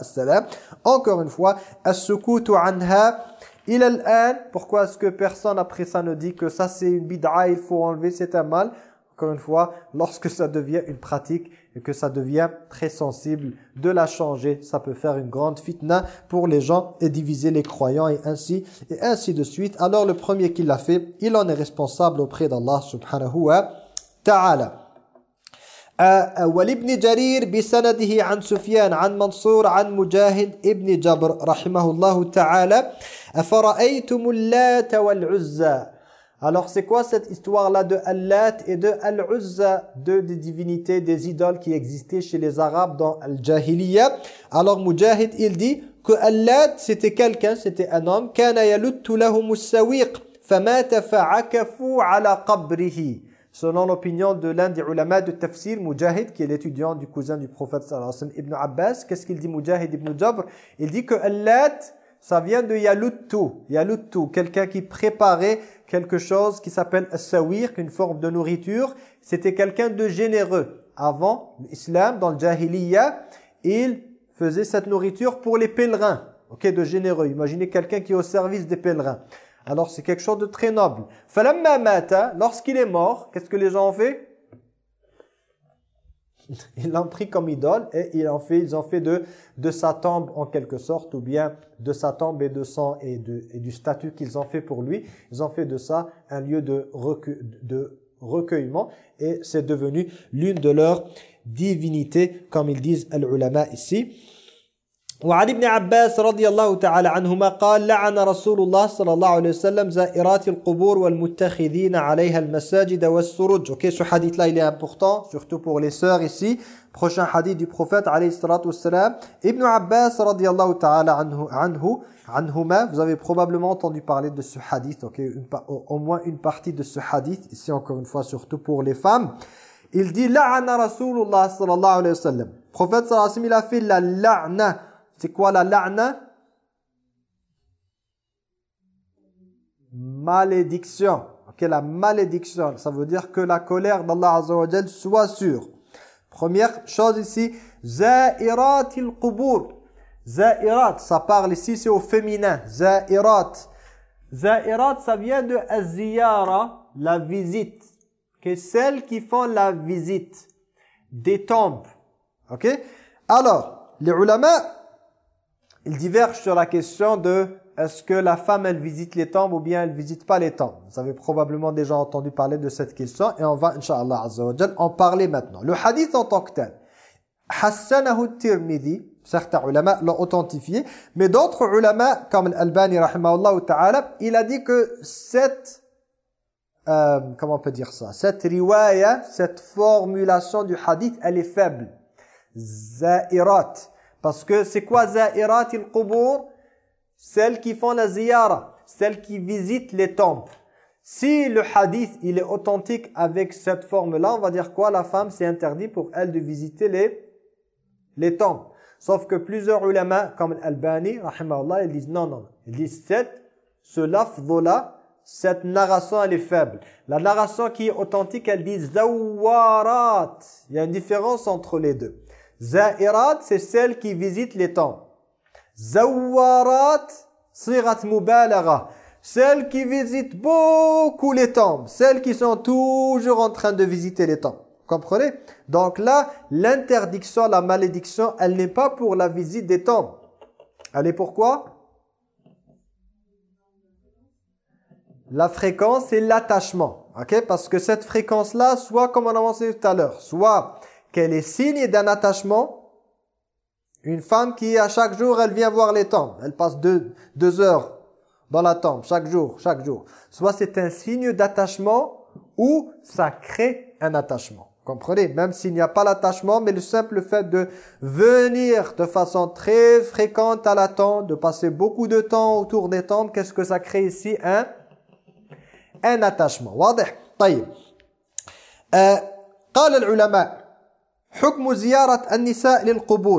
Encore une fois, as-sukutu anha il Pourquoi est-ce que personne après ça ne dit que ça c'est une bid'a, il faut enlever, c'est un mal? encore une fois, lorsque ça devient une pratique et que ça devient très sensible, de la changer, ça peut faire une grande fitna pour les gens et diviser les croyants et ainsi, et ainsi de suite. Alors le premier qui l'a fait, il en est responsable auprès d'Allah subhanahu wa ta'ala. ولابن جرير بسنده عن سفيان عن منصور عن مجاهد ابن جبر رحمه الله تعالى أفرأيتم اللات والعزى alors c'est quoi cette histoire-là de Allat et de Al-Uzza, deux des divinités, des idoles qui existaient chez les Arabes dans Al-Jahiliya? Alors Mujahid, il dit que Allat, c'était quelqu'un, c'était un homme, « Kana yaluttu lahum famata fa'akafu ala qabrihi » Selon l'opinion de l'un des ulama de tafsir, Mujahid, qui est l'étudiant du cousin du prophète Ibn Abbas, qu'est-ce qu'il dit Mujahid Ibn Jabr? Il dit que Allat, ça vient de Yaluttu, Yaluttu, quelqu'un qui préparait quelque chose qui s'appelle as-sawir, une forme de nourriture. C'était quelqu'un de généreux. Avant l'islam, dans le jahiliya, il faisait cette nourriture pour les pèlerins. Ok, de généreux. Imaginez quelqu'un qui est au service des pèlerins. Alors c'est quelque chose de très noble. Falamma mata, lorsqu'il est mort, qu'est-ce que les gens ont fait? <laughs> Ils l'ont pris comme idole et ils ont fait, ils ont fait de, de sa tombe en quelque sorte, ou bien de sa tombe et de sang et, de, et du statut qu'ils ont fait pour lui. Ils ont fait de ça un lieu de, de recueillement et c'est devenu l'une de leurs divinités, comme ils disent al-ulama ici. وعن ابن عباس رضي الله تعالى عنهما قال لعن رسول الله صلى الله عليه وسلم زائرات القبور والمتخذين عليها المساجد والسرج ok ce hadith là il est important surtout pour les sœurs ici prochain hadith du prophète عليه الصلاة والسلام Ibn Abbas رضي الله تعالى عنه عنه عنهما vous avez probablement entendu parler de ce hadith ok une, au moins une partie de ce hadith ici encore une fois surtout pour les femmes il dit la'ana rasulullah sallallahu alayhi wa sallam prophète sallallahu alayhi wa sallam il a fait la la'na C'est quoi la la'na? Malédiction. Ok, la malédiction, ça veut dire que la colère d'Allah Azza wa soit sûre. Première chose ici, za'irat il-qubur. Za'irat, ça parle ici, c'est au féminin. Za'irat. Za'irat, ça vient de aziyara, la visite. Okay, celles qui font la visite des tombes. Ok? Alors, les ulama, il diverge sur la question de est-ce que la femme elle visite les tombes ou bien elle visite pas les tombes. Vous avez probablement déjà entendu parler de cette question et on va inshallah azza wa en parler maintenant. Le hadith en tant que tel Hassanahu Tirmidhi, certains ulama l'ont authentifié, mais d'autres ulama comme rahimahullah ta'ala, il a dit que cette euh, comment on peut dire ça Cette riwaya, cette formulation du hadith, elle est faible. Za'irat. Parce que c'est quoi za'irat il-qubur Celles qui font la ziyara, celles qui visitent les tombes. Si le hadith il est authentique avec cette forme-là, on va dire quoi? La femme, c'est interdit pour elle de visiter les, les tombes. Sauf que plusieurs ulama, comme Al-Albani, ils disent non, non. Ils disent cette, ce lafz-là, cette narration, elle est faible. La narration qui est authentique, elle dit zawarat. Il y a une différence entre les deux. Za'irat, c'est celle qui visite les tombes. Zawarat, sirat mubalagha. Celles qui visitent beaucoup les tombes. Celles qui sont toujours en train de visiter les tombes. Comprenez? Donc là, l'interdiction, la malédiction, elle n'est pas pour la visite des tombes. Elle est pourquoi? La fréquence et l'attachement. ok? Parce que cette fréquence-là, soit comme on a mentionné tout à l'heure, soit qu'elle est signe d'un attachement. Une femme qui, à chaque jour, elle vient voir les tombes. Elle passe deux, deux heures dans la tombe, chaque jour, chaque jour. Soit c'est un signe d'attachement ou ça crée un attachement. Comprenez Même s'il n'y a pas l'attachement, mais le simple fait de venir de façon très fréquente à la tombe, de passer beaucoup de temps autour des tombes, qu'est-ce que ça crée ici Un, un attachement. Euh, قال العلماء Hukmu ziyarat an-nisa.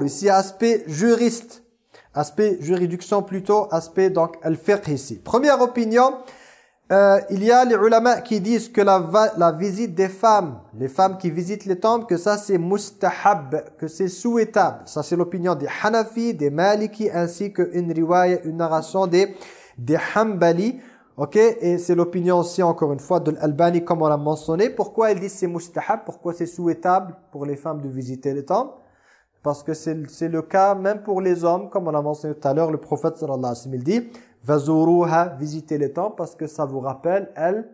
Ici, aspect juriste. Aspect juridiction plutôt, aspect donc al-fiqh ici. Première opinion, euh, il y a les ulama qui disent que la, la visite des femmes, les femmes qui visitent les temples, que ça c'est mustahab, que c'est souhaitable. Ça c'est l'opinion des Hanafi, des Maliki, ainsi qu'une riwaya, une narration des, des Ok, et c'est l'opinion aussi encore une fois de l'Albani comme on l'a mentionné. Pourquoi ils disent c'est mustahab? Pourquoi c'est souhaitable pour les femmes de visiter les tombes Parce que c'est le cas même pour les hommes, comme on l'a mentionné tout à l'heure, le prophète sallallahu alayhi wa sallam dit Vazuruha, visitez les tombes parce que ça vous rappelle elle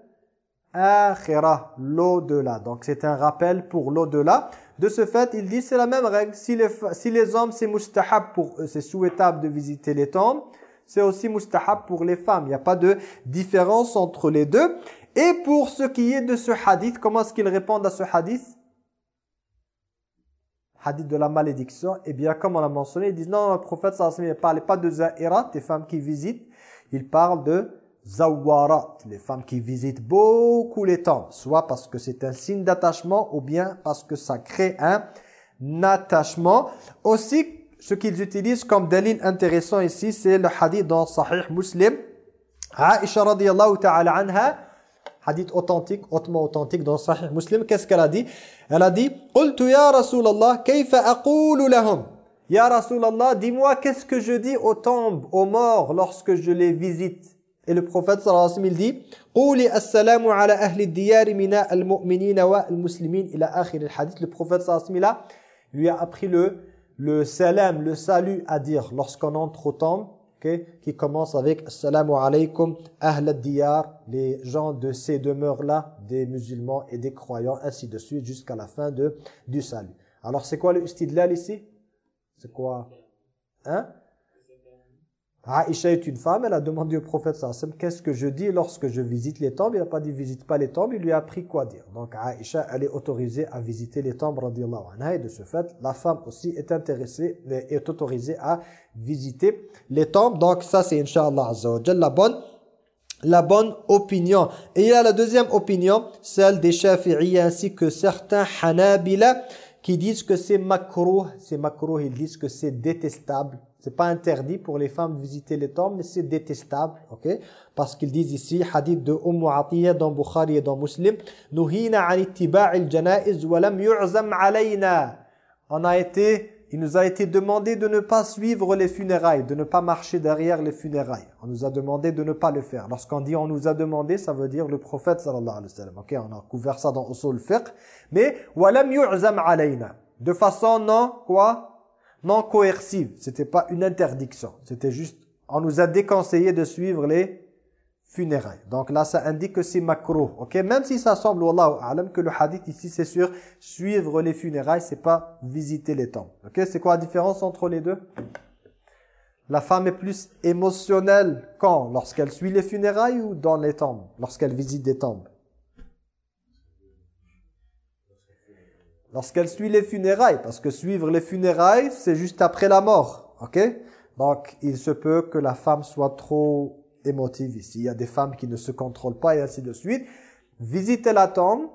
akhira, l'au-delà. Donc c'est un rappel pour l'au-delà. De ce fait, il dit c'est la même règle. Si les, si les hommes c'est mustahab pour eux, c'est souhaitable de visiter les tombes, c'est aussi mustahab pour les femmes. Il n'y a pas de différence entre les deux. Et pour ce qui est de ce hadith, comment est-ce qu'ils répondent à ce hadith? Hadith de la malédiction. Eh bien, comme on l'a mentionné, ils disent non, le prophète sallallahu alayhi wa ne parlait pas de za'irat, des femmes qui visitent, il parle de zawarat, les femmes qui visitent beaucoup les tombes, soit parce que c'est un signe d'attachement ou bien parce que ça crée un attachement. Aussi, ce qu'ils utilisent comme dalil intéressant ici, c'est le hadith dans Sahih Muslim. Aisha radiyallahu ta'ala anha, hadith authentique, hautement authentique dans Sahih Muslim, qu'est-ce qu'elle a dit Elle a dit « Qultu ya Rasulallah, kayfa aqulu lahum » Ya Rasulallah, dis-moi qu'est-ce que je dis aux tombes, aux morts lorsque je les visite. Et le prophète sallallahu alayhi wa sallam il dit قولي السلام على أهل الديار من المؤمنين والمسلمين إلى آخر الحديث. Le prophète sallallahu alayhi wa sallam lui a appris le, le salam, le salut à dire lorsqu'on entre aux tombes, okay, qui commence avec Assalamu alaykum ahl diyar les gens de ces demeures-là, des musulmans et des croyants, ainsi de suite, jusqu'à la fin de, du salut. Alors c'est quoi le istidlal ici? C'est quoi? Hein? Aïcha est une femme, elle a demandé au prophète sallam qu'est-ce que je dis lorsque je visite les tombes Il n'a pas dit visite pas les tombes, il lui a appris quoi dire. Donc Aïcha, elle est autorisée à visiter les tombes anha, et de ce fait, la femme aussi est intéressée, est autorisée à visiter les tombes. Donc ça c'est Inch'Allah la bonne la bonne opinion. Et il y a la deuxième opinion, celle des Shafi'i ainsi que certains Hanabila qui disent que c'est makruh, c'est makruh, ils disent que c'est détestable. C'est pas interdit pour les femmes de visiter les tombes, mais c'est détestable, ok? Parce qu'ils disent ici, hadith de Umm Atiyah dans Bukhari et dans Muslim, « Nuhina an janaiz wa lam yu'zam alayna » On a été il nous a été demandé de ne pas suivre les funérailles, de ne pas marcher derrière les funérailles. On nous a demandé de ne pas le faire. Lorsqu'on dit on nous a demandé, ça veut dire le prophète sallallahu alayhi wa sallam. Ok, on a couvert ça dans Usul Fiqh. Mais walam yu'zam alayna. De façon non quoi? Non coercive. C'était pas une interdiction. C'était juste on nous a déconseillé de suivre les funérailles. Donc là, ça indique que c'est makruh. Ok, même si ça semble, wallahu a'lam, que le hadith ici, c'est sur suivre les funérailles, c'est pas visiter les tombes. Ok, c'est quoi la différence entre les deux? La femme est plus émotionnelle quand? Lorsqu'elle suit les funérailles ou dans les tombes Lorsqu'elle visite des tombes Lorsqu'elle suit les funérailles, parce que suivre les funérailles, c'est juste après la mort. Ok? Donc, il se peut que la femme soit trop émotive ici. Il y a des femmes qui ne se contrôlent pas et ainsi de suite. Visiter la tombe,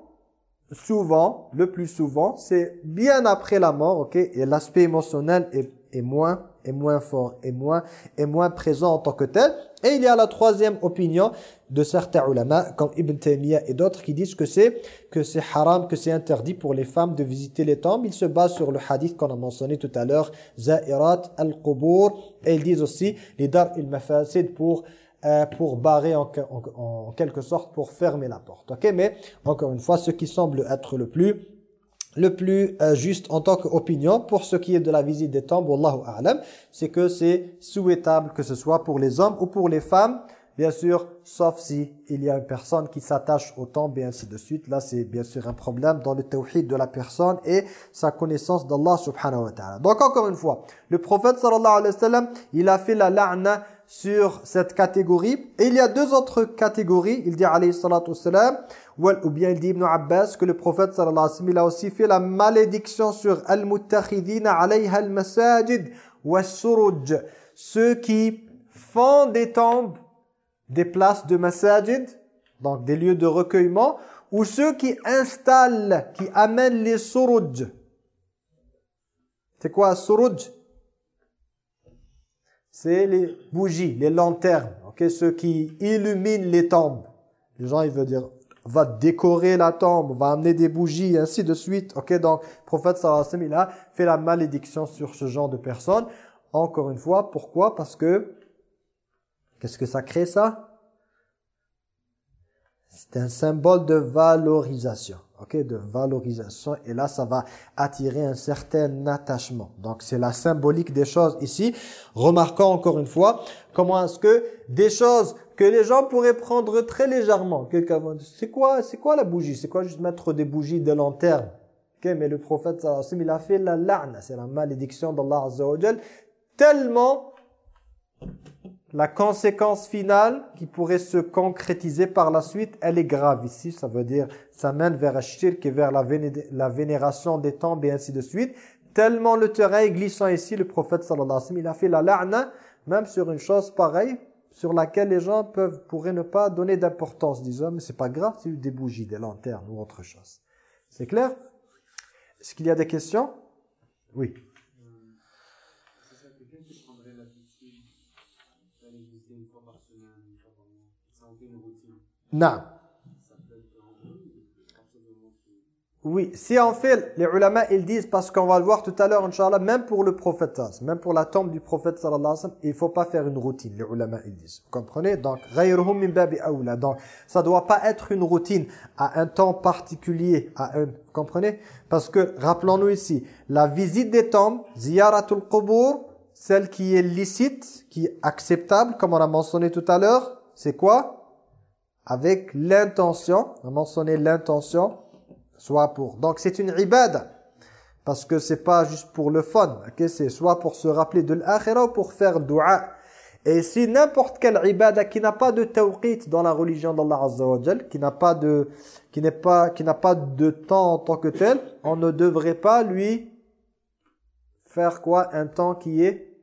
souvent, le plus souvent, c'est bien après la mort, ok? Et l'aspect émotionnel est, est, moins est moins fort, est moins, est moins présent en tant que tel. Et il y a la troisième opinion de certains ulama, comme Ibn Taymiyyah et d'autres, qui disent que c'est que c'est haram, que c'est interdit pour les femmes de visiter les tombes. Ils se basent sur le hadith qu'on a mentionné tout à l'heure, Za'irat al-Qubur. Et ils disent aussi, les dar il-mafasid pour euh, pour barrer en, en, quelque sorte, pour fermer la porte. Ok, mais encore une fois, ce qui semble être le plus le plus euh, juste en tant qu'opinion pour ce qui est de la visite des tombes, Wallahu a'lam, c'est que c'est souhaitable que ce soit pour les hommes ou pour les femmes, bien sûr, sauf si il y a une personne qui s'attache au tombes et ainsi de suite. Là, c'est bien sûr un problème dans le tawhid de la personne et sa connaissance d'Allah subhanahu wa ta'ala. Donc encore une fois, le prophète sallallahu alayhi wa sallam, il a fait la la'na sur cette catégorie. Et il y a deux autres catégories. Il dit alayhi salatu wassalam, ou bien il dit Ibn Abbas que le prophète sallallahu alayhi wa sallam, il a aussi fait la malédiction sur al-muttakhidina alayha al-masajid wa suruj. Ceux qui font des tombes, des places de masajid, donc des lieux de recueillement, ou ceux qui installent, qui amènent les suruj. C'est quoi suruj? C'est les bougies, les lanternes, ok, ceux qui illuminent les tombes. Les gens, ils veulent dire, va décorer la tombe, va amener des bougies, ainsi de suite. Ok, donc, prophète sallallahu alayhi il a fait la malédiction sur ce genre de personnes. Encore une fois, pourquoi? Parce que, qu'est-ce que ça crée ça? C'est un symbole de valorisation, ok, de valorisation. Et là, ça va attirer un certain attachement. Donc, c'est la symbolique des choses ici. Remarquons encore une fois comment est-ce que des choses que les gens pourraient prendre très légèrement. Quelqu'un va c'est quoi, quoi la bougie? C'est quoi juste mettre des bougies de lanternes Ok, mais le prophète il a fait la la'na, c'est la malédiction d'Allah azza tellement la conséquence finale qui pourrait se concrétiser par la suite, elle est grave ici. Ça veut dire, ça mène vers un et vers la, la vénération des tombes et ainsi de suite. Tellement le terrain est glissant ici, le prophète sallallahu alayhi wa sallam, il a fait la la'na, même sur une chose pareille, sur laquelle les gens peuvent, pourraient ne pas donner d'importance, disons, mais c'est pas grave, c'est des bougies, des lanternes ou autre chose. C'est clair? Est-ce qu'il y a des questions? Oui. Non. Oui, si en fait, les ulama, ils disent, parce qu'on va le voir tout à l'heure, Inch'Allah, même pour le prophète, même pour la tombe du prophète, sallallahu alayhi wa sallam, il ne faut pas faire une routine, les ulama, ils disent. Vous comprenez? Donc, Donc, ça ne doit pas être une routine à un temps particulier, à un, vous comprenez? Parce que, rappelons-nous ici, la visite des tombes, ziyaratul qubur, celle qui est licite, qui est acceptable, comme on a mentionné tout à l'heure, c'est quoi? Avec l'intention, on a mentionné l'intention, soit pour... Donc c'est une ibada, parce que c'est pas juste pour le fun, ok c'est soit pour se rappeler de l'akhira ou pour faire dua. Et si n'importe quelle ibada qui n'a pas de tawqit dans la religion d'Allah Azza qui n'a pas de qui n'est pas qui n'a pas de temps en tant que tel, on ne devrait pas lui faire quoi? Un temps qui est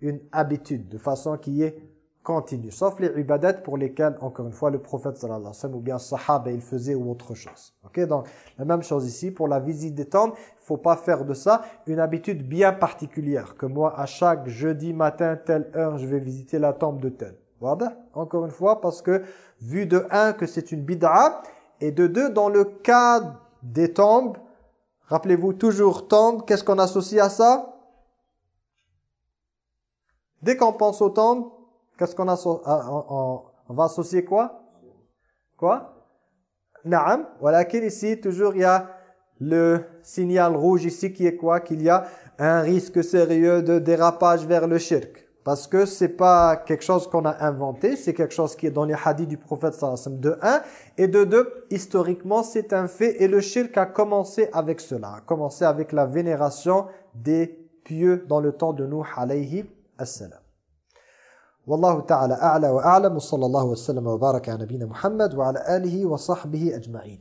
une habitude, de façon qui est continue. Sauf les ibadat pour lesquels, encore une fois, le prophète sallallahu alayhi wa sallam ou bien sahaba, il faisait ou autre chose. Ok, donc la même chose ici, pour la visite des tombes, il faut pas faire de ça une habitude bien particulière. Que moi, à chaque jeudi matin, telle heure, je vais visiter la tombe de tel. Voilà, encore une fois, parce que vu de un que c'est une bid'a, et de deux, dans le cas des tombes, rappelez-vous toujours tombe, qu'est-ce qu'on associe à ça? Dès qu'on pense aux tombes, Qu'est-ce qu'on ah, on, on, va associer quoi? Quoi? Naam. Voilà ici toujours il y a le signal rouge ici qui est quoi? Qu'il y a un risque sérieux de dérapage vers le shirk. Parce que c'est pas quelque chose qu'on a inventé, c'est quelque chose qui est dans les hadiths du prophète sallallahu de un et de deux, historiquement c'est un fait et le shirk a commencé avec cela, a commencé avec la vénération des pieux dans le temps de Nuh alayhi assalam. والله تعالى أعلى وأعلم وصلى الله وسلم وبارك على نبينا محمد وعلى آله وصحبه أجمعين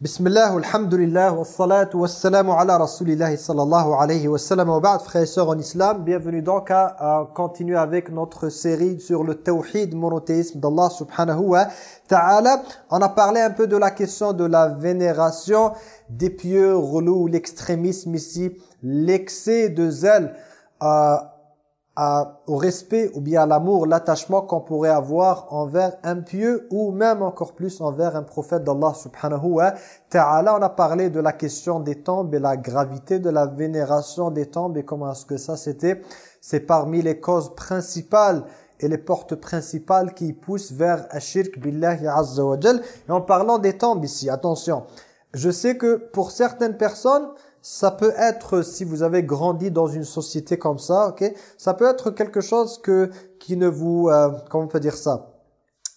بسم الله والحمد لله والصلاة والسلام على رسول الله صلى الله عليه وسلم وبعد frères et sœurs en islam bienvenue donc à, à continuer avec notre série sur le tawhid monothéisme d'Allah subhanahu wa ta'ala on a parlé un peu de la question de la vénération des pieux relous l'extrémisme ici l'excès de zèle euh, au respect ou bien à l'amour, l'attachement qu'on pourrait avoir envers un pieux ou même encore plus envers un prophète d'Allah subhanahu wa ta'ala. On a parlé de la question des tombes et la gravité de la vénération des tombes et comment est-ce que ça c'était. C'est parmi les causes principales et les portes principales qui poussent vers ashirk billahi azza Et en parlant des tombes ici, attention, je sais que pour certaines personnes, ça peut être, si vous avez grandi dans une société comme ça, ok, ça peut être quelque chose que qui ne vous, euh, comment on peut dire ça,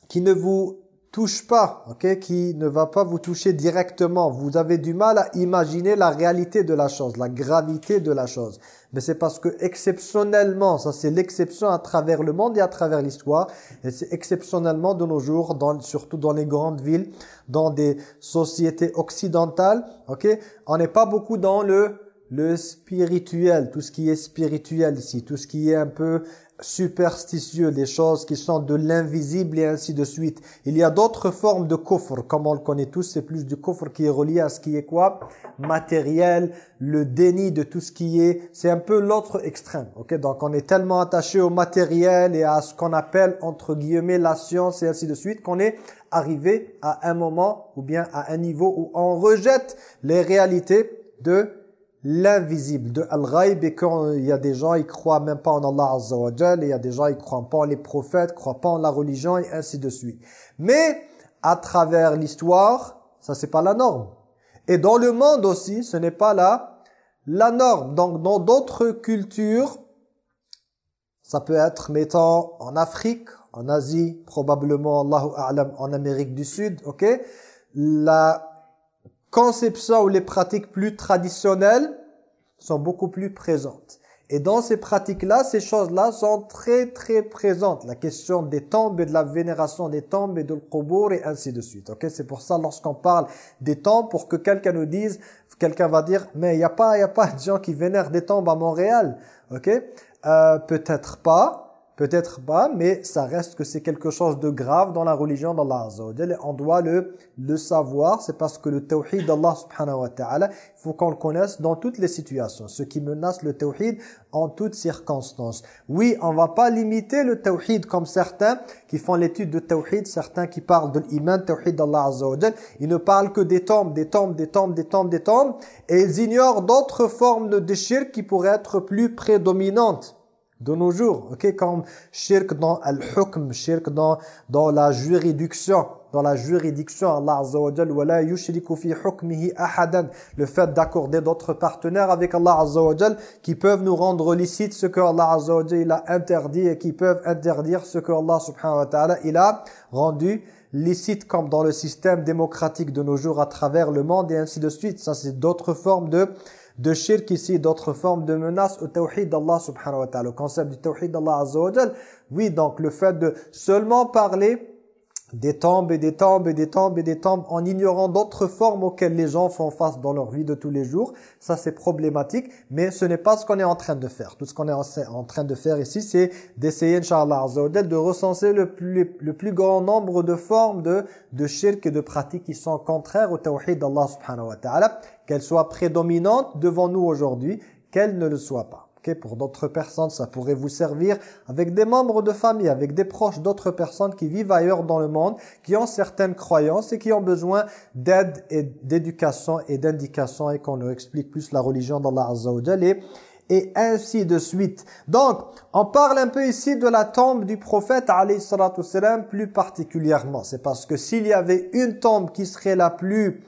qui ne vous touche pas, ok, qui ne va pas vous toucher directement. Vous avez du mal à imaginer la réalité de la chose, la gravité de la chose. Mais c'est parce que exceptionnellement, ça c'est l'exception à travers le monde et à travers l'histoire, et c'est exceptionnellement de nos jours, dans, surtout dans les grandes villes, dans des sociétés occidentales, ok, on n'est pas beaucoup dans le le spirituel, tout ce qui est spirituel ici, tout ce qui est un peu superstitieux, des choses qui sont de l'invisible et ainsi de suite. Il y a d'autres formes de kufr, comme on le connaît tous, c'est plus du kufr qui est relié à ce qui est quoi? Matériel, le déni de tout ce qui est, c'est un peu l'autre extrême. ok? Donc on est tellement attaché au matériel et à ce qu'on appelle entre guillemets la science et ainsi de suite qu'on est arrivé à un moment ou bien à un niveau où on rejette les réalités de l'invisible, de Al-Ghaib, et quand il y a des gens, ils croient même pas en Allah Azza et il y a des gens, ils croient pas en les prophètes, croient pas en la religion, et ainsi de suite. Mais, à travers l'histoire, ça c'est pas la norme. Et dans le monde aussi, ce n'est pas la, la norme. Donc, dans d'autres cultures, ça peut être, mettons, en Afrique, en Asie, probablement, Allahu A'lam, en Amérique du Sud, ok? La conceptions ou les pratiques plus traditionnelles sont beaucoup plus présentes. Et dans ces pratiques-là, ces choses-là sont très très présentes. La question des tombes et de la vénération des tombes et de l'qubur et ainsi de suite. Ok, C'est pour ça, lorsqu'on parle des tombes, pour que quelqu'un nous dise, quelqu'un va dire, mais il n'y a, pas, y a pas de gens qui vénèrent des tombes à Montréal. Ok, euh, Peut-être pas. Peut-être pas, mais ça reste que c'est quelque chose de grave dans la religion d'Allah Azza On doit le, le savoir, c'est parce que le tawhid d'Allah subhanahu wa ta'ala, il faut qu'on le connaisse dans toutes les situations. Ce qui menace le tawhid en toutes circonstances. Oui, on va pas limiter le tawhid comme certains qui font l'étude de tawhid, certains qui parlent de l'iman, tawhid d'Allah Azza Ils ne parlent que des tombes, des tombes, des tombes, des tombes, des tombes, et ils ignorent d'autres formes de déchir qui pourraient être plus prédominantes de nos jours, ok, comme shirk dans al-hukm, shirk dans, dans la juridiction, dans la juridiction, Allah Azza wa Jal, la yushriku fi hukmihi ahadan, le fait d'accorder d'autres partenaires avec Allah Azza wa Jal, qui peuvent nous rendre licite ce que Allah Azza wa Jal a interdit et qui peuvent interdire ce que Allah subhanahu wa ta'ala il a rendu licite comme dans le système démocratique de nos jours à travers le monde et ainsi de suite. Ça c'est d'autres formes de de shirk ici, d'autres formes de menaces au tawhid d'Allah subhanahu wa ta'ala. Le concept du tawhid d'Allah azza wa Oui, donc le fait de seulement parler des tombes et des tombes et des tombes et des tombes en ignorant d'autres formes auxquelles les gens font face dans leur vie de tous les jours. Ça, c'est problématique, mais ce n'est pas ce qu'on est en train de faire. Tout ce qu'on est en train de faire ici, c'est d'essayer, Inch'Allah de recenser le plus, grand nombre de formes de, de shirk et de pratiques qui sont contraires au tawhid d'Allah subhanahu wa ta'ala, qu'elles soient prédominantes devant nous aujourd'hui, qu'elles ne le soient pas pour d'autres personnes, ça pourrait vous servir avec des membres de famille, avec des proches d'autres personnes qui vivent ailleurs dans le monde, qui ont certaines croyances et qui ont besoin d'aide et d'éducation et d'indication et qu'on leur explique plus la religion d'Allah Azza wa et, ainsi de suite. Donc, on parle un peu ici de la tombe du prophète alayhi plus particulièrement. C'est parce que s'il y avait une tombe qui serait la plus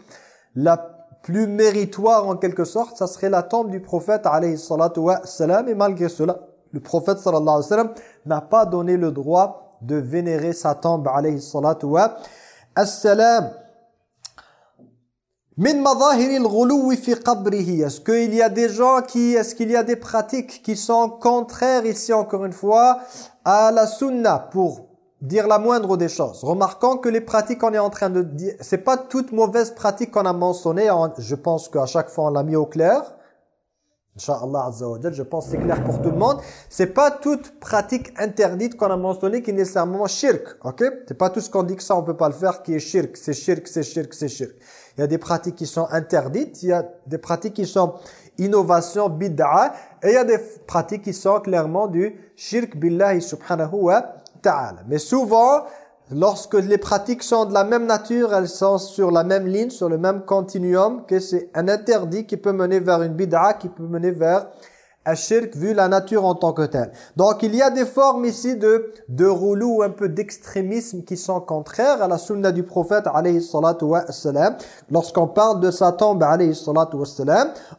la plus méritoire en quelque sorte, ça serait la tombe du prophète alayhi salatu wa salam. Et malgré cela, le prophète sallallahu alayhi wa sallam n'a pas donné le droit de vénérer sa tombe alayhi salatu wa salam. Min fi qabrihi. Est-ce qu'il y a des gens qui, est-ce qu'il y a des pratiques qui sont contraires ici encore une fois à la sunna pour dire la moindre des choses. Remarquons que les pratiques qu'on est en train de dire, c'est pas toute mauvaise pratique qu'on a mentionné. Je pense qu'à chaque fois on l'a mis au clair. Inch'Allah je pense que c'est clair pour tout le monde. C'est pas toute pratique interdite qu'on a mentionné qui est nécessairement shirk, ok? C'est pas tout ce qu'on dit que ça on peut pas le faire qui est shirk, c'est shirk, c'est shirk, c'est shirk. Il y a des pratiques qui sont interdites, il y a des pratiques qui sont innovation, bid'a, et il y a des pratiques qui sont clairement du shirk billahi subhanahu wa mais souvent, lorsque les pratiques sont de la même nature, elles sont sur la même ligne, sur le même continuum, que c'est un interdit qui peut mener vers une bid'a, qui peut mener vers un shirk vu la nature en tant que telle. Donc il y a des formes ici de, de roulou, un peu d'extrémisme qui sont contraires à la sunna du prophète alayhi Lorsqu'on parle de sa tombe alayhi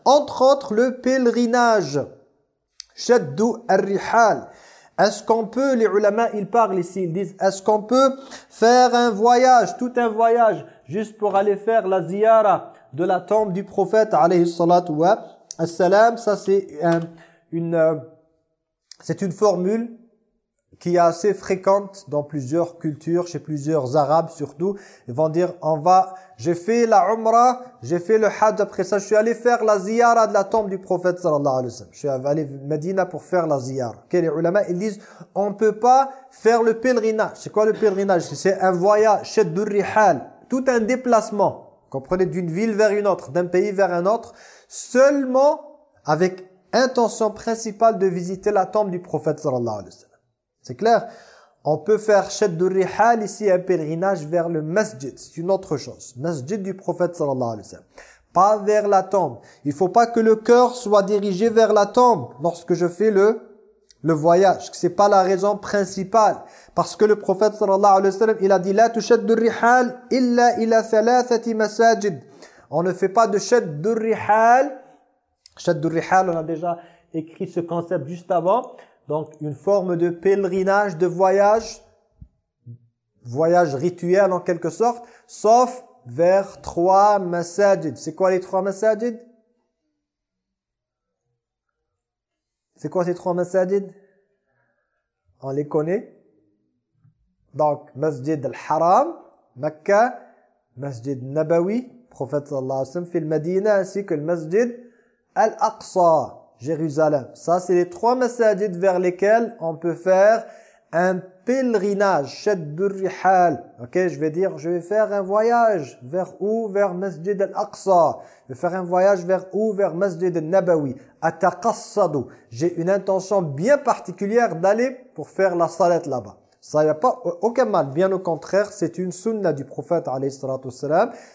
entre autres le pèlerinage. Shaddu ar-rihal. Est-ce qu'on peut, les ulama, ils parlent ici, ils disent, est-ce qu'on peut faire un voyage, tout un voyage, juste pour aller faire la ziyara de la tombe du prophète, alayhi salatu wa salam? Ça, c'est une, c'est une formule qui est assez fréquente dans plusieurs cultures, chez plusieurs arabes surtout. Ils vont dire, on va, j'ai fait la umrah, j'ai fait le hajj, après ça je suis allé faire la ziyara de la tombe du prophète sallallahu alayhi wa sallam. Je suis allé à Medina pour faire la ziyara. Okay, les ulama, ils disent, on ne peut pas faire le pèlerinage. C'est quoi le pèlerinage? C'est un voyage, rihal, tout un déplacement. Comprenez, d'une ville vers une autre, d'un pays vers un autre, seulement avec intention principale de visiter la tombe du prophète sallallahu alayhi wa sallam. C'est clair On peut faire Shaddur Rihal ici, un pèlerinage vers le masjid. C'est une autre chose. Masjid du prophète sallallahu alayhi wa sallam. Pas vers la tombe. Il faut pas que le cœur soit dirigé vers la tombe lorsque je fais le, le voyage. Ce n'est pas la raison principale. Parce que le prophète sallallahu alayhi wa sallam, il a dit « La tushaddur rihal illa ila thalathati masajid » On ne fait pas de Shaddur Rihal. Shaddur Rihal, on a déjà écrit ce concept juste avant. Donc, une forme de pèlerinage, de voyage, voyage rituel en quelque sorte, sauf vers trois masajid. C'est quoi les trois masajid C'est quoi ces trois masajid On les connaît? Donc, Masjid al-Haram, Mecca, Masjid Nabawi, prophète sallallahu alayhi wa sallam, fil Medina, ainsi que le Masjid al-Aqsa. Jérusalem. Ça, c'est les trois masajid vers lesquels on peut faire un pèlerinage. OK, je vais dire, je vais faire un voyage vers où? Vers Masjid al-Aqsa. Je vais faire un voyage vers où? Vers Masjid al-Nabawi. Ataqassadu. J'ai une intention bien particulière d'aller pour faire la salat là-bas. Ça, n'y a pas aucun mal. Bien au contraire, c'est une sunna du prophète,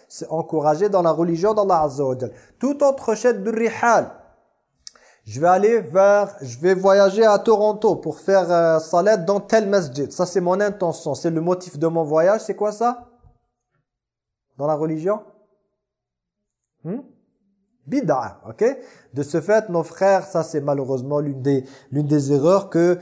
C'est encouragé dans la religion d'Allah Azza wa Tout autre shaddur rihal, je vais aller vers, je vais voyager à Toronto pour faire euh, salat dans tel masjid. Ça, c'est mon intention. C'est le motif de mon voyage. C'est quoi ça? Dans la religion? Hmm? Bid'a, ok? De ce fait, nos frères, ça c'est malheureusement l'une des, des erreurs que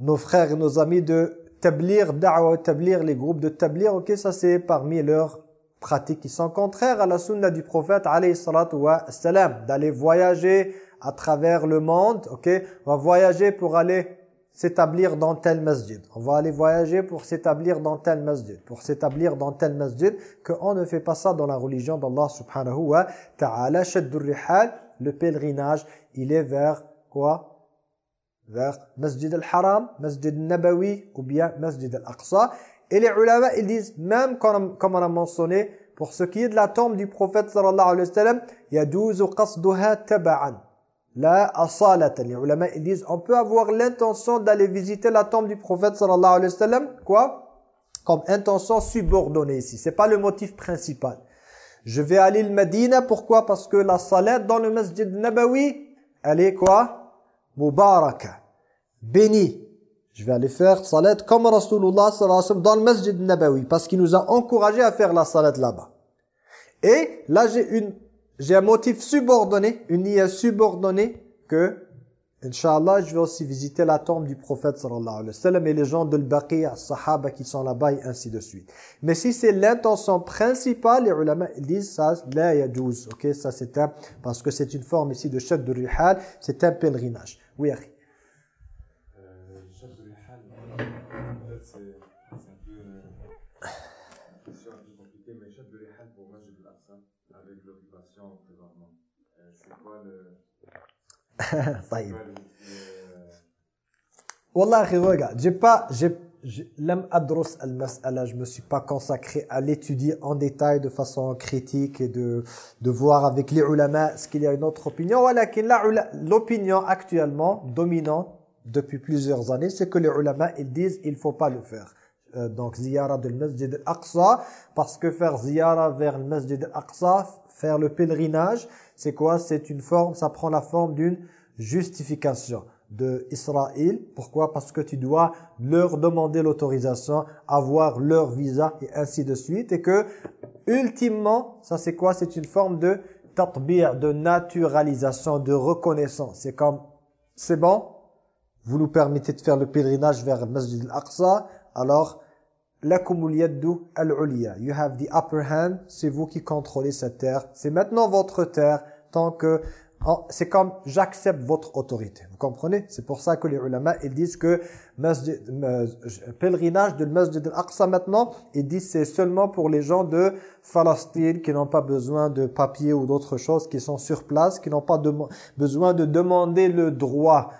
nos frères et nos amis de tablir, da'wa, tablir, les groupes de tablir, ok? Ça c'est parmi leurs pratiques qui sont contraires à la sunna du prophète, alayhi salatu wa salam, d'aller voyager à travers le monde, ok? On va voyager pour aller s'établir dans tel masjid. On va aller voyager pour s'établir dans tel masjid, pour s'établir dans tel masjid, qu'on ne fait pas ça dans la religion d'Allah subhanahu wa ta'ala. rihal, le pèlerinage, il est vers quoi? Vers masjid al-haram, masjid Nabawi ou bien masjid al-aqsa. Et les ulama, ils disent, même comme on a mentionné, pour ce qui est de la tombe du prophète sallallahu alayhi wa sallam, « Yadouzu qasduha taba'an » la asalatan. Les ulama ils disent on peut avoir l'intention d'aller visiter la tombe du prophète sallallahu alayhi wa sallam quoi? Comme intention subordonnée ici. C'est pas le motif principal. Je vais aller le Medina pourquoi? Parce que la salat dans le masjid Nabawi elle est quoi? Mubaraka. Béni. Je vais aller faire salat comme Rasulullah sallallahu alayhi wa sallam dans le masjid Nabawi parce qu'il nous a encouragé à faire la salat là-bas. Et là j'ai une j'ai un motif subordonné, une niya subordonnée que, Inch'Allah, je vais aussi visiter la tombe du prophète sallallahu alayhi wa sallam et les gens de l'Baqiya, sahaba qui sont là-bas et ainsi de suite. Mais si c'est l'intention principale, les ulama disent ça, la yadouz, ok, ça c'est un, parce que c'est une forme ici de chef de rihal, c'est un pèlerinage. Oui, Harry. <laughs> طيب Wallah, regarde, j'ai pas, j'ai, l'am adros al-mas'ala, je me suis pas consacré à l'étudier en détail de façon critique et de, de voir avec les ulama ce qu'il y a une autre opinion. Voilà, l'opinion actuellement dominante depuis plusieurs années, c'est que les ulama, ils disent il faut pas le faire. Euh, donc, ziyara de masjid al-Aqsa, parce que faire ziyara vers le masjid al-Aqsa, faire le pèlerinage, c'est quoi? C'est une forme, ça prend la forme d'une justification de Israël. Pourquoi? Parce que tu dois leur demander l'autorisation, avoir leur visa et ainsi de suite. Et que, ultimement, ça c'est quoi? C'est une forme de tatbir, de naturalisation, de reconnaissance. C'est comme, c'est bon, vous nous permettez de faire le pèlerinage vers Masjid al-Aqsa, alors, lakumul yaddu al-uliya. You have the upper hand, c'est vous qui contrôlez cette terre. C'est maintenant votre terre, tant que c'est comme j'accepte votre autorité. Vous comprenez? C'est pour ça que les ulama ils disent que masjid, pèlerinage de Masjid al-Aqsa maintenant, ils disent c'est seulement pour les gens de Palestine qui n'ont pas besoin de papier ou d'autres choses, qui sont sur place, qui n'ont pas besoin de demander le droit,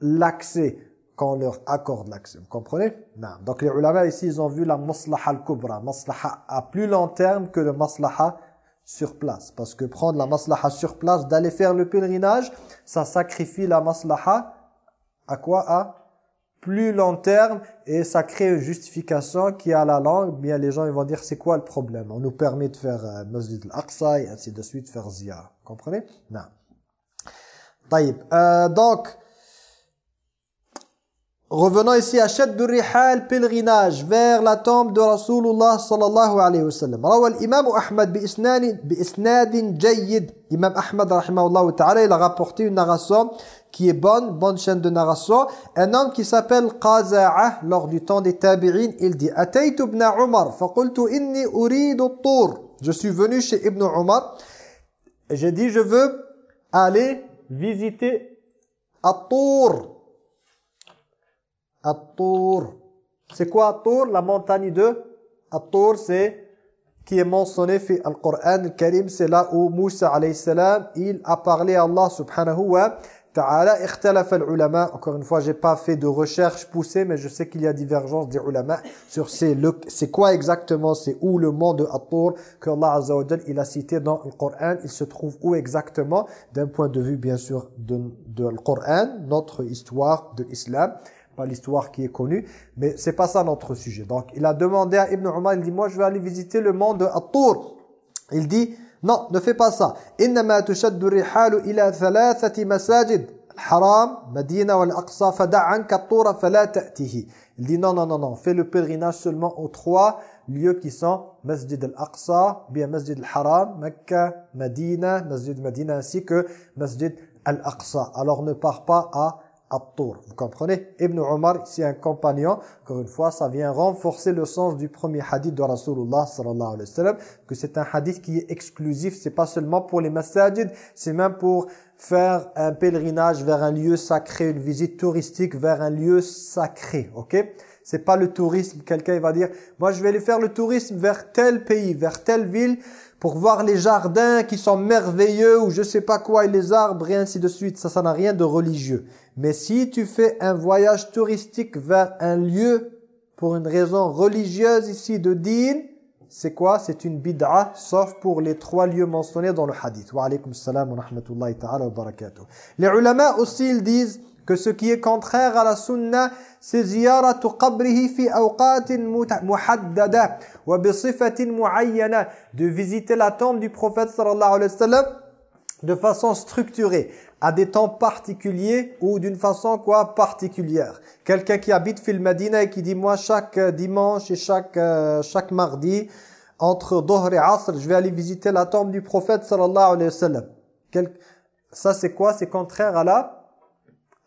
l'accès quand on leur accorde l'action. Vous comprenez? Non. Donc les ulama ici, ils ont vu la maslaha al-kubra, maslaha à plus long terme que le maslaha sur place. Parce que prendre la maslaha sur place, d'aller faire le pèlerinage, ça sacrifie la maslaha à quoi? À plus long terme et ça crée une justification qui a la langue. Bien, les gens ils vont dire c'est quoi le problème? On nous permet de faire euh, Masjid al-Aqsa et ainsi de suite, faire Ziyar. Comprenez? Non. Euh, donc, Revenons ici à Rihal, pèlerinage vers la tombe de Rasulullah sallallahu alayhi wa sallam. Ahmad bi'isnadin jayyid. Imam Ahmad ta'ala, il a rapporté une narration qui est bonne, bonne chaîne de narration. Un homme qui s'appelle Qaza'a, lors du temps des Tabi'in, il dit « Ataytu ibn Umar, inni uridu tour » Je suis venu chez Ibn Umar. J'ai dit « Je veux aller visiter à Tour » At-Tour. C'est quoi At-Tour La montagne de At-Tour, c'est qui est mentionné dans le Coran le Karim, c'est là où Moussa alayhi salam, il a parlé à Allah subhanahu wa ta'ala. Ikhtalaf al-ulama. Encore une fois, j'ai pas fait de recherche poussée, mais je sais qu'il y a divergence des ulama sur c'est c'est quoi exactement, c'est où le mont de At-Tour que Allah azza wa il a cité dans le Coran, il se trouve où exactement? D'un point de vue bien sûr de, de le notre histoire de l'islam pas l'histoire qui est connue, mais c'est pas ça notre sujet. Donc, il a demandé à Ibn Umar, il dit, moi je vais aller visiter le mont de At-Tour. Il dit, non, ne fais pas ça. إنما تشد الرحال إلى ثلاثة مساجد الحرام مدينة والأقصى فدع عنك الطور فلا تأته. Il dit, non, non, non, non, fais le pèlerinage seulement aux trois lieux qui sont Masjid al-Aqsa, bien Masjid al-Haram, Mecca, Medina, Masjid Medina, ainsi que Masjid al-Aqsa. Alors ne pars pas à At-Tour. Vous comprenez? Ibn Omar, c'est un compagnon. Encore une fois, ça vient renforcer le sens du premier hadith de Rasulullah sallallahu alayhi wa sallam, que c'est un hadith qui est exclusif. C'est pas seulement pour les masajid, c'est même pour faire un pèlerinage vers un lieu sacré, une visite touristique vers un lieu sacré. Ok? C'est pas le tourisme. Quelqu'un va dire, moi je vais aller faire le tourisme vers tel pays, vers telle ville, pour voir les jardins qui sont merveilleux ou je sais pas quoi et les arbres et ainsi de suite. Ça, ça n'a rien de religieux. Mais si tu fais un voyage touristique vers un lieu pour une raison religieuse ici de din, c'est quoi? C'est une bid'a, sauf pour les trois lieux mentionnés dans le hadith. Wa alaykum salam wa rahmatullahi ta'ala wa barakatuh. Les ulama aussi, ils disent que ce qui est contraire à la sunna, c'est ziyaratu qabrihi fi awqatin muhaddada wa bi sifatin muayyana, de visiter la tombe du prophète sallallahu alayhi de façon structurée, à des temps particuliers ou d'une façon quoi particulière. Quelqu'un qui habite fil Madina et qui dit moi chaque dimanche et chaque euh, chaque mardi entre Dohr et Asr, je vais aller visiter la tombe du prophète sallallahu alayhi wa sallam. Quel... Ça c'est quoi? C'est contraire à la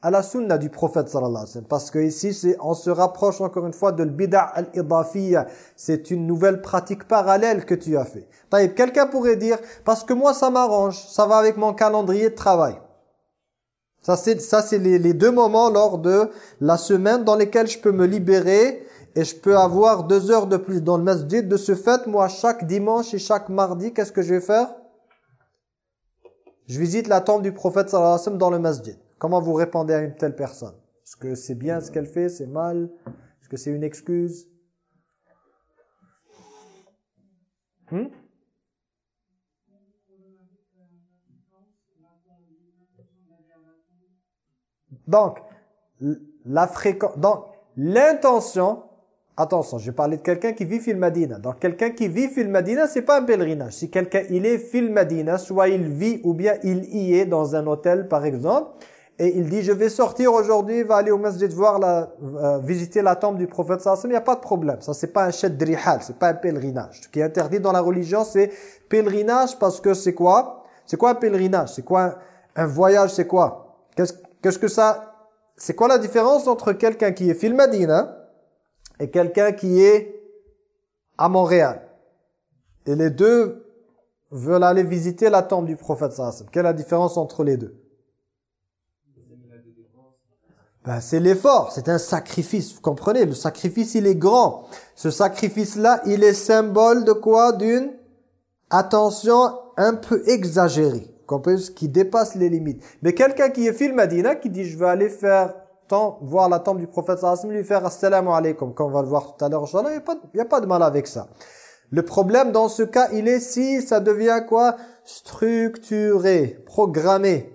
à la sunna du prophète sallallahu alayhi wa sallam. Parce que ici, on se rapproche encore une fois de l'bida' al-idafiyya. C'est une nouvelle pratique parallèle que tu as fait. Quelqu'un pourrait dire, parce que moi ça m'arrange, ça va avec mon calendrier de travail. Ça c'est, les, les deux moments lors de la semaine dans lesquels je peux me libérer et je peux avoir deux heures de plus dans le masjid. De ce fait, moi, chaque dimanche et chaque mardi, qu'est-ce que je vais faire? Je visite la tombe du prophète sallallahu alayhi wa sallam dans le masjid. Comment vous répondez à une telle personne? Est-ce que c'est bien ce qu'elle fait? C'est mal? Est-ce que c'est une excuse? Hmm? Donc, la fréquence, donc l'intention, attention, je parlais de quelqu'un qui vit fil Madina. Donc, quelqu'un qui vit fil Madina, c'est pas un pèlerinage. Si quelqu'un, il est fil Madina, soit il vit ou bien il y est dans un hôtel, par exemple, et il dit, je vais sortir aujourd'hui, va aller au masjid voir la, euh, visiter la tombe du prophète sallallahu il n'y a pas de problème. Ça, c'est pas un shed rihal, c'est pas un pèlerinage. Ce qui est interdit dans la religion, c'est pèlerinage parce que c'est quoi? C'est quoi un pèlerinage? C'est quoi un, un voyage? C'est quoi? Qu'est-ce Qu'est-ce que ça... C'est quoi la différence entre quelqu'un qui est fil Madina et quelqu'un qui est à Montréal? Et les deux veulent aller visiter la tombe du prophète sallallahu Quelle est la différence entre les deux? Ben, c'est l'effort, c'est un sacrifice, vous comprenez? Le sacrifice, il est grand. Ce sacrifice-là, il est symbole de quoi? D'une attention un peu exagérée, qui dépasse les limites. Mais quelqu'un qui est fil qui dit « je vais aller faire voir la tombe du prophète sallallahu lui faire « assalamu alaikum », comme on va le voir tout à l'heure, il n'y a, a, pas de mal avec ça. Le problème dans ce cas, il est si ça devient quoi? Structuré, programmé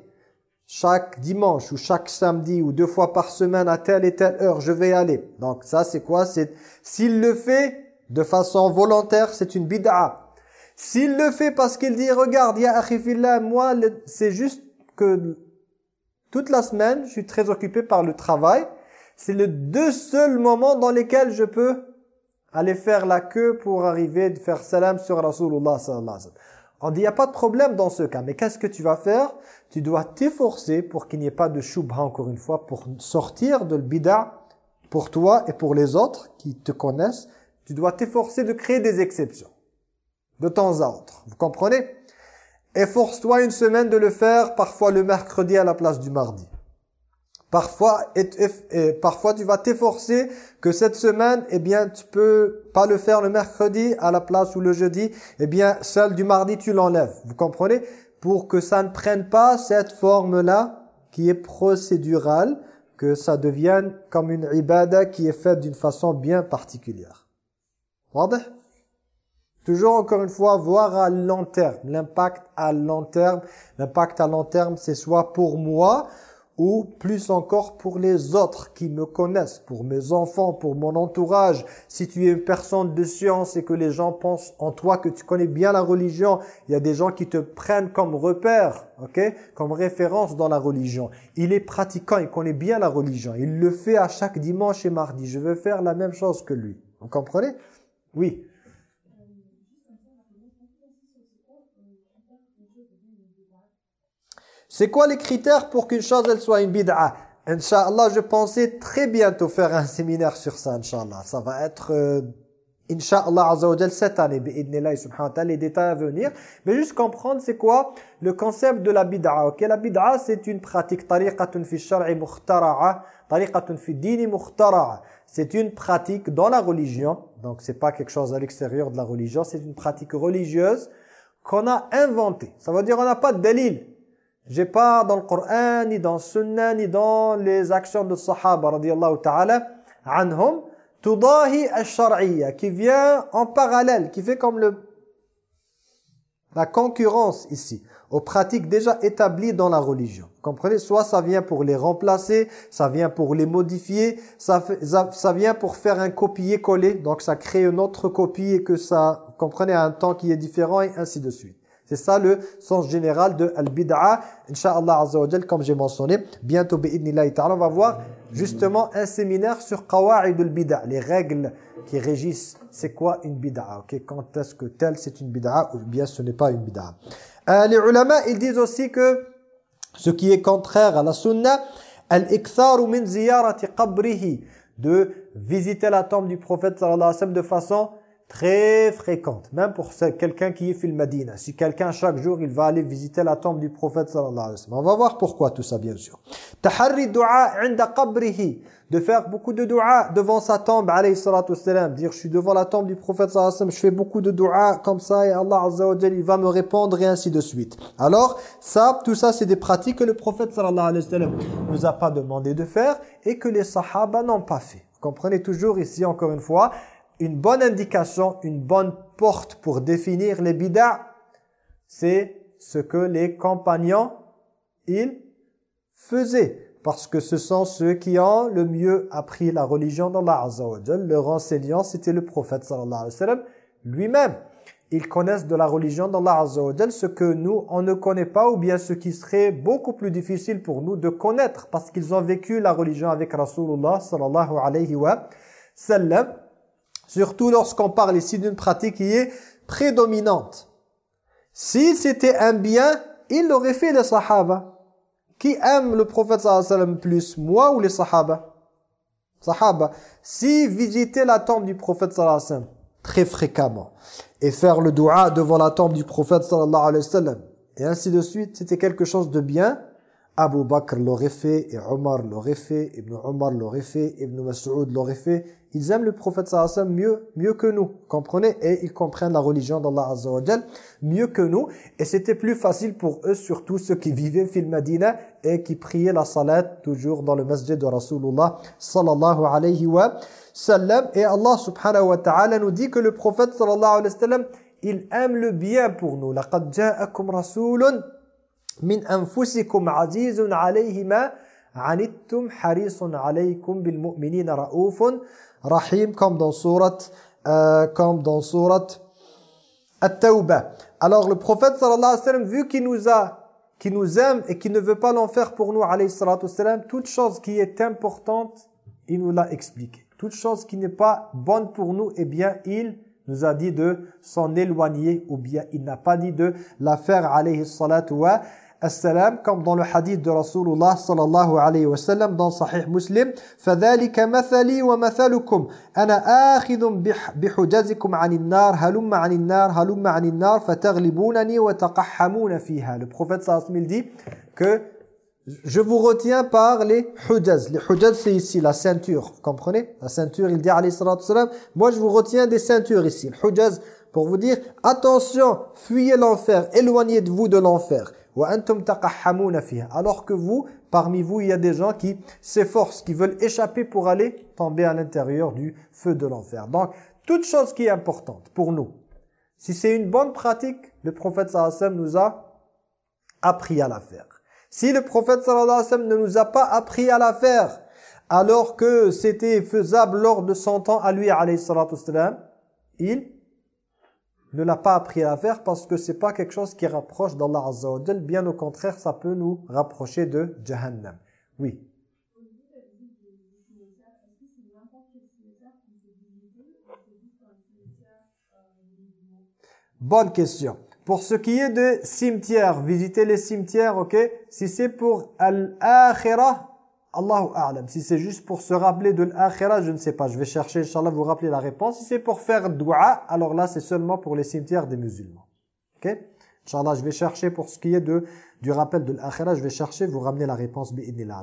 chaque dimanche ou chaque samedi ou deux fois par semaine à telle et telle heure, je vais aller. Donc ça, c'est quoi? C'est S'il le fait de façon volontaire, c'est une bid'a. S'il le fait parce qu'il dit, regarde, ya akhifillah, moi, c'est juste que toute la semaine, je suis très occupé par le travail. C'est le deux seuls moments dans lesquels je peux aller faire la queue pour arriver de faire salam sur Rasulullah sallallahu alayhi wa on dit, il n'y a pas de problème dans ce cas. Mais qu'est-ce que tu vas faire? Tu dois t'efforcer pour qu'il n'y ait pas de shubha, encore une fois, pour sortir de bid'a pour toi et pour les autres qui te connaissent. Tu dois t'efforcer de créer des exceptions, de temps à autre. Vous comprenez? Efforce-toi une semaine de le faire, parfois le mercredi à la place du mardi. Parfois, et, parfois tu vas t'efforcer que cette semaine, eh bien, tu peux pas le faire le mercredi à la place ou le jeudi. Eh bien, celle du mardi, tu l'enlèves. Vous comprenez? Pour que ça ne prenne pas cette forme-là qui est procédurale, que ça devienne comme une ibada qui est faite d'une façon bien particulière. Toujours encore une fois, voir à long terme, l'impact à long terme. L'impact à long terme, c'est soit pour moi ou plus encore pour les autres qui me connaissent, pour mes enfants, pour mon entourage. Si tu es une personne de science et que les gens pensent en toi que tu connais bien la religion, il y a des gens qui te prennent comme repère, ok, comme référence dans la religion. Il est pratiquant, il connaît bien la religion. Il le fait à chaque dimanche et mardi. Je veux faire la même chose que lui. Vous comprenez? Oui. C'est quoi les critères pour qu'une chose elle soit une bid'a? Inch'Allah, je pensais très bientôt faire un séminaire sur ça, Inch'Allah. Ça va être, euh, Inch'Allah Azza cette année, subhanahu wa les détails à venir. Mais juste comprendre c'est quoi le concept de la bid'a. Ok, la bid'a c'est une pratique, tariqatun fi shar'i mukhtara'a, tariqatun fi dini mukhtara'a. C'est une pratique dans la religion, donc c'est pas quelque chose à l'extérieur de la religion, c'est une pratique religieuse qu'on a inventée. Ça veut dire on n'a pas de délit. J'ai pas dans le Coran, ni dans le Sunna, ni dans les actions de Sahaba, radiallahu ta'ala, anhum, tudahi al-shar'iyya, qui vient en parallèle, qui fait comme le, la concurrence ici, aux pratiques déjà établies dans la religion. Comprenez? Soit ça vient pour les remplacer, ça vient pour les modifier, ça, vient pour faire un copier-coller, donc ça crée une autre copie et que ça, comprenez, un temps qui est différent et ainsi de suite. C'est ça le sens général de al-bid'a. Inch'Allah Azza wa comme j'ai mentionné, bientôt ta'ala, on va voir justement un séminaire sur qawa'id al-bid'a, les règles qui régissent c'est quoi une bid'a. OK, quand est-ce que tel c'est une bid'a ou bien ce n'est pas une bid'a. Euh, les ulama, ils disent aussi que ce qui est contraire à la sunna, al-iktharu min ziyarati qabrihi, de visiter la tombe du prophète sallallahu alayhi wa sallam de façon très fréquente, même pour quelqu'un qui est fil Madina. Si quelqu'un chaque jour, il va aller visiter la tombe du prophète sallallahu alayhi wa sallam. On va voir pourquoi tout ça bien sûr. Tahari du'a 'inda qabrihi, de faire beaucoup de dua devant sa tombe alayhi salatu dire je suis devant la tombe du prophète sallallahu alayhi wa sallam, je fais beaucoup de dua comme ça et Allah azza wa il va me répondre et ainsi de suite. Alors, ça tout ça c'est des pratiques que le prophète sallallahu alayhi wa sallam nous a pas demandé de faire et que les sahaba n'ont pas fait. Vous comprenez toujours ici encore une fois une bonne indication, une bonne porte pour définir les bid'a, c'est ce que les compagnons, ils faisaient. Parce que ce sont ceux qui ont le mieux appris la religion d'Allah Azza wa Leur enseignant, c'était le prophète sallallahu alayhi wa sallam lui-même. Ils connaissent de la religion d'Allah Azza wa ce que nous, on ne connaît pas ou bien ce qui serait beaucoup plus difficile pour nous de connaître parce qu'ils ont vécu la religion avec Rasulullah sallallahu alayhi wa sallam. Surtout lorsqu'on parle ici d'une pratique qui est prédominante. Si c'était un bien, il l'aurait fait les sahaba. Qui aime le prophète sallallahu plus, moi ou les sahaba? Sahaba. Si visiter la tombe du prophète sallallahu très fréquemment. Et faire le dua devant la tombe du prophète sallallahu alayhi wa sallam. Et ainsi de suite, c'était quelque chose de bien. Abu Bakr l'aurait fait, et Omar l'aurait fait, Ibn Omar l'aurait fait, Ibn Mas'ud l'aurait fait. Ils aiment le prophète sallallahu alayhi wa sallam mieux, mieux que nous, comprenez Et ils comprennent la religion d'Allah azza wa jal mieux que nous. Et c'était plus facile pour eux, surtout ceux qui vivaient fil Madina et qui priaient la salat toujours dans le masjid de Rasulullah sallallahu alayhi wa sallam. Et Allah subhanahu wa ta'ala nous dit que le prophète sallallahu alayhi wa sallam, il aime le bien pour nous. لَقَدْ جَاءَكُمْ رَسُولٌ مِنْ أَنفُسِكُمْ عَزِيزٌ عَلَيْهِ مَا عَنِتُّمْ حَرِيصٌ عَلَيْكُمْ بِالْمُؤْمِنِينَ رَؤُوفٌ Rahim, comme dans sourate, euh, comme dans sourate At-Tawbah. Alors le prophète sallallahu alayhi wa sallam, vu qu'il nous a qui nous aime et qui ne veut pas l'enfer pour nous, alayhi salatu wassalam, toute chose qui est importante, il nous l'a expliqué. Toute chose qui n'est pas bonne pour nous, eh bien, il nous a dit de s'en éloigner ou bien il n'a pas dit de la faire, alayhi salatu wa السلام comme dans le hadith de Rasulullah sallallahu alayhi wa sallam dans Sahih Muslim فذلك مثلي ومثلكم أنا آخذ بحجزكم عن النار هلم عن النار هلم عن النار فتغلبونني وتقحمون فيها le prophète sallallahu alayhi wa sallam dit que je vous retiens par les hujaz. Les hujaz, c'est ici la ceinture. Vous comprenez La ceinture, il dit alayhi salam, moi je vous retiens des ceintures ici. Hujaz, pour vous dire, attention, fuyez l'enfer, éloignez de vous de l'enfer. Alors que vous, parmi vous, il y a des gens qui s'efforcent, qui veulent échapper pour aller tomber à l'intérieur du feu de l'enfer. Donc, toute chose qui est importante pour nous, si c'est une bonne pratique, le prophète sallallahu nous a appris à la faire. Si le prophète sallallahu ne nous a pas appris à la faire, alors que c'était faisable lors de son temps à lui alayhi il ne l'a pas appris à faire parce que c'est pas quelque chose qui rapproche d'Allah Azza Bien au contraire, ça peut nous rapprocher de Jahannam. Oui. Bonne question. Pour ce qui est de cimetières, visiter les cimetières, ok? Si c'est pour al-akhirah, Allahu a'lam. Si c'est juste pour se rappeler de l'akhirah, je ne sais pas. Je vais chercher, Inch'Allah, vous rappeler la réponse. Si c'est pour faire dua, alors là, c'est seulement pour les cimetières des musulmans. Ok? Inch'Allah, je vais chercher pour ce qui est de, du rappel de l'akhirah, je vais chercher, vous ramener la réponse, bi'idnillah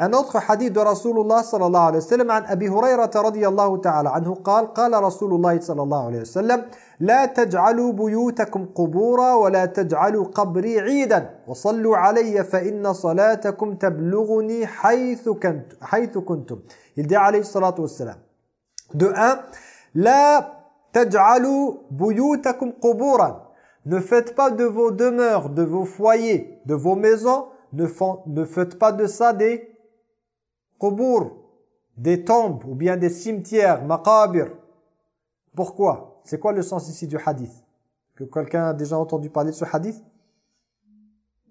Un autre hadith de Rasulullah sallallahu alayhi wa sallam, عن أبي هريرة رضي الله تعالى عنه قال قال رسول الله صلى الله عليه وسلم لا تجعلوا بيوتكم قبورا ولا تجعلوا قبري عيدا وصلوا علي فإن صلاتكم تبلغني حيث كنت حيث كنتم il عليه الصلاة والسلام un لا تجعلوا بيوتكم قبورا ne faites pas de vos demeures de vos foyers de vos maisons ne, font, ne faites pas de ça des qubur des tombes ou bien des cimetières maqabir pourquoi? C'est quoi le sens ici du hadith? Que quelqu'un a déjà entendu parler de ce hadith?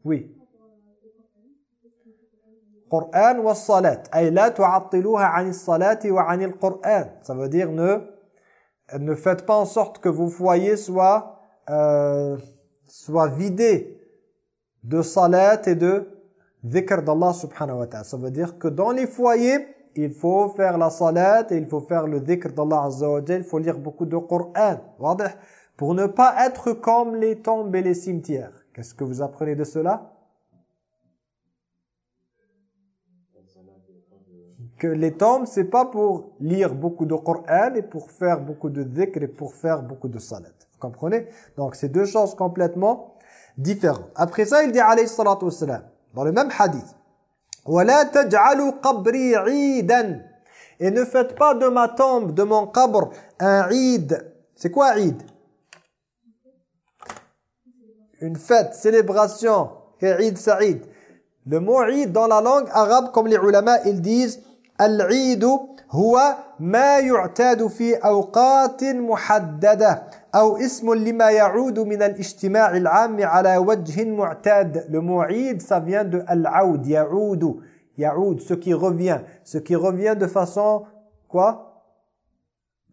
Oui. Qur'an wa salat. Ay la tu'attiluha 'ani salati wa 'ani al-Qur'an. Ça veut dire ne ne faites pas en sorte que vos foyers soient euh, soient vidés de salat et de dhikr d'Allah subhanahu wa ta'ala. Ça veut dire que dans les foyers il faut faire la salat il faut faire le dhikr d'Allah Azza wa il faut lire beaucoup de Coran, pour ne pas être comme les tombes et les cimetières. Qu'est-ce que vous apprenez de cela? Que les tombes, c'est pas pour lire beaucoup de Coran et pour faire beaucoup de dhikr et pour faire beaucoup de salat. Vous comprenez? Donc c'est deux choses complètement différentes. Après ça, il dit alayhi salatu wassalam, dans le même hadith, Et ne faites pas de ma tombe, de mon qabr, un Eid. C'est quoi Eid Une fête, célébration. Eid Saïd. Le mot Eid dans la langue arabe, comme les ulama, ils disent العيد هو ما يعتاد في أوقات محددة أو اسم لما يعود من الاجتماع العام على وجه معتاد le mot عيد ça vient de al-aoud يعود يعود ce qui revient ce qui revient de façon quoi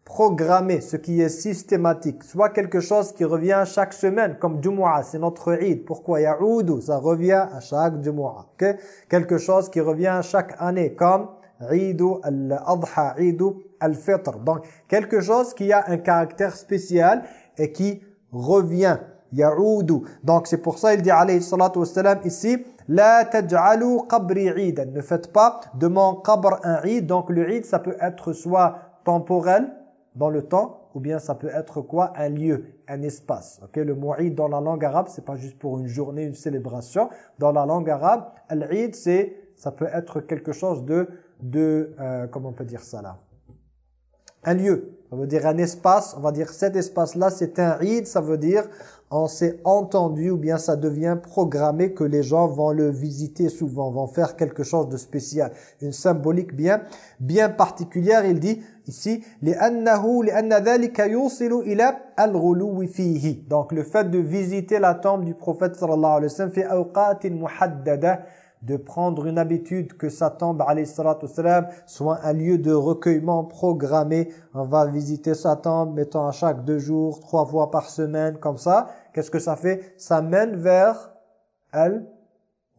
programmé, ce qui est systématique, soit quelque chose qui revient chaque semaine, comme Jumu'ah, c'est notre Eid. Pourquoi Ya'oudu, ça revient à chaque Jumu'ah. Okay? Quelque chose qui revient chaque année, comme Eid al-Adha, Eid al-fitr. Donc, quelque chose qui a un caractère spécial et qui revient. Ya'oudu. Donc, c'est pour ça il dit alayhi salatu wassalam ici La taj'alu qabri. Ne faites pas de mon un id. Donc, le id, ça peut être soit temporel, dans le temps, ou bien ça peut être quoi? Un lieu, un espace. Ok, Le mot id dans la langue arabe, c'est pas juste pour une journée, une célébration. Dans la langue arabe, al-id, c'est ça peut être quelque chose de de, euh, comment on peut dire ça là? un lieu. Ça veut dire un espace. On va dire cet espace-là, c'est un Eid. Ça veut dire on s'est entendu ou bien ça devient programmé que les gens vont le visiter souvent, vont faire quelque chose de spécial. Une symbolique bien, bien particulière. Il dit ici, Donc le fait de visiter la tombe du prophète sallallahu alayhi wa sallam fait de prendre une habitude que sa tombe soit un lieu de recueillement programmé. On va visiter sa tombe, mettons à chaque deux jours, trois fois par semaine, comme ça. Qu'est-ce que ça fait? Ça mène vers al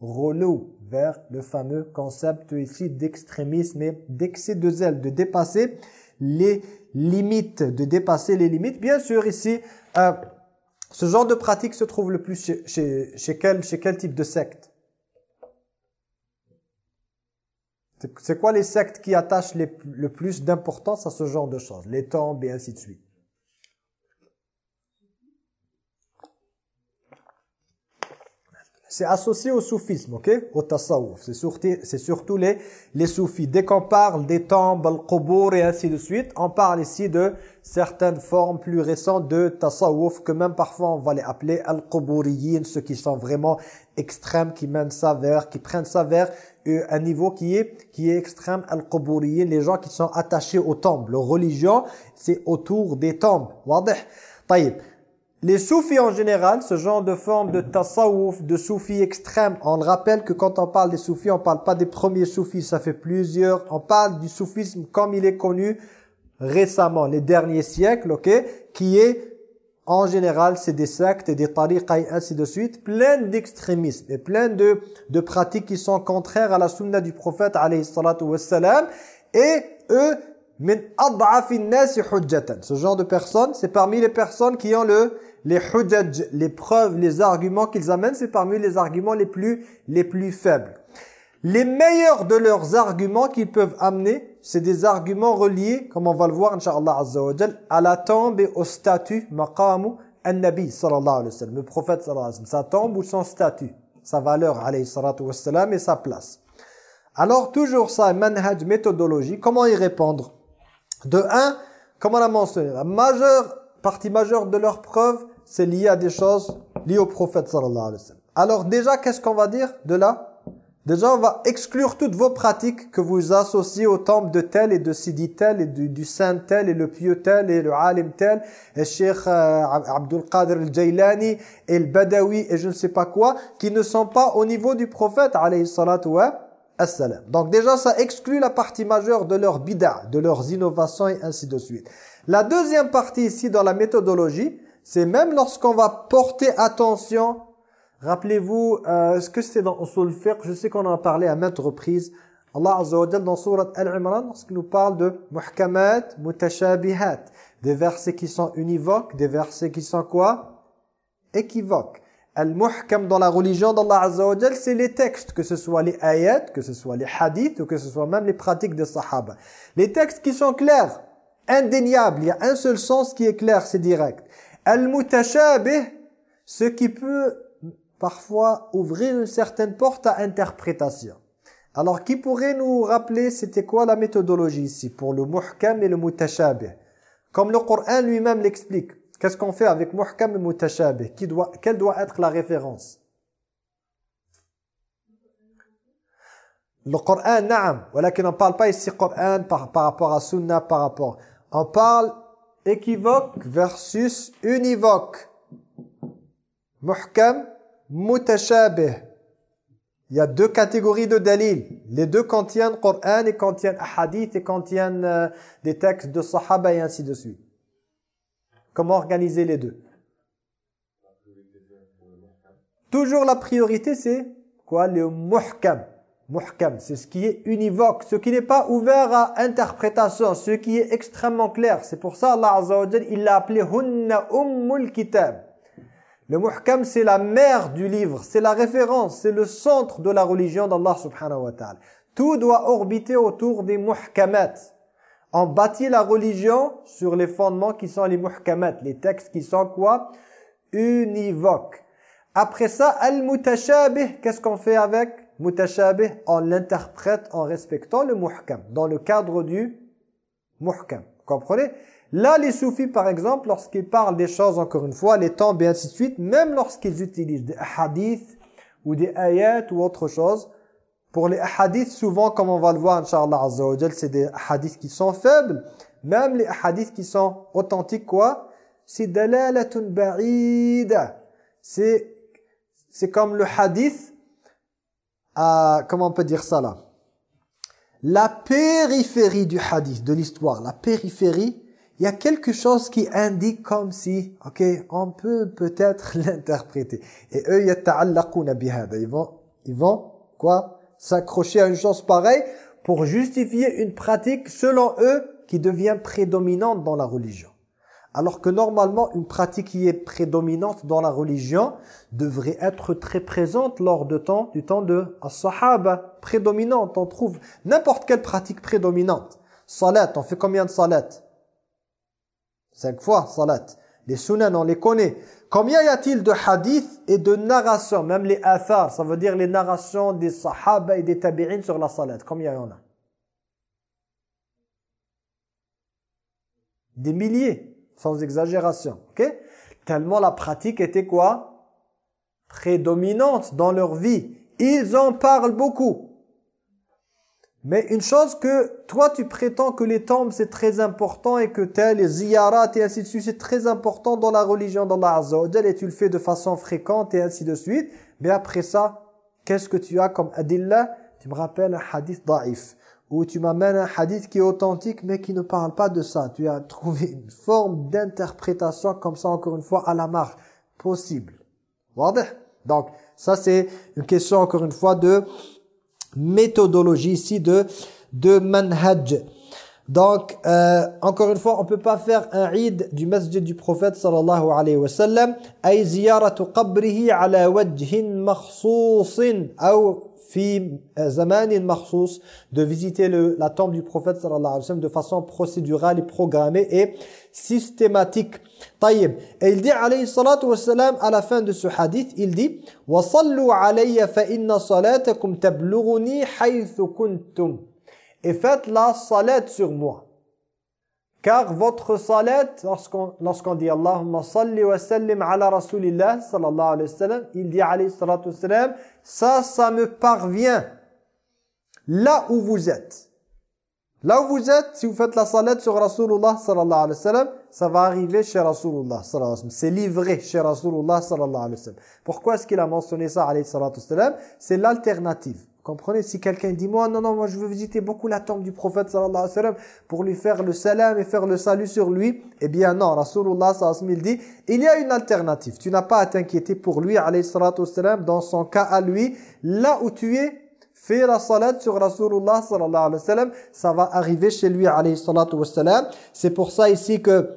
relou vers le fameux concept ici d'extrémisme et d'excès de zèle, de dépasser les limites, de dépasser les limites. Bien sûr, ici, euh, ce genre de pratique se trouve le plus chez, chez, chez, quel, chez quel type de secte? C'est quoi les sectes qui attachent le plus d'importance à ce genre de choses? Les tombes et ainsi de suite. C'est associé au soufisme, ok? Au tasawwuf. C'est surtout, les soufis. Dès qu'on parle des tombes, al-qubur et ainsi de suite, on parle ici de certaines formes plus récentes de tasawwuf, que même parfois on va les appeler al-quburiyin, ceux qui sont vraiment extrêmes, qui mènent ça vers, qui prennent ça vers euh, un niveau qui est, qui est extrême, al les gens qui sont attachés aux tombes. Leur religion, c'est autour des tombes. Les soufis en général, ce genre de forme de tasawuf, de soufis extrême, on le rappelle que quand on parle des soufis, on parle pas des premiers soufis, ça fait plusieurs. On parle du soufisme comme il est connu récemment, les derniers siècles, ok, qui est en général, c'est des sectes, des tariqas et ainsi de suite, plein d'extrémisme et plein de, pratiques qui sont contraires à la sunna du prophète alayhi salatu wassalam. Et eux, Ce genre de personnes, c'est parmi les personnes qui ont le les hujjaj, les preuves, les arguments qu'ils amènent, c'est parmi les arguments les plus les plus faibles. Les meilleurs de leurs arguments qu'ils peuvent amener, c'est des arguments reliés, comme on va le voir, Inch'Allah à la tombe et au statut, maqamu an-nabi, sallallahu alayhi wa sallam, le prophète, sallallahu alayhi wa sallam, sa tombe ou son statut, sa valeur, alayhi wa sallam, et sa place. Alors, toujours ça, manhaj, méthodologie, comment y répondre? De un, comme on a mentionné, la majeure, partie majeure de leurs preuves, c'est lié à des choses liées au prophète, sallallahu alayhi wa sallam. Alors déjà, qu'est-ce qu'on va dire de là? Déjà, on va exclure toutes vos pratiques que vous associez au temple de tel et de Sidi tel et du, saint tel et le pieux tel et le alim tel et le Cheikh euh, Abdul Qadir al-Jailani et le Badawi et je ne sais pas quoi qui ne sont pas au niveau du prophète alayhi salatu. Donc déjà, ça exclut la partie majeure de leur bid'a, de leurs innovations et ainsi de suite. La deuxième partie ici dans la méthodologie, c'est même lorsqu'on va porter attention Rappelez-vous, euh, ce que c'est dans Usul Fiqh, je sais qu'on en a parlé à maintes reprises. Allah Azza wa dans Surat Al-Imran, lorsqu'il nous parle de muhkamat, mutashabihat, des versets qui sont univoques, des versets qui sont quoi? Équivoques. Al-muhkam dans la religion d'Allah Azza wa c'est les textes, que ce soit les ayats, que ce soit les hadiths, ou que ce soit même les pratiques des sahaba. Les textes qui sont clairs, indéniables, il y a un seul sens qui est clair, c'est direct. Al-mutashabih, ce qui peut parfois ouvrir une certaine porte à interprétation. Alors, qui pourrait nous rappeler c'était quoi la méthodologie ici pour le muhkam et le mutashabih? Comme le Coran lui-même l'explique. Qu'est-ce qu'on fait avec muhkam et mutashabih? Qui doit, Quelle doit être la référence? Le Coran, naam. Voilà qu'on ne parle pas ici Coran par, par rapport à Sunna, par rapport. On parle équivoque versus univoque. Muhkam mutashabih. Il y a deux catégories de dalil. Les deux contiennent Coran et contiennent hadith et contiennent euh, des textes de sahaba et ainsi de suite. Comment organiser les deux? Toujours la priorité c'est quoi? Le muhkam. muhkam, c'est ce qui est univoque, ce qui n'est pas ouvert à interprétation, ce qui est extrêmement clair. C'est pour ça Allah Azza wa il l'a appelé hunna ummul kitab. Le muhkam, c'est la mère du livre, c'est la référence, c'est le centre de la religion d'Allah subhanahu wa ta'ala. Tout doit orbiter autour des muhkamat. On bâtit la religion sur les fondements qui sont les muhkamat, les textes qui sont quoi? Univoques. Après ça, al-mutashabih, qu'est-ce qu'on fait avec? Mutashabih On l'interprète en respectant le muhkam, dans le cadre du muhkam. Comprenez? Là, les soufis, par exemple, lorsqu'ils parlent des choses, encore une fois, les temps, et ainsi de suite, même lorsqu'ils utilisent des hadiths ou des ayats ou autre chose, pour les hadiths, souvent, comme on va le voir, Azza c'est des hadiths qui sont faibles. Même les hadiths qui sont authentiques, quoi? C'est dalalatun ba'ida. C'est c'est comme le hadith, à, comment on peut dire ça là? La périphérie du hadith, de l'histoire, la périphérie, il y a quelque chose qui indique comme si, ok, on peut peut-être <laughs> l'interpréter. Et eux, ils vont, ils vont quoi S'accrocher à une chose pareille pour justifier une pratique, selon eux, qui devient prédominante dans la religion. Alors que normalement, une pratique qui est prédominante dans la religion devrait être très présente lors de temps, du temps de sahaba prédominante. On trouve n'importe quelle pratique prédominante. Salat, on fait combien de salat Cinq fois salat. Les sunan, on les connaît. Combien y a-t-il de hadiths et de narrations, même les athar, ça veut dire les narrations des sahaba et des tabi'in sur la salat Combien y en a? Des milliers sans exagération. Tellement la pratique était quoi? Prédominante dans leur vie. Ils en parlent beaucoup. Mais une chose que toi tu prétends que les tombes c'est très important et que tel, les ziyarat et ainsi de suite c'est très important dans la religion d'Allah Azza wa et tu le fais de façon fréquente et ainsi de suite. Mais après ça, qu'est-ce que tu as comme adillah Tu me rappelles un hadith da'if où tu m'amènes un hadith qui est authentique mais qui ne parle pas de ça. Tu as trouvé une forme d'interprétation comme ça, encore une fois, à la marque possible. Donc, ça c'est une question, encore une fois, de méthodologie ici, de, de manhaj. Donc, euh, encore une fois, on peut pas faire un Eid du masjid du prophète sallallahu alayhi wa sallam ay ziyaratu qabrihi ala wajhin makhsusin ou fi zamanin makhsus de visiter le, la tombe du prophète sallallahu alayhi wa sallam de façon procédurale et programmée et systématique. طيب. Et il dit alayhi salatu wa sallam à la fin de ce hadith, il dit وَصَلُّوا عَلَيَّ فَإِنَّ صَلَاتَكُمْ تَبْلُغُنِي حَيْثُ كُنْتُمْ Et faites la salat sur moi. Car votre salat, lorsqu'on lorsqu dit Allahumma salli wa sallim ala rasulillah sallallahu alayhi wa sallam, il dit alayhi salatu wa ça, ça me parvient là où vous êtes. Là où vous êtes, si vous faites la salat sur Rasulullah sallallahu alayhi wa sallam, ça va arriver chez Rasulullah sallallahu alayhi wa sallam. C'est livré chez Rasulullah sallallahu alayhi wa sallam. Pourquoi est-ce qu'il a mentionné ça alayhi salatu wa C'est l'alternative. Comprenez? Si quelqu'un dit, moi, non, non, moi je veux visiter beaucoup la tombe du prophète sallallahu alayhi wa pour lui faire le salam et faire le salut sur lui, eh bien non, Rasulullah sallallahu alayhi dit, il y a une alternative. Tu n'as pas à t'inquiéter pour lui, alayhi wa sallam, dans son cas à lui, là où tu es, fais la salat sur Rasulullah sallallahu alayhi wa sallam, ça va arriver chez lui, alayhi. C'est pour ça ici que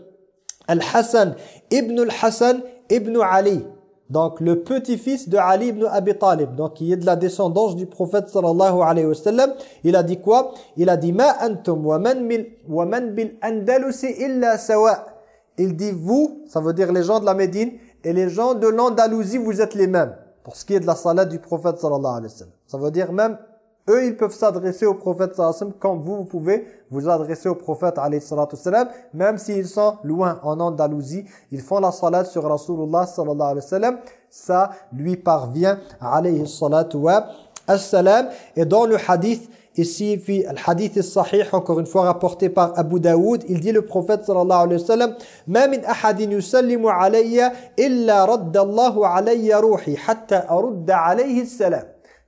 Al-Hassan, Ibn al-Hassan, Ibn Ali, donc le petit-fils de Ali ibn Abi Talib, donc qui est de la descendance du prophète sallallahu alayhi wa sallam, il a dit quoi? Il a dit ma antum wa man bil wa bil illa sawa. Il dit vous, ça veut dire les gens de la Médine et les gens de l'Andalousie, vous êtes les mêmes pour ce qui est de la salat du prophète sallallahu alayhi wa sallam. Ça veut dire même eux, ils peuvent s'adresser au prophète sallam comme vous, vous pouvez vous adresser au prophète salam, même s'ils sont loin en Andalousie. Ils font la salat sur Rasulullah sallallahu alayhi wa sallam. Ça lui parvient alayhi salatu wa assalam. Et dans le hadith, ici, le hadith est sahih, encore une fois rapporté par Abu Daoud, il dit le prophète sallallahu alayhi wa sallam « Ma min ahadin yusallimu alayya illa raddallahu alayya ruhi hatta arudda alayhi salam »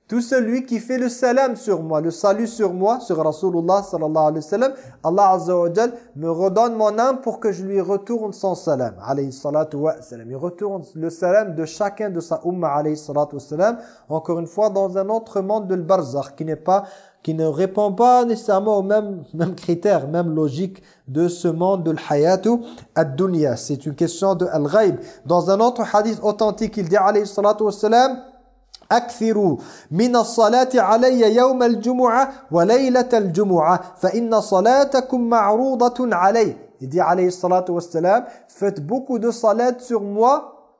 tout celui qui fait le salam sur moi, le salut sur moi, sur Rasulullah sallallahu alayhi wa sallam, Allah azza wa jal me redonne mon âme pour que je lui retourne son salam, alayhi salatu wa salam. Il retourne le salam de chacun de sa umma, alayhi salatu wa salam, encore une fois dans un autre monde de barzakh qui n'est pas qui ne répond pas nécessairement aux mêmes, mêmes critères, même logique de ce monde de l'hayatu ad-dunya. C'est une question de al-ghaib. Dans un autre hadith authentique, il dit alayhi salatu wa salam, أكثروا من الصلاة علي يوم الجمعة وليلة الجمعة فإن صلاتكم معروضة علي Il dit alayhi salatu wassalam, faites beaucoup de salat sur moi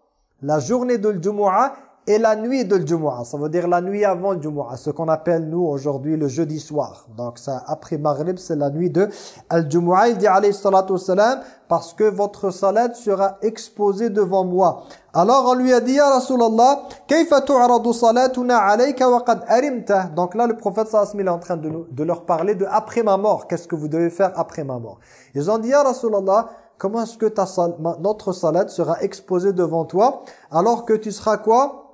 la journée de l'Jumu'ah et la nuit de l'Jumu'ah. Ça veut dire la nuit avant l'Jumu'ah, ce qu'on appelle nous aujourd'hui le jeudi soir. Donc ça après Maghrib, c'est la nuit de l'Jumu'ah. Il dit alayhi salatu wassalam, parce que votre salat sera exposée devant moi. Alors on lui a dit, Ya Rasulallah, Kayfa tu'radu salatuna alayka wa arimta? Donc là, le prophète sallallahu est en train de, de leur parler de après ma mort. Qu'est-ce que vous devez faire après ma mort? Ils ont dit, Ya Rasulallah, comment est-ce que ta notre salat sera exposée devant toi alors que tu seras quoi?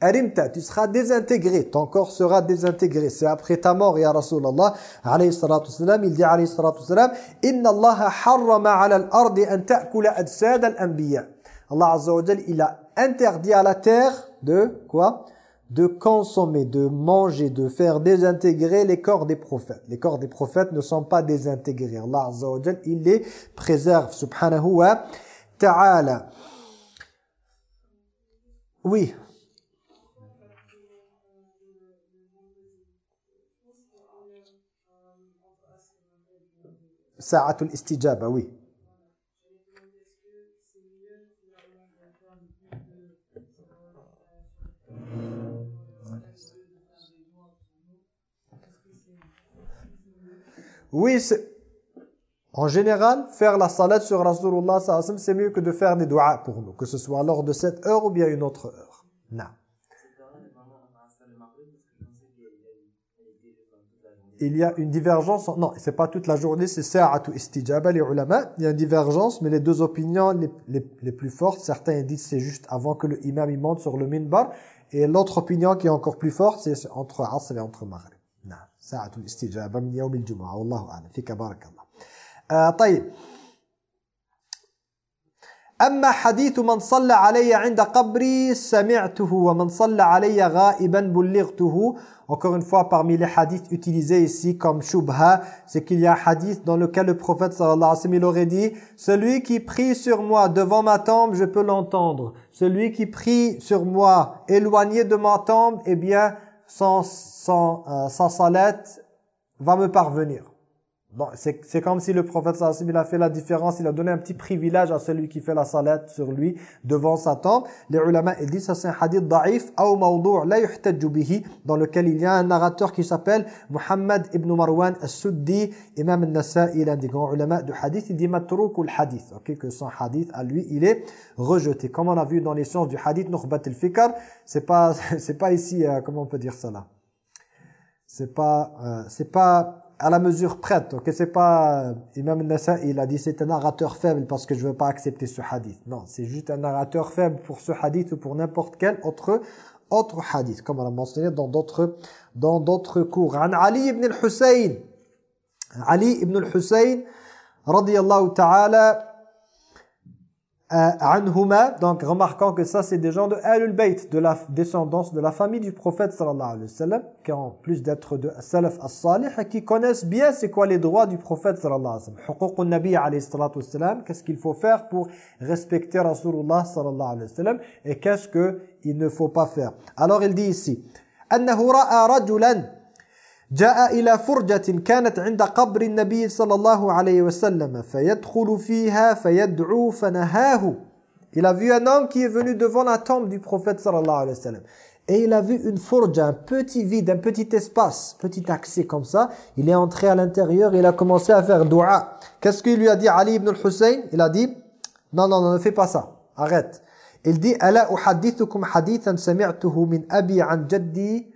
Arimta, tu seras désintégré, ton corps sera désintégré. C'est après ta mort, Ya Rasulallah, alayhi salatu salam, il dit alayhi salatu salam, « Inna Allah harrama ala al-ardi an ta'kula adsad al-anbiya » Allah Azza wa il a interdit à la terre de quoi? De consommer, de manger, de faire désintégrer les corps des prophètes. Les corps des prophètes ne sont pas désintégrés. Allah Azza wa il les préserve, subhanahu wa ta'ala. Oui. Sa'atul istijaba, oui. Oui, en général, faire la salat sur Rasulullah c'est mieux que de faire des doigts pour nous, que ce soit lors de cette heure ou bien une autre heure. Non. il y a une divergence, non, c'est pas toute la journée, c'est sa'atu istijaba, les ulama, il y a une divergence, mais les deux opinions les, les, plus fortes, certains disent c'est juste avant que le imam il monte sur le minbar, et l'autre opinion qui est encore plus forte, c'est entre Asr et entre Maghrib. Sa'atu istijaba min yawm al-jum'a, wallahu a'lam, fika أما حديث من صلى علي عند قبري سمعته ومن صلى علي غائبا بلغته Encore une fois, parmi les hadiths utilisés ici comme shubha, c'est qu'il y a un hadith dans lequel le prophète sallallahu alayhi wa sallam aurait dit « Celui qui prie sur moi devant ma tombe, je peux l'entendre. Celui qui prie sur moi éloigné de ma tombe, eh bien, sans, sans, euh, sans salat va me parvenir. Bon, c'est comme si le prophète sallallahu il a fait la différence, il a donné un petit privilège à celui qui fait la salat sur lui devant sa tombe. Les ulama ils disent ça c'est un hadith da'if ou mawdu' la yuhtajju bihi dans lequel il y a un narrateur qui s'appelle Muhammad ibn Marwan as-Suddi, imam al-Nasa'i l'un des grands ulama du hadith, il dit matroukul hadith, OK que son hadith à lui il est rejeté. Comme on a vu dans les sciences du hadith nukhbat al-fikr, c'est pas <laughs> c'est pas ici euh, comment on peut dire ça là. C'est pas euh, c'est pas à la mesure prête. Ok, c'est pas euh, Imam il a dit c'est un narrateur faible parce que je veux pas accepter ce hadith. Non, c'est juste un narrateur faible pour ce hadith ou pour n'importe quel autre autre hadith, comme on l'a mentionné dans d'autres dans d'autres cours. Ali ibn al-Husayn. Ali ibn al-Husayn radiyallahu ta'ala anhuma, donc remarquant que ça c'est des gens de Ahlul Bayt, de la descendance de la famille du prophète sallallahu alayhi wa sallam, qui en plus d'être de salaf as-salih, qui connaissent bien c'est quoi les droits du prophète sallallahu alayhi wa sallam. Qu'est-ce qu'il faut faire pour respecter Rasulullah sallallahu alayhi wa sallam, et qu'est-ce qu'il ne faut pas faire. Alors il dit ici, « Annahu ra'a rajulan » جاء إلى فرجة كانت عند قبر النبي صلى الله عليه وسلم فيدخل فيها فيدعو فنهاه Il a vu un homme qui est venu devant la tombe du prophète sallallahu alayhi wa sallam. Et il a vu une fourja, un petit vide, un petit espace, petit accès comme ça. Il est entré à l'intérieur et il a commencé à faire dua. Qu'est-ce qu'il lui a dit Ali ibn al-Hussein Il a dit, non, non, non, ne fais pas ça. Arrête. Il dit, « Ala uhadithukum hadithan sami'tuhu min abi an jaddi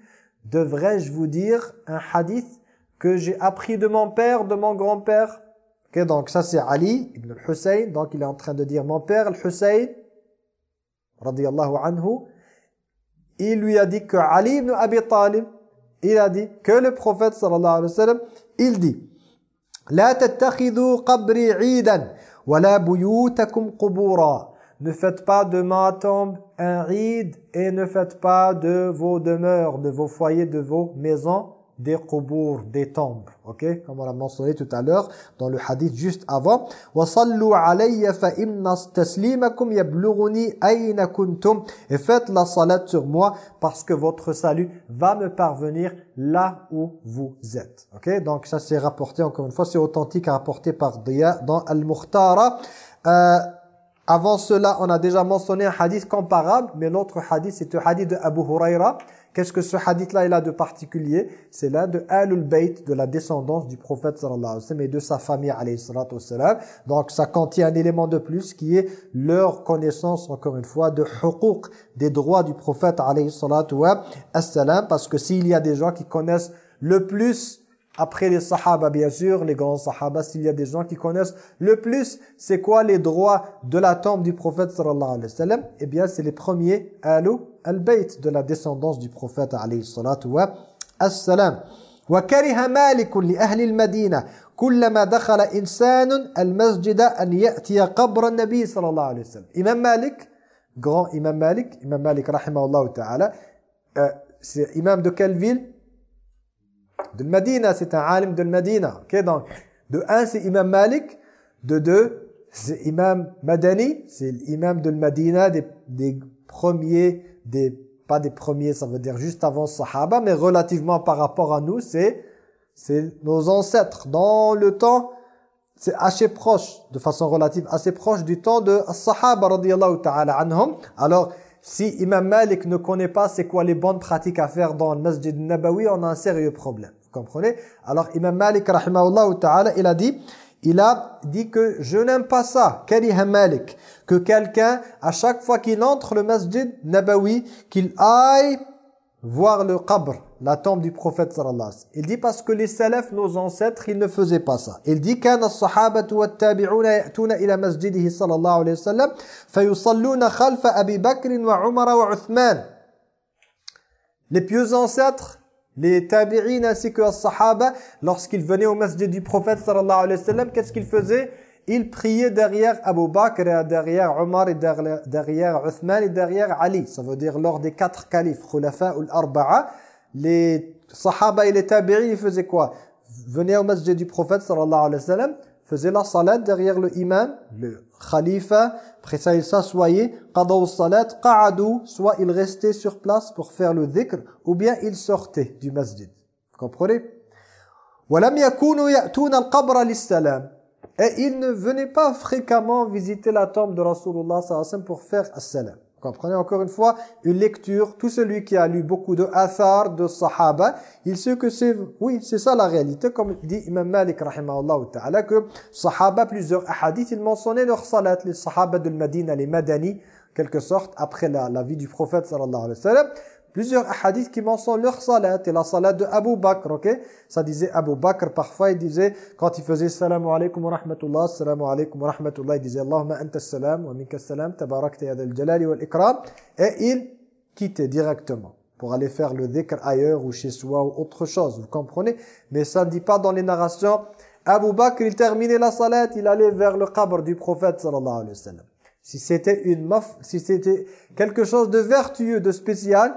Devrais-je vous dire un hadith que j'ai appris de mon père, de mon grand-père? Okay, Donc ça c'est Ali ibn al-Hussein, donc il est en train de dire mon père al-Hussein, radiyallahu anhu, il lui a dit que Ali ibn Abi Talib, il a dit que le prophète sallallahu alayhi wa sallam, il dit « La tattakhidou qabri idan, wa la buyutakum » ne faites pas de ma tombe un Eid et ne faites pas de vos demeures, de vos foyers, de vos maisons, des qubour, des tombes. Ok Comme on l'a mentionné tout à l'heure dans le hadith juste avant. وَصَلُّوا عَلَيَّ فَإِنَّ تَسْلِيمَكُمْ يَبْلُغُنِي أَيْنَ كُنْتُمْ Et faites la salat sur moi parce que votre salut va me parvenir là où vous êtes. Ok Donc ça c'est rapporté, encore une fois, c'est authentique, rapporté par Diya dans Al-Mukhtara. Euh, avant cela, on a déjà mentionné un hadith comparable, mais l'autre hadith, c'est le hadith de Abu Huraira. Qu'est-ce que ce hadith-là, il a de particulier? C'est l'un de Alul Bayt, de la descendance du prophète sallallahu alayhi wa sallam et de sa famille alayhi salatu sallam. Donc ça contient un élément de plus qui est leur connaissance, encore une fois, de huquq, des droits du prophète alayhi salatu sallam. Parce que s'il y a des gens qui connaissent le plus après les sahaba, bien sûr, les grands sahaba, s'il y a des gens qui connaissent le plus, c'est quoi les droits de la tombe du prophète sallallahu alayhi wa sallam Eh bien, c'est les premiers alu al-bayt de la descendance du prophète alayhi salatu wa sallam. وكره مالك لأهل المدينة كلما دخل إنسان المسجد أن يأتي قبر النبي صلى الله عليه وسلم Imam Malik, grand Imam Malik, Imam Malik rahimahullah ta'ala, euh, c'est imam de quelle ville De Medina, c'est un alim de Medina. Donc, de un, c'est Imam Malik. De deux, c'est Imam Madani. C'est l'imam de Medina, des, des premiers, des, pas des premiers, ça veut dire juste avant Sahaba, mais relativement par rapport à nous, c'est c'est nos ancêtres. Dans le temps, c'est assez proche, de façon relative, assez proche du temps de Sahaba radiyallahu ta'ala anhum. Alors, si Imam Malik ne connaît pas c'est quoi les bonnes pratiques à faire dans le Masjid Nabawi, on a un sérieux problème comprenez Alors Imam Malik rahimahullah ta'ala, il a dit il a dit que je n'aime pas ça, kariha Malik, que quelqu'un à chaque fois qu'il entre le masjid Nabawi, qu'il aille voir le qabr, la tombe du prophète sallallahu alayhi wa sallam. Il dit parce que les salafs, nos ancêtres, ils ne faisaient pas ça. Il dit kana as-sahabatu wat-tabi'una ya'tuna ila masjidihi sallallahu alayhi wa sallam fayusalluna khalfa Abi Bakr wa Umar wa Uthman. Les pieux ancêtres les tabi'in ainsi que les sahaba, lorsqu'ils venaient au masjid du prophète sallallahu alayhi wa sallam, qu'est-ce qu'ils faisaient? Ils priaient derrière Abu Bakr, derrière Omar, derrière, Uthman et derrière Ali. Ça veut dire lors des quatre califes, khulafa ou arba'a. Les sahaba et les tabi'in, ils faisaient quoi? Venaient au masjid du prophète sallallahu alayhi wa sallam, faisaient la salat derrière le imam, le khalifa, après ça, ils s'assoyaient, salat, qa'adou, soit ils restaient sur place pour faire le dhikr, ou bien ils sortaient du masjid. Vous comprenez? Et ils ne venaient pas fréquemment visiter la tombe de Rasulullah pour faire assalam. Comprenez encore une fois une lecture. Tout celui qui a lu beaucoup de athar, de sahaba, il sait que c'est, oui, c'est ça la réalité. Comme dit Imam Malik, ta'ala, que sahaba, plusieurs hadiths, ils mentionnaient leur salat, les sahaba de Medina, les madani, quelque sorte, après la, la vie du prophète, sallallahu alayhi wa sallam plusieurs hadiths qui mentionnent leur salat et la salat de Abu Bakr, ok? Ça disait Abu Bakr, parfois il disait, quand il faisait Salam alaykum wa rahmatullah, Salam alaykum wa rahmatullah, il disait Allahumma anta salam wa minka salam, tabarakta ya jalali wal ikram, et il quittait directement pour aller faire le dhikr ailleurs ou chez soi ou autre chose, vous comprenez? Mais ça ne dit pas dans les narrations, Abu Bakr, il terminait la salat, il allait vers le qabr du prophète sallallahu alayhi wa sallam. Si c'était une maf, si c'était quelque chose de vertueux, de spécial,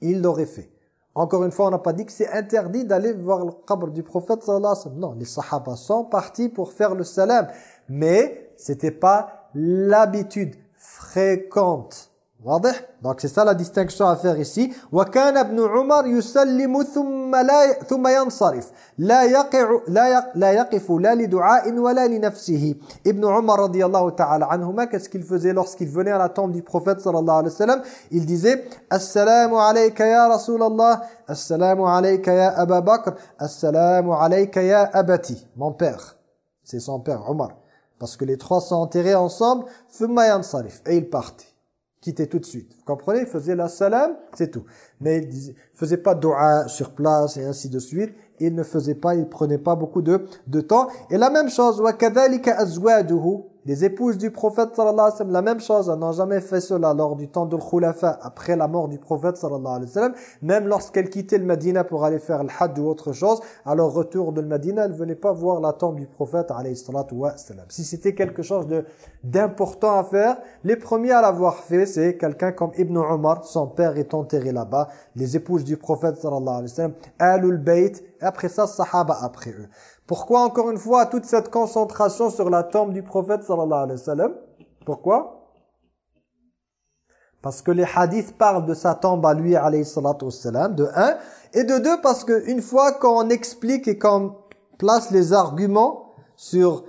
il l'aurait fait. Encore une fois, on n'a pas dit que c'est interdit d'aller voir le qabr du prophète sallallahu. Non, les sahaba sont partis pour faire le salam. Mais c'était pas l'habitude fréquente. واضح؟ دونك سي سا لا ديستينكسيون افير ici. وكان ابن عمر يسلم ثم لا ثم ينصرف. لا يقع لا يق لا يقف لا لدعاء ولا لنفسه. ابن عمر رضي الله تعالى عنهما كاس كيل فوزي لوسكيل فوني على توم دي بروفيت صلى الله عليه وسلم il disait السلام عليك يا رسول الله السلام عليك يا ابا بكر السلام عليك يا ابتي مون père. سي سون père عمر باسكو لي تخوا trois sont enterrés ثم ينصرف اي il quittait tout de suite. Vous comprenez Il faisait la salam, c'est tout. Mais il ne faisait pas dua sur place et ainsi de suite. Il ne faisait pas, il prenait pas beaucoup de, de temps. Et la même chose, وَكَذَلِكَ أَزْوَاجُهُ des épouses du prophète sallallahu alayhi wa sallam, la même chose, elles n'ont jamais fait cela lors du temps de l'Khulafa, après la mort du prophète sallallahu alayhi wa sallam, même lorsqu'elles quittaient le Medina pour aller faire le Hajj ou autre chose, à leur retour de le Medina, elles ne venaient pas voir la tombe du prophète alayhi wa sallam. Si c'était quelque chose d'important à faire, les premiers à l'avoir fait, c'est quelqu'un comme Ibn Omar, son père est enterré là-bas, les épouses du prophète sallallahu alayhi wa sallam, Alul Bayt, et après ça, Sahaba après eux. Pourquoi encore une fois toute cette concentration sur la tombe du prophète sallallahu alayhi wa sallam? Pourquoi? Parce que les hadiths parlent de sa tombe à lui alayhi salatu sallam, de un. Et de deux, parce qu'une fois qu'on explique et qu'on place les arguments sur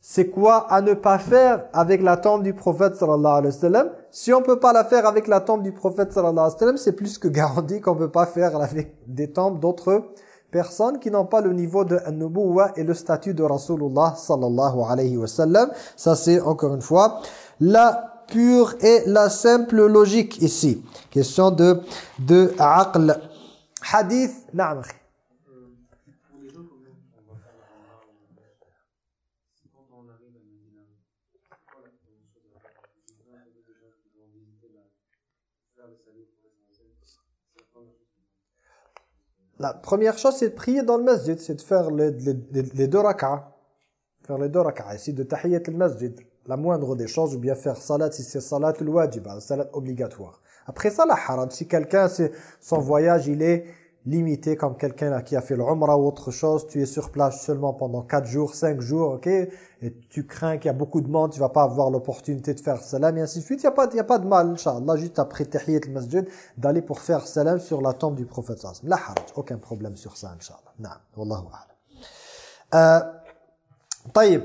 c'est quoi à ne pas faire avec la tombe du prophète sallallahu alayhi wa sallam, si on peut pas la faire avec la tombe du prophète sallallahu alayhi wa sallam, c'est plus que garanti qu'on peut pas faire avec des tombes d'autres personnes qui n'ont pas le niveau de An-Nubuwa et le statut de Rasulullah sallallahu alayhi wa sallam. Ça c'est encore une fois la pure et la simple logique ici. Question de de aql. Hadith, na'am. akhi. Pour les gens quand même, on va faire la Umrah ou la Hajj. Si quand on arrive à Medina, c'est quoi la première chose à faire Parce que souvent, il y a des gens qui vont visiter la, faire le salut pour les Français. C'est la première chose. La première chose, c'est de prier dans le masjid, c'est de faire les, deux rak'ah. Faire les deux rak'ah, ici de tahiyyat al-masjid. La moindre des choses, ou bien faire salat si c'est salat al-wajib, hein, salat obligatoire. Après ça, la haram, si quelqu'un, son voyage, il est limité, comme quelqu'un là qui a fait l'umrah ou autre chose, tu es sur place seulement pendant 4 jours, 5 jours, ok Et tu crains qu'il y a beaucoup de monde, tu vas pas avoir l'opportunité de faire salam, et ainsi de suite. Il n'y a, pas- il y a pas de mal, Inch'Allah, juste après tahiyyat al-masjid, d'aller pour faire salam sur la tombe du prophète sallallahu alayhi wa sallam. La haraj, aucun problème sur ça, Inch'Allah. Naam, wallahu a'lam. Euh, طيب.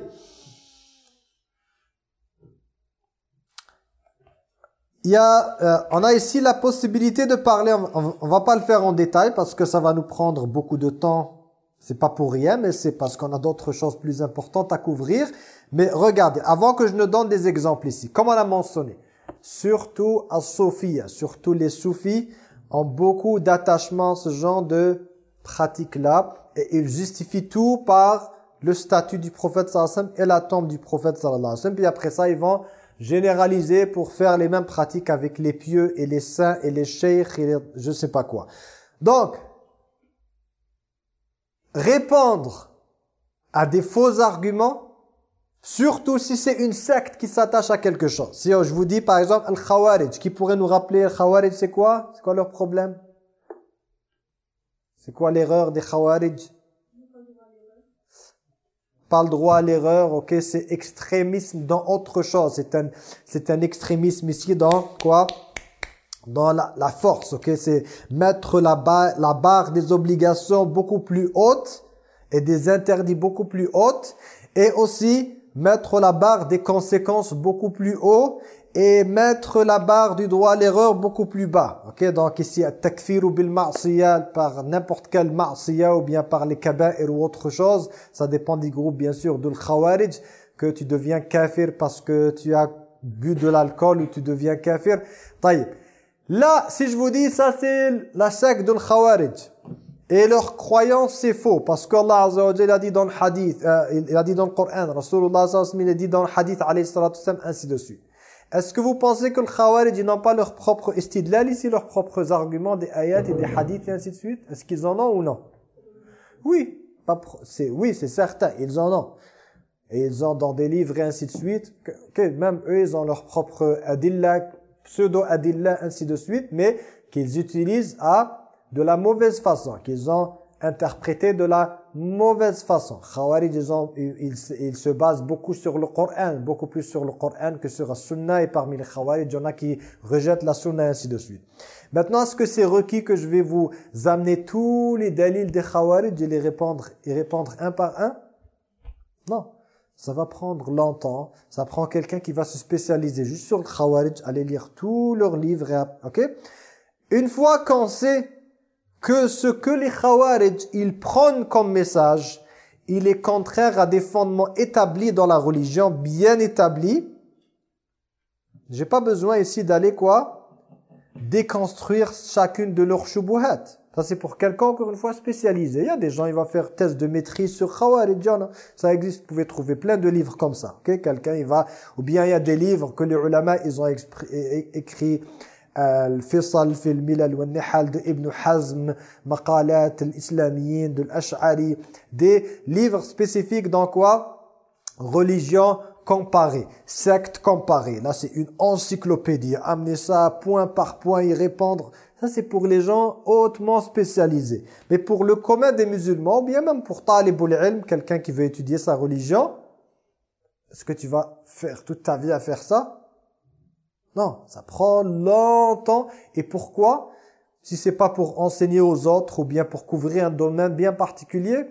Il y a, euh, on a ici la possibilité de parler, on, va pas le faire en détail parce que ça va nous prendre beaucoup de temps. C'est pas pour rien, mais c'est parce qu'on a d'autres choses plus importantes à couvrir. Mais regardez, avant que je ne donne des exemples ici, comme on a mentionné, surtout à Sophia, surtout les soufis ont beaucoup d'attachement à ce genre de pratique-là et ils justifient tout par le statut du prophète sallallahu et la tombe du prophète sallallahu. Puis après ça, ils vont généraliser pour faire les mêmes pratiques avec les pieux et les saints et les cheikhs et les, je sais pas quoi. Donc, répondre à des faux arguments, surtout si c'est une secte qui s'attache à quelque chose. Si je vous dis par exemple Al-Khawarij, qui pourrait nous rappeler Al-Khawarij c'est quoi? C'est quoi leur problème? C'est quoi l'erreur des Khawarij? Pas le droit à l'erreur, ok, c'est extrémisme dans autre chose. C'est un, un extrémisme ici dans quoi? Dans la, la force, ok C'est mettre la, la barre des obligations beaucoup plus haute et des interdits beaucoup plus hautes et aussi mettre la barre des conséquences beaucoup plus haut et mettre la barre du droit à l'erreur beaucoup plus bas. Ok, donc ici, takfir ou bil par n'importe quel ma'siyah ou bien par les kaba'ir ou autre chose, ça dépend du groupe bien sûr de khawarij que tu deviens kafir parce que tu as bu de l'alcool ou tu deviens kafir. Taïb. Là, si je vous dis ça, c'est la secte de Khawarij. Et leur croyance, c'est faux. Parce qu'Allah Azza wa Jalla a dit dans le hadith, euh, il a dit dans le Coran, Rasulullah alayhi wa sallam, il a dit dans le hadith, alayhi salatu ainsi de suite. Est-ce que vous pensez que le Khawarij, n'ont pas leur propre istidlal ici, leurs propres arguments, des ayats et des hadiths et ainsi de suite? Est-ce qu'ils en ont ou non? Oui, c'est oui, certain, ils en ont. Et ils ont dans des livres et ainsi de suite, que, que même eux, ils ont leur propre adilla, pseudo-adilla, ainsi de suite, mais qu'ils utilisent à de la mauvaise façon, qu'ils ont interprété de la mauvaise façon. Khawarij, ils, ils, se- basent beaucoup sur le Coran, beaucoup plus sur le Coran que sur la Sunna, et parmi les Khawarij, il y en a qui rejettent la Sunna, et ainsi de suite. Maintenant, est-ce que c'est requis que je vais vous amener tous les dalils des Khawarij et les répondre, et un par un? Non. Ça va prendre longtemps. Ça prend quelqu'un qui va se spécialiser juste sur le Khawarij, aller lire tous leurs livres. et Ok? Une fois qu'on sait que ce que les Khawarij, ils prennent comme message, il est contraire à des fondements établis dans la religion, bien établis, j'ai pas besoin ici d'aller quoi Déconstruire chacune de leurs shubuhat. Ça, c'est pour quelqu'un, encore une fois, spécialisé. Il y a des gens, ils vont faire test de maîtrise sur Khawarij. Ça existe, vous pouvez trouver plein de livres comme ça. ok? Quelqu'un, il va... Ou bien, il y a des livres que les ulama, ils ont écrit الفصل في الملل والنحل de Ibn Hazm, مقالات الإسلاميين de l'Ash'ari, des livres spécifiques dans quoi Religion comparée, secte comparée. Là, c'est une encyclopédie. Amener ça point par point, y répondre. Ça, c'est pour les gens hautement spécialisés. Mais pour le commun des musulmans, ou bien même pour talibul ilm, quelqu'un qui veut étudier sa religion, est-ce que tu vas faire toute ta vie à faire ça Non, ça prend longtemps. Et pourquoi? Si c'est pas pour enseigner aux autres ou bien pour couvrir un domaine bien particulier,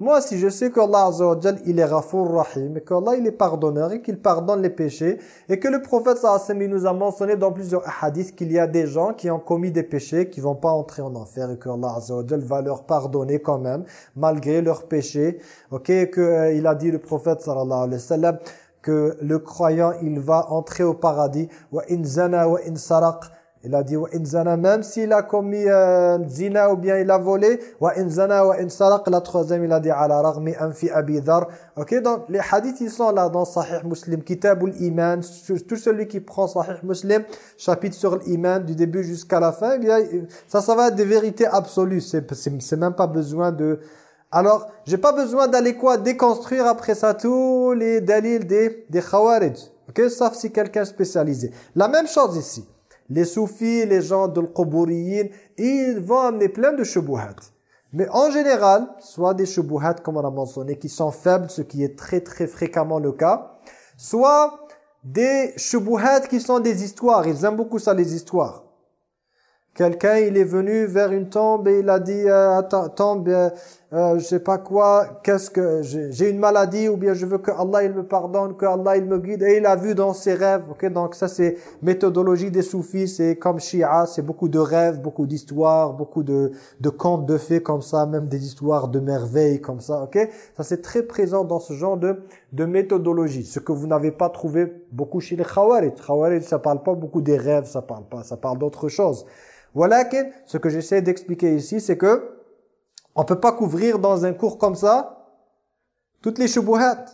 moi, si je sais qu'Allah Azza il est Rafour Rahim, et qu'Allah il est pardonneur et qu'il pardonne les péchés, et que le prophète sallallahu nous a mentionné dans plusieurs hadiths qu'il y a des gens qui ont commis des péchés, qui vont pas entrer en enfer, et qu'Allah Azza va leur pardonner quand même, malgré leurs péchés. Ok, que euh, a dit le prophète sallallahu alayhi wa sallam, que le croyant, il va entrer au paradis. Wa in zana wa in saraq. Il a dit wa in zana même s'il a commis euh, zina ou bien il a volé. Wa in zana wa in saraq. La troisième, il a dit ala raghmi anfi abi dhar. Ok, donc les hadiths, ils sont là dans Sahih Muslim. Kitabul Iman. Tout celui qui prend Sahih Muslim, chapitre sur l'iman du début jusqu'à la fin, eh ça, ça va être des vérités absolues. C'est même pas besoin de alors, j'ai pas besoin d'aller quoi Déconstruire après ça tous les dalils des, des khawarij. Ok? Sauf si quelqu'un spécialisé. La même chose ici. Les soufis, les gens de l'quburiyin, ils vont amener plein de shubuhat. Mais en général, soit des shubuhat comme on a mentionné, qui sont faibles, ce qui est très très fréquemment le cas, soit des shubuhat qui sont des histoires. Ils aiment beaucoup ça, les histoires. Quelqu'un, il est venu vers une tombe et il a dit euh, tombe, euh, euh, je sais pas quoi, qu'est-ce que j'ai une maladie ou bien je veux que Allah il me pardonne, que Allah il me guide et il a vu dans ses rêves. OK donc ça c'est méthodologie des soufis, c'est comme Shia, c'est beaucoup de rêves, beaucoup d'histoires, beaucoup de de contes de fées comme ça, même des histoires de merveilles comme ça, OK Ça c'est très présent dans ce genre de de méthodologie, ce que vous n'avez pas trouvé beaucoup chez les Khawarij. Khawarij ça parle pas beaucoup des rêves, ça parle pas, ça parle d'autre chose. Voilà ce que j'essaie d'expliquer ici, c'est que on peut pas couvrir dans un cours comme ça toutes les shubuhat.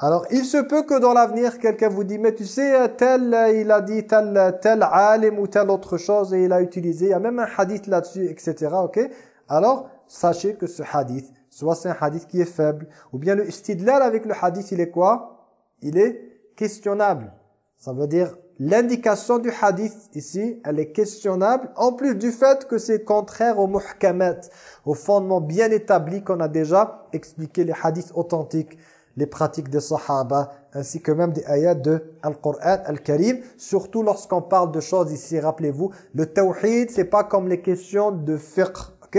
Alors, il se peut que dans l'avenir, quelqu'un vous dit, mais tu sais, tel, il a dit tel, tel alim ou telle autre chose et il a utilisé, il y a même un hadith là-dessus, etc. Ok? Alors, sachez que ce hadith, soit c'est un hadith qui est faible, ou bien le istidlal avec le hadith, il est quoi? Il est questionnable. Ça veut dire, l'indication du hadith ici, elle est questionnable, en plus du fait que c'est contraire au muhkamat, au fondement bien établi qu'on a déjà expliqué les hadiths authentiques, les pratiques des sahaba, ainsi que même des ayats de Al-Qur'an Al-Karim, surtout lorsqu'on parle de choses ici, rappelez-vous, le tawhid, c'est pas comme les questions de fiqh, ok?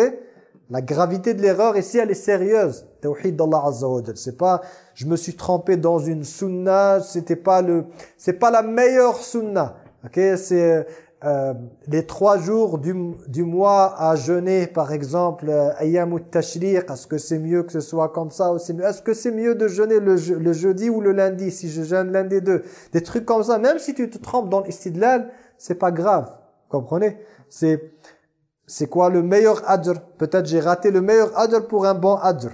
La gravité de l'erreur ici, elle est sérieuse. Tawhid d'Allah Azza C'est pas je me suis trompé dans une sunna, c'était pas le c'est pas la meilleure sunna. OK, c'est euh, les trois jours du, du mois à jeûner par exemple euh, ayyamut tashriq est-ce que c'est mieux que ce soit comme ça ou c'est mieux? Est-ce que c'est mieux de jeûner le, le jeudi ou le lundi si je jeûne l'un des deux? Des trucs comme ça même si tu te trompes dans l'istidlal c'est pas grave comprenez? C'est c'est quoi le meilleur adr peut-être j'ai raté le meilleur adr pour un bon adr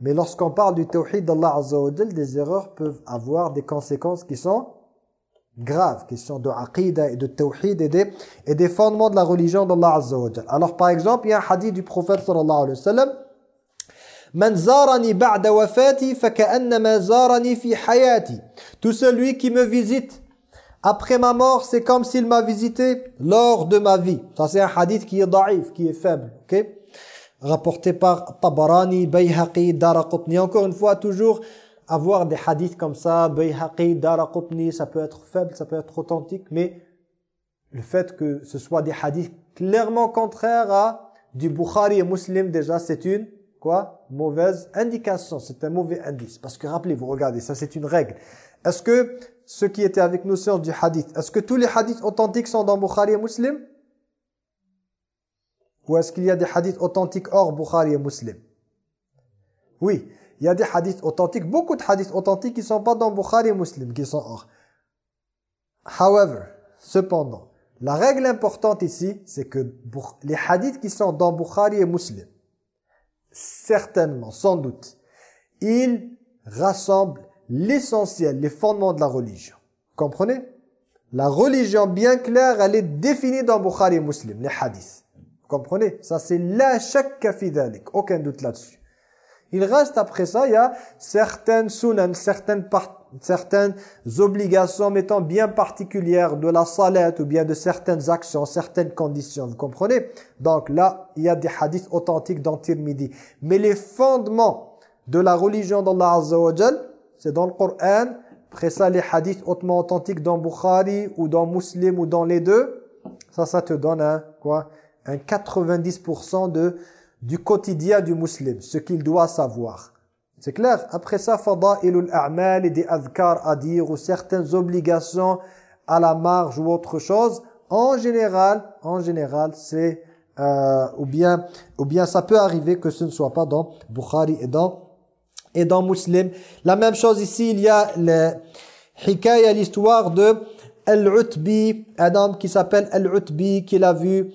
mais lorsqu'on parle du tawhid d'Allah Azza des erreurs peuvent avoir des conséquences qui sont graves. Question de aqidah et de tawhid et des, fondements de la religion d'Allah Azza Alors par exemple, il y a un hadith du prophète sallallahu alayhi wa sallam Man zarani ba'da wafati faka'annama zarani fi hayati. Tout celui qui me visite après ma mort, c'est comme s'il m'a visité lors de ma vie. Ça c'est un hadith qui est daif, qui est faible. OK? Rapporté par Tabarani, Bayhaqi, Daraqutni. Encore une fois, toujours avoir des hadiths comme ça, Bayhaqi, Daraqutni, ça peut être faible, ça peut être authentique, mais le fait que ce soit des hadiths clairement contraires à du Bukhari et Muslim, déjà, c'est une quoi? Mauvaise indication, c'est un mauvais indice. Parce que rappelez-vous, regardez, ça c'est une règle. Est-ce que ceux qui étaient avec nous sur du hadith, est-ce que tous les hadiths authentiques sont dans Bukhari et Muslim? Ou est-ce qu'il y a des hadiths authentiques hors Bukhari et Muslim? Oui, il y a des hadiths authentiques, beaucoup de hadiths authentiques qui ne sont pas dans Bukhari et Muslim, qui sont hors. However, cependant, La règle importante ici, c'est que les hadiths qui sont dans Bukhari et Muslim, certainement, sans doute, ils rassemblent l'essentiel, les fondements de la religion. Comprenez? La religion bien claire, elle est définie dans Bukhari et Muslim, les hadiths. Vous comprenez? Ça c'est la shakka aucun doute là-dessus. Il reste après ça, il y a certaines sunan, certaines, certaines obligations mettant bien particulières de la salat ou bien de certaines actions, certaines conditions, vous comprenez? Donc là, il y a des hadiths authentiques dans Tirmidhi. Mais les fondements de la religion d'Allah Azza wa c'est dans le Coran. Après ça, les hadiths hautement authentiques dans Bukhari ou dans Muslim ou dans les deux. Ça, ça te donne un, quoi, un 90% de, du quotidien du musulman, ce qu'il doit savoir. C'est clair Après ça, fada'ilul a'mal et des adhkar à dire ou certaines obligations à la marge ou autre chose. En général, en général, c'est euh, ou bien ou bien ça peut arriver que ce ne soit pas dans Bukhari et dans et dans Muslim. La même chose ici, il y a le hikaya, l'histoire de Al-Utbi, un homme qui s'appelle Al-Utbi, qu'il a vu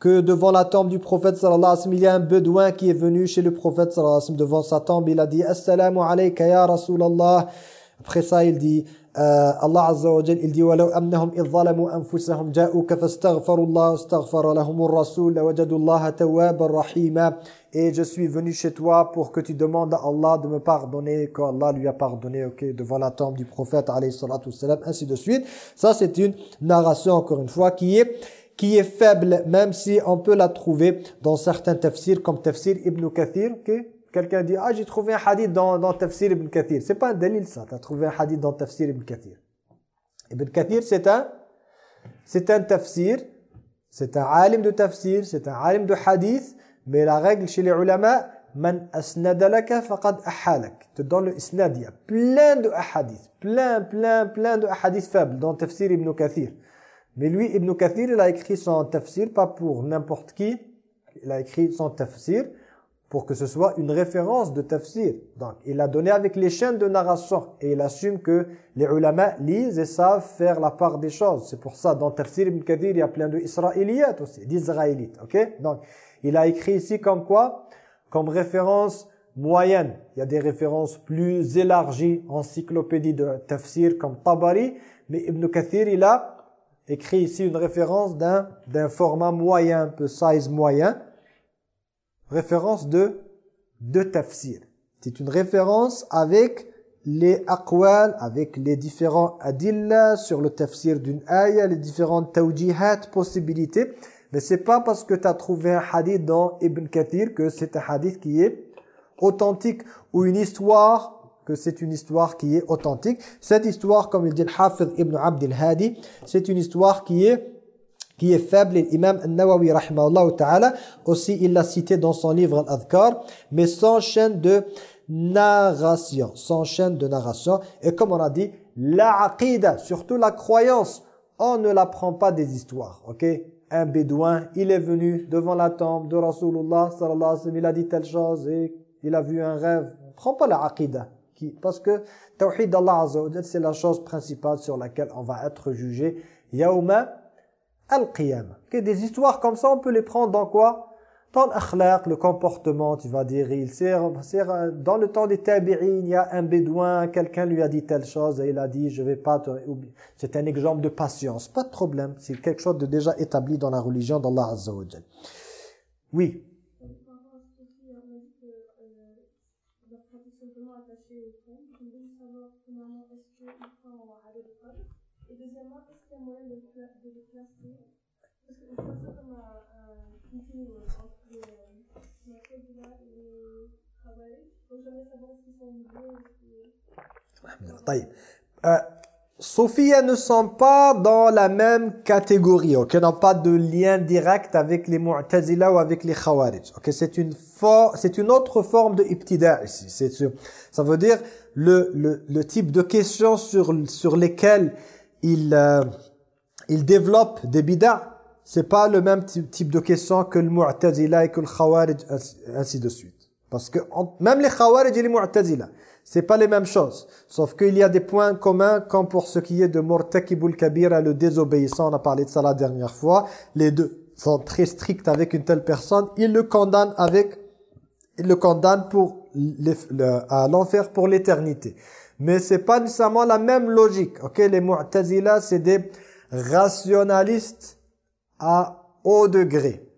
que devant la tombe du prophète sallallahu alayhi wa sallam, il y a un bédouin qui est venu chez le prophète sallallahu alayhi wa sallam devant sa tombe, il a dit Assalamu alayka ya Rasulallah. Après ça, il dit euh, Allah Azza wa Jal, il dit ظَلَمُوا أَنفُسَهُمْ جَاءُوكَ فَاسْتَغْفَرُوا اللَّهَ وَاسْتَغْفَرَ لَهُمُ الرَّسُولُ لَوَجَدُوا اللَّهَ تَوَّابًا رَحِيمًا Et je suis venu chez toi pour que tu demandes à Allah de me pardonner, qu'Allah lui a pardonné, ok, devant la tombe du prophète, ainsi de suite. Ça, c'est une narration, encore une fois, qui est qui est faible, même si on peut la trouver dans certains tafsirs, comme tafsir Ibn Kathir, ok Quelqu'un dit, ah, j'ai trouvé un hadith dans, dans Tafsir Ibn Kathir. C'est pas un dalil, ça. Tu as trouvé un hadith dans Tafsir Ibn Kathir. Ibn Kathir, c'est un, c'est un tafsir, c'est un alim de tafsir, c'est un alim de hadith, mais la règle chez les ulama, man asnada laka faqad ahalak. Le isnad, il y a plein de hadiths, plein, plein, plein de hadiths faibles dans Tafsir Ibn Kathir. Mais lui, Ibn Kathir, il a écrit son tafsir, pas pour n'importe qui, il a écrit son tafsir, pour que ce soit une référence de tafsir. Donc, il a donné avec les chaînes de narration et il assume que les ulama lisent et savent faire la part des choses. C'est pour ça, dans Tafsir Ibn Kathir, il y a plein de aussi, d'israélites, ok? Donc, il a écrit ici comme quoi Comme référence moyenne. Il y a des références plus élargies, encyclopédie de tafsir comme Tabari, mais Ibn Kathir, il a écrit ici une référence d'un format moyen, un peu size moyen, référence de, de tafsir. C'est une référence avec les aqwal, avec les différents adillas sur le tafsir d'une ayah, les différentes tawjihat, possibilités. Mais c'est pas parce que tu as trouvé un hadith dans Ibn Kathir que c'est un hadith qui est authentique ou une histoire que c'est une histoire qui est authentique. Cette histoire, comme il dit le Hafiz Ibn Abd al-Hadi, c'est une histoire qui est qui est faible. L'imam Nawawi, rahimahullah ta'ala, aussi il l'a cité dans son livre Al-Adhkar, mais sans chaîne de narration. Sans chaîne de narration. Et comme on a dit, la aqida, surtout la croyance, on ne l'apprend pas des histoires. ok? Un bédouin, il est venu devant la tombe de Rasulullah, sallallahu alayhi wa sallam, il a dit telle chose et il a vu un rêve. On ne prend pas la aqida. Qui, parce que Tawhid d'Allah Azza c'est la chose principale sur laquelle on va être jugé. Yaouma al-qiyam. Okay, des histoires comme ça, on peut les prendre dans quoi? Dans l'akhlaq, le comportement, tu vas dire. Il dans le temps des tabi'in, il y a un bédouin, quelqu'un lui a dit telle chose et il a dit, je vais pas te... C'est un exemple de patience. Pas de problème. C'est quelque chose de déjà établi dans la religion d'Allah Azza wa. Oui. Euh, Sophie, elles ne sont pas dans la même catégorie, ok? N'ont pas de lien direct avec les Mu'tazila ou avec les Khawarij, ok? C'est une, c'est une autre forme de ibtida ici, c'est Ça veut dire le, le, type de questions sur, sur lesquelles ils euh, il développent des bid'ah. C'est pas le même type de questions que le Mu'tazila et que le Khawarij, ainsi de suite. Parce que même les Khawarij et les Mu'tazila, c'est pas les mêmes choses. Sauf qu'il y a des points communs comme pour ce qui est de Murtakibul Kabira, le désobéissant, on a parlé de ça la dernière fois. Les deux sont très stricts avec une telle personne. Ils le condamnent avec, ils le condamnent pour à l'enfer pour l'éternité. Mais c'est pas nécessairement la même logique. Ok, les Mu'tazila, c'est des rationalistes à haut degré.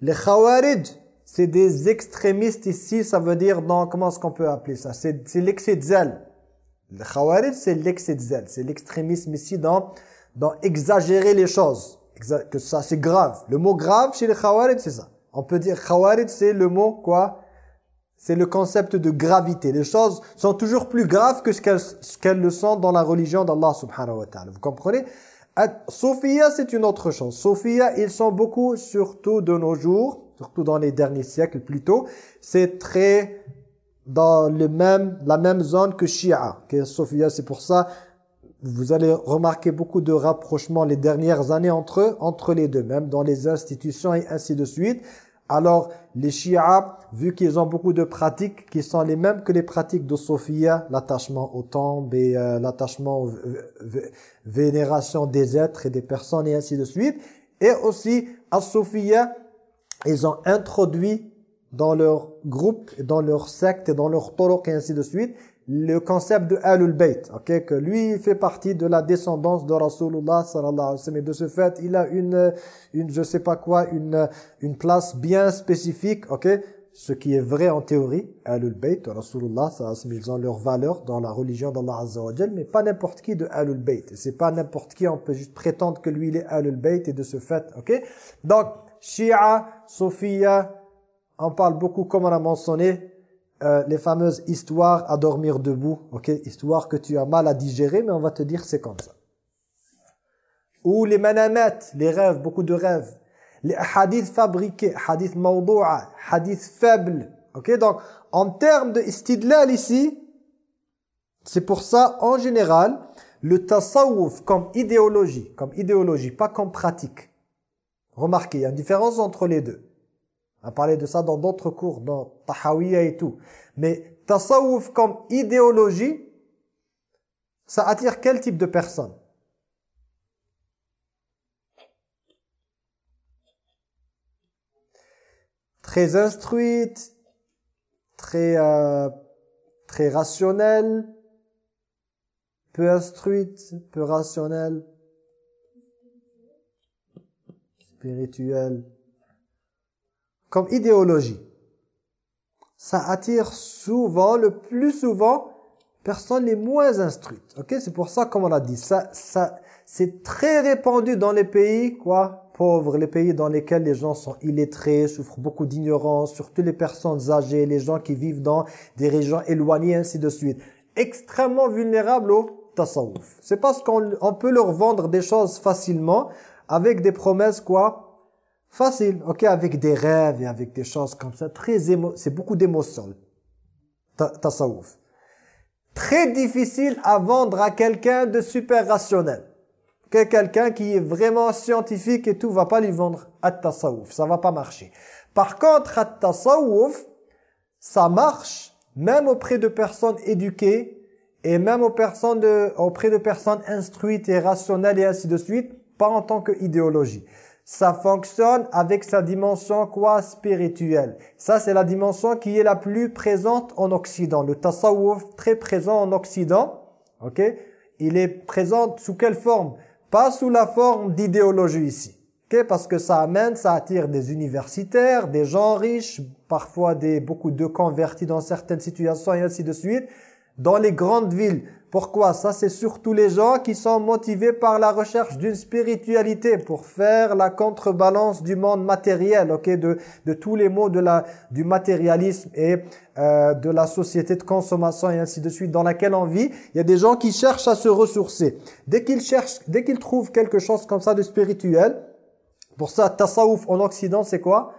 Les Khawarij, c'est des extrémistes ici, ça veut dire dans, comment est-ce qu'on peut appeler ça? C'est l'excès de zèle. Les Khawarij, c'est l'excès de zèle, c'est l'extrémisme ici dans, dans exagérer les choses. Exa- que ça, c'est grave. Le mot grave chez les Khawarij, c'est ça. On peut dire Khawarij, c'est le mot quoi? C'est le concept de gravité. Les choses sont toujours plus graves que ce qu'elles le sont dans la religion d'Allah subhanahu wa ta'ala. Vous comprenez? Sophia, c'est une autre chose. Sophia, ils sont beaucoup, surtout de nos jours, surtout dans les derniers siècles plutôt, c'est très dans le même, la même zone que Shia. Que Sophia, c'est pour ça, vous allez remarquer beaucoup de rapprochements les dernières années entre eux, entre les deux, même dans les institutions et ainsi de suite. Alors, les Shia, vu qu'ils ont beaucoup de pratiques qui sont les mêmes que les pratiques de Sophia, l'attachement au tombe et euh, l'attachement aux vénération des êtres et des personnes et ainsi de suite, et aussi à Sophia, ils ont introduit dans leur groupe, dans leur secte dans leur toroq et ainsi de suite, le concept de Ahlul Bayt, ok, que lui fait partie de la descendance de Rasulullah sallallahu alayhi wa sallam. Et de ce fait, il a une, une je sais pas quoi, une, une place bien spécifique, ok, ce qui est vrai en théorie, Ahlul Bayt, Rasulullah ils ont leur valeur dans la religion d'Allah azza wa mais pas n'importe qui de Ahlul Bayt. C'est pas n'importe qui, on peut juste prétendre que lui il est Ahlul Bayt et de ce fait, ok? Donc, Shia, Sophia, on parle beaucoup, comme on a mentionné, euh, les fameuses histoires à dormir debout, ok, histoire que tu as mal à digérer, mais on va te dire c'est comme ça. Ou les manamat, les rêves, beaucoup de rêves. Les hadiths fabriqués, hadiths mawdu'a, hadiths faibles, ok, donc en termes de istidlal ici, c'est pour ça, en général, le tasawwuf comme idéologie, comme idéologie, pas comme pratique. Remarquez, il y a une différence entre les deux. On a parlé de ça dans d'autres cours, dans Tahawiyya et tout. Mais tasawwuf comme idéologie, ça attire quel type de personne Très instruite, très, euh, très rationnelle, peu instruite, peu rationnelle, spirituelle comme idéologie. Ça attire souvent, le plus souvent, personnes les moins instruites. Ok, c'est pour ça, comme on l'a dit, ça, ça, c'est très répandu dans les pays, quoi, pauvres, les pays dans lesquels les gens sont illettrés, souffrent beaucoup d'ignorance, surtout les personnes âgées, les gens qui vivent dans des régions éloignées, ainsi de suite. Extrêmement vulnérables au tasawwuf. C'est parce qu'on on peut leur vendre des choses facilement, avec des promesses, quoi, Facile, ok, avec des rêves et avec des choses comme ça. Très c'est beaucoup d'émotions, ta- tasawwuf. Très difficile à vendre à quelqu'un de super rationnel. Que quelqu'un qui est vraiment scientifique et tout, va pas lui vendre at-tasawwuf. Ça va pas marcher. Par contre, at-tasawwuf, ça marche même auprès de personnes éduquées et même auprès de personnes instruites et rationnelles et ainsi de suite, pas en tant qu'idéologie ça fonctionne avec sa dimension quoi spirituelle. Ça c'est la dimension qui est la plus présente en Occident. Le tasawwuf très présent en Occident, OK? Il est présent sous quelle forme? Pas sous la forme d'idéologie ici. OK? Parce que ça amène, ça attire des universitaires, des gens riches, parfois des beaucoup de convertis dans certaines situations et ainsi de suite dans les grandes villes. Pourquoi? Ça, c'est surtout les gens qui sont motivés par la recherche d'une spiritualité pour faire la contrebalance du monde matériel, ok, de, de tous les mots de la, du matérialisme et euh, de la société de consommation et ainsi de suite dans laquelle on vit. Il y a des gens qui cherchent à se ressourcer. Dès qu'ils cherchent, dès qu'ils trouvent quelque chose comme ça de spirituel, pour ça, tasawuf en Occident, c'est quoi?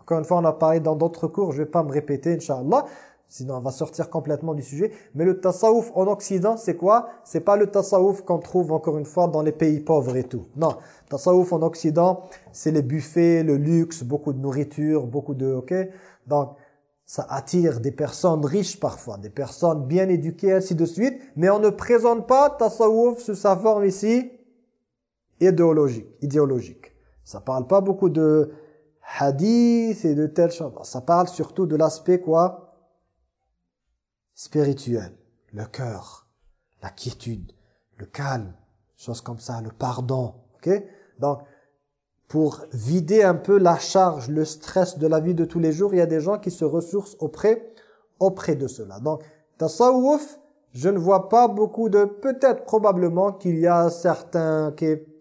Encore une fois, on a parlé dans d'autres cours, je vais pas me répéter, Inch'Allah. Sinon, on va sortir complètement du sujet. Mais le tasawuf en Occident, c'est quoi? C'est pas le tasawuf qu'on trouve encore une fois dans les pays pauvres et tout. Non, tasawuf en Occident, c'est les buffets, le luxe, beaucoup de nourriture, beaucoup de... ok? Donc, Ça attire des personnes riches parfois, des personnes bien éduquées, ainsi de suite. Mais on ne présente pas tasawwuf sous sa forme ici idéologique. idéologique. Ça parle pas beaucoup de hadith et de telles choses. Ça parle surtout de l'aspect quoi? Spirituel. Le cœur, la quiétude, le calme, choses comme ça, le pardon. ok? Donc, pour vider un peu la charge, le stress de la vie de tous les jours, il y a des gens qui se ressourcent auprès, auprès de cela. Donc, tasawwuf, je ne vois pas beaucoup de... Peut-être, probablement, qu'il y a certains,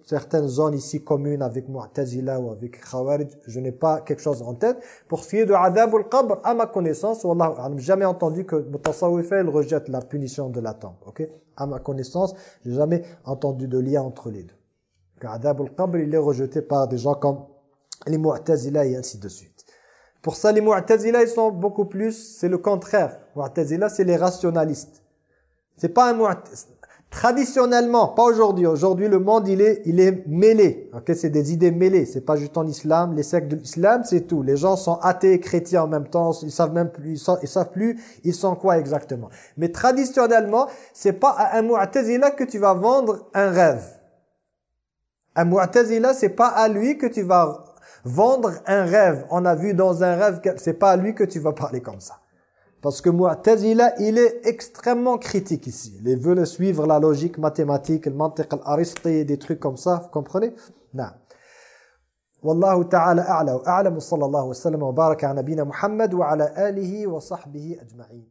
certaines zones ici communes avec Mu'tazila ou avec Khawarij. Je n'ai pas quelque chose en tête. Pour ce qui est de Adab al-Qabr, à ma connaissance, Wallah, je jamais entendu que Mutasawwif, il rejette la punition de la tombe. ok? À ma connaissance, j'ai jamais entendu de lien entre les deux. Adab al-Qabr, il est rejeté par des gens comme les Mu'tazila et ainsi de suite. Pour ça, les Mu'tazila, ils sont beaucoup plus, c'est le contraire. Mu'tazila, c'est les rationalistes. C'est pas un Mu'tazila. Traditionnellement, pas aujourd'hui. Aujourd'hui, le monde, il est, il est mêlé. C'est des idées mêlées. C'est pas juste en islam. Les sectes de l'islam, c'est tout. Les gens sont athées chrétiens en même temps. Ils savent même plus, ils, savent plus, ils sont quoi exactement. Mais traditionnellement, c'est pas à un mu'tazila que tu vas vendre un rêve. Un mu'tazila, c'est pas à lui que tu vas vendre un rêve. On a vu dans un rêve, c'est pas à lui que tu vas parler comme ça. Parce que Mu'tazila, il est extrêmement critique ici. Il veut suivre la logique mathématique, le mantiq al des trucs comme ça, vous comprenez? Non. Wallahu ta'ala a'la wa a'lamu sallallahu wa sallam wa baraka Muhammad wa ala alihi wa sahbihi ajma'in.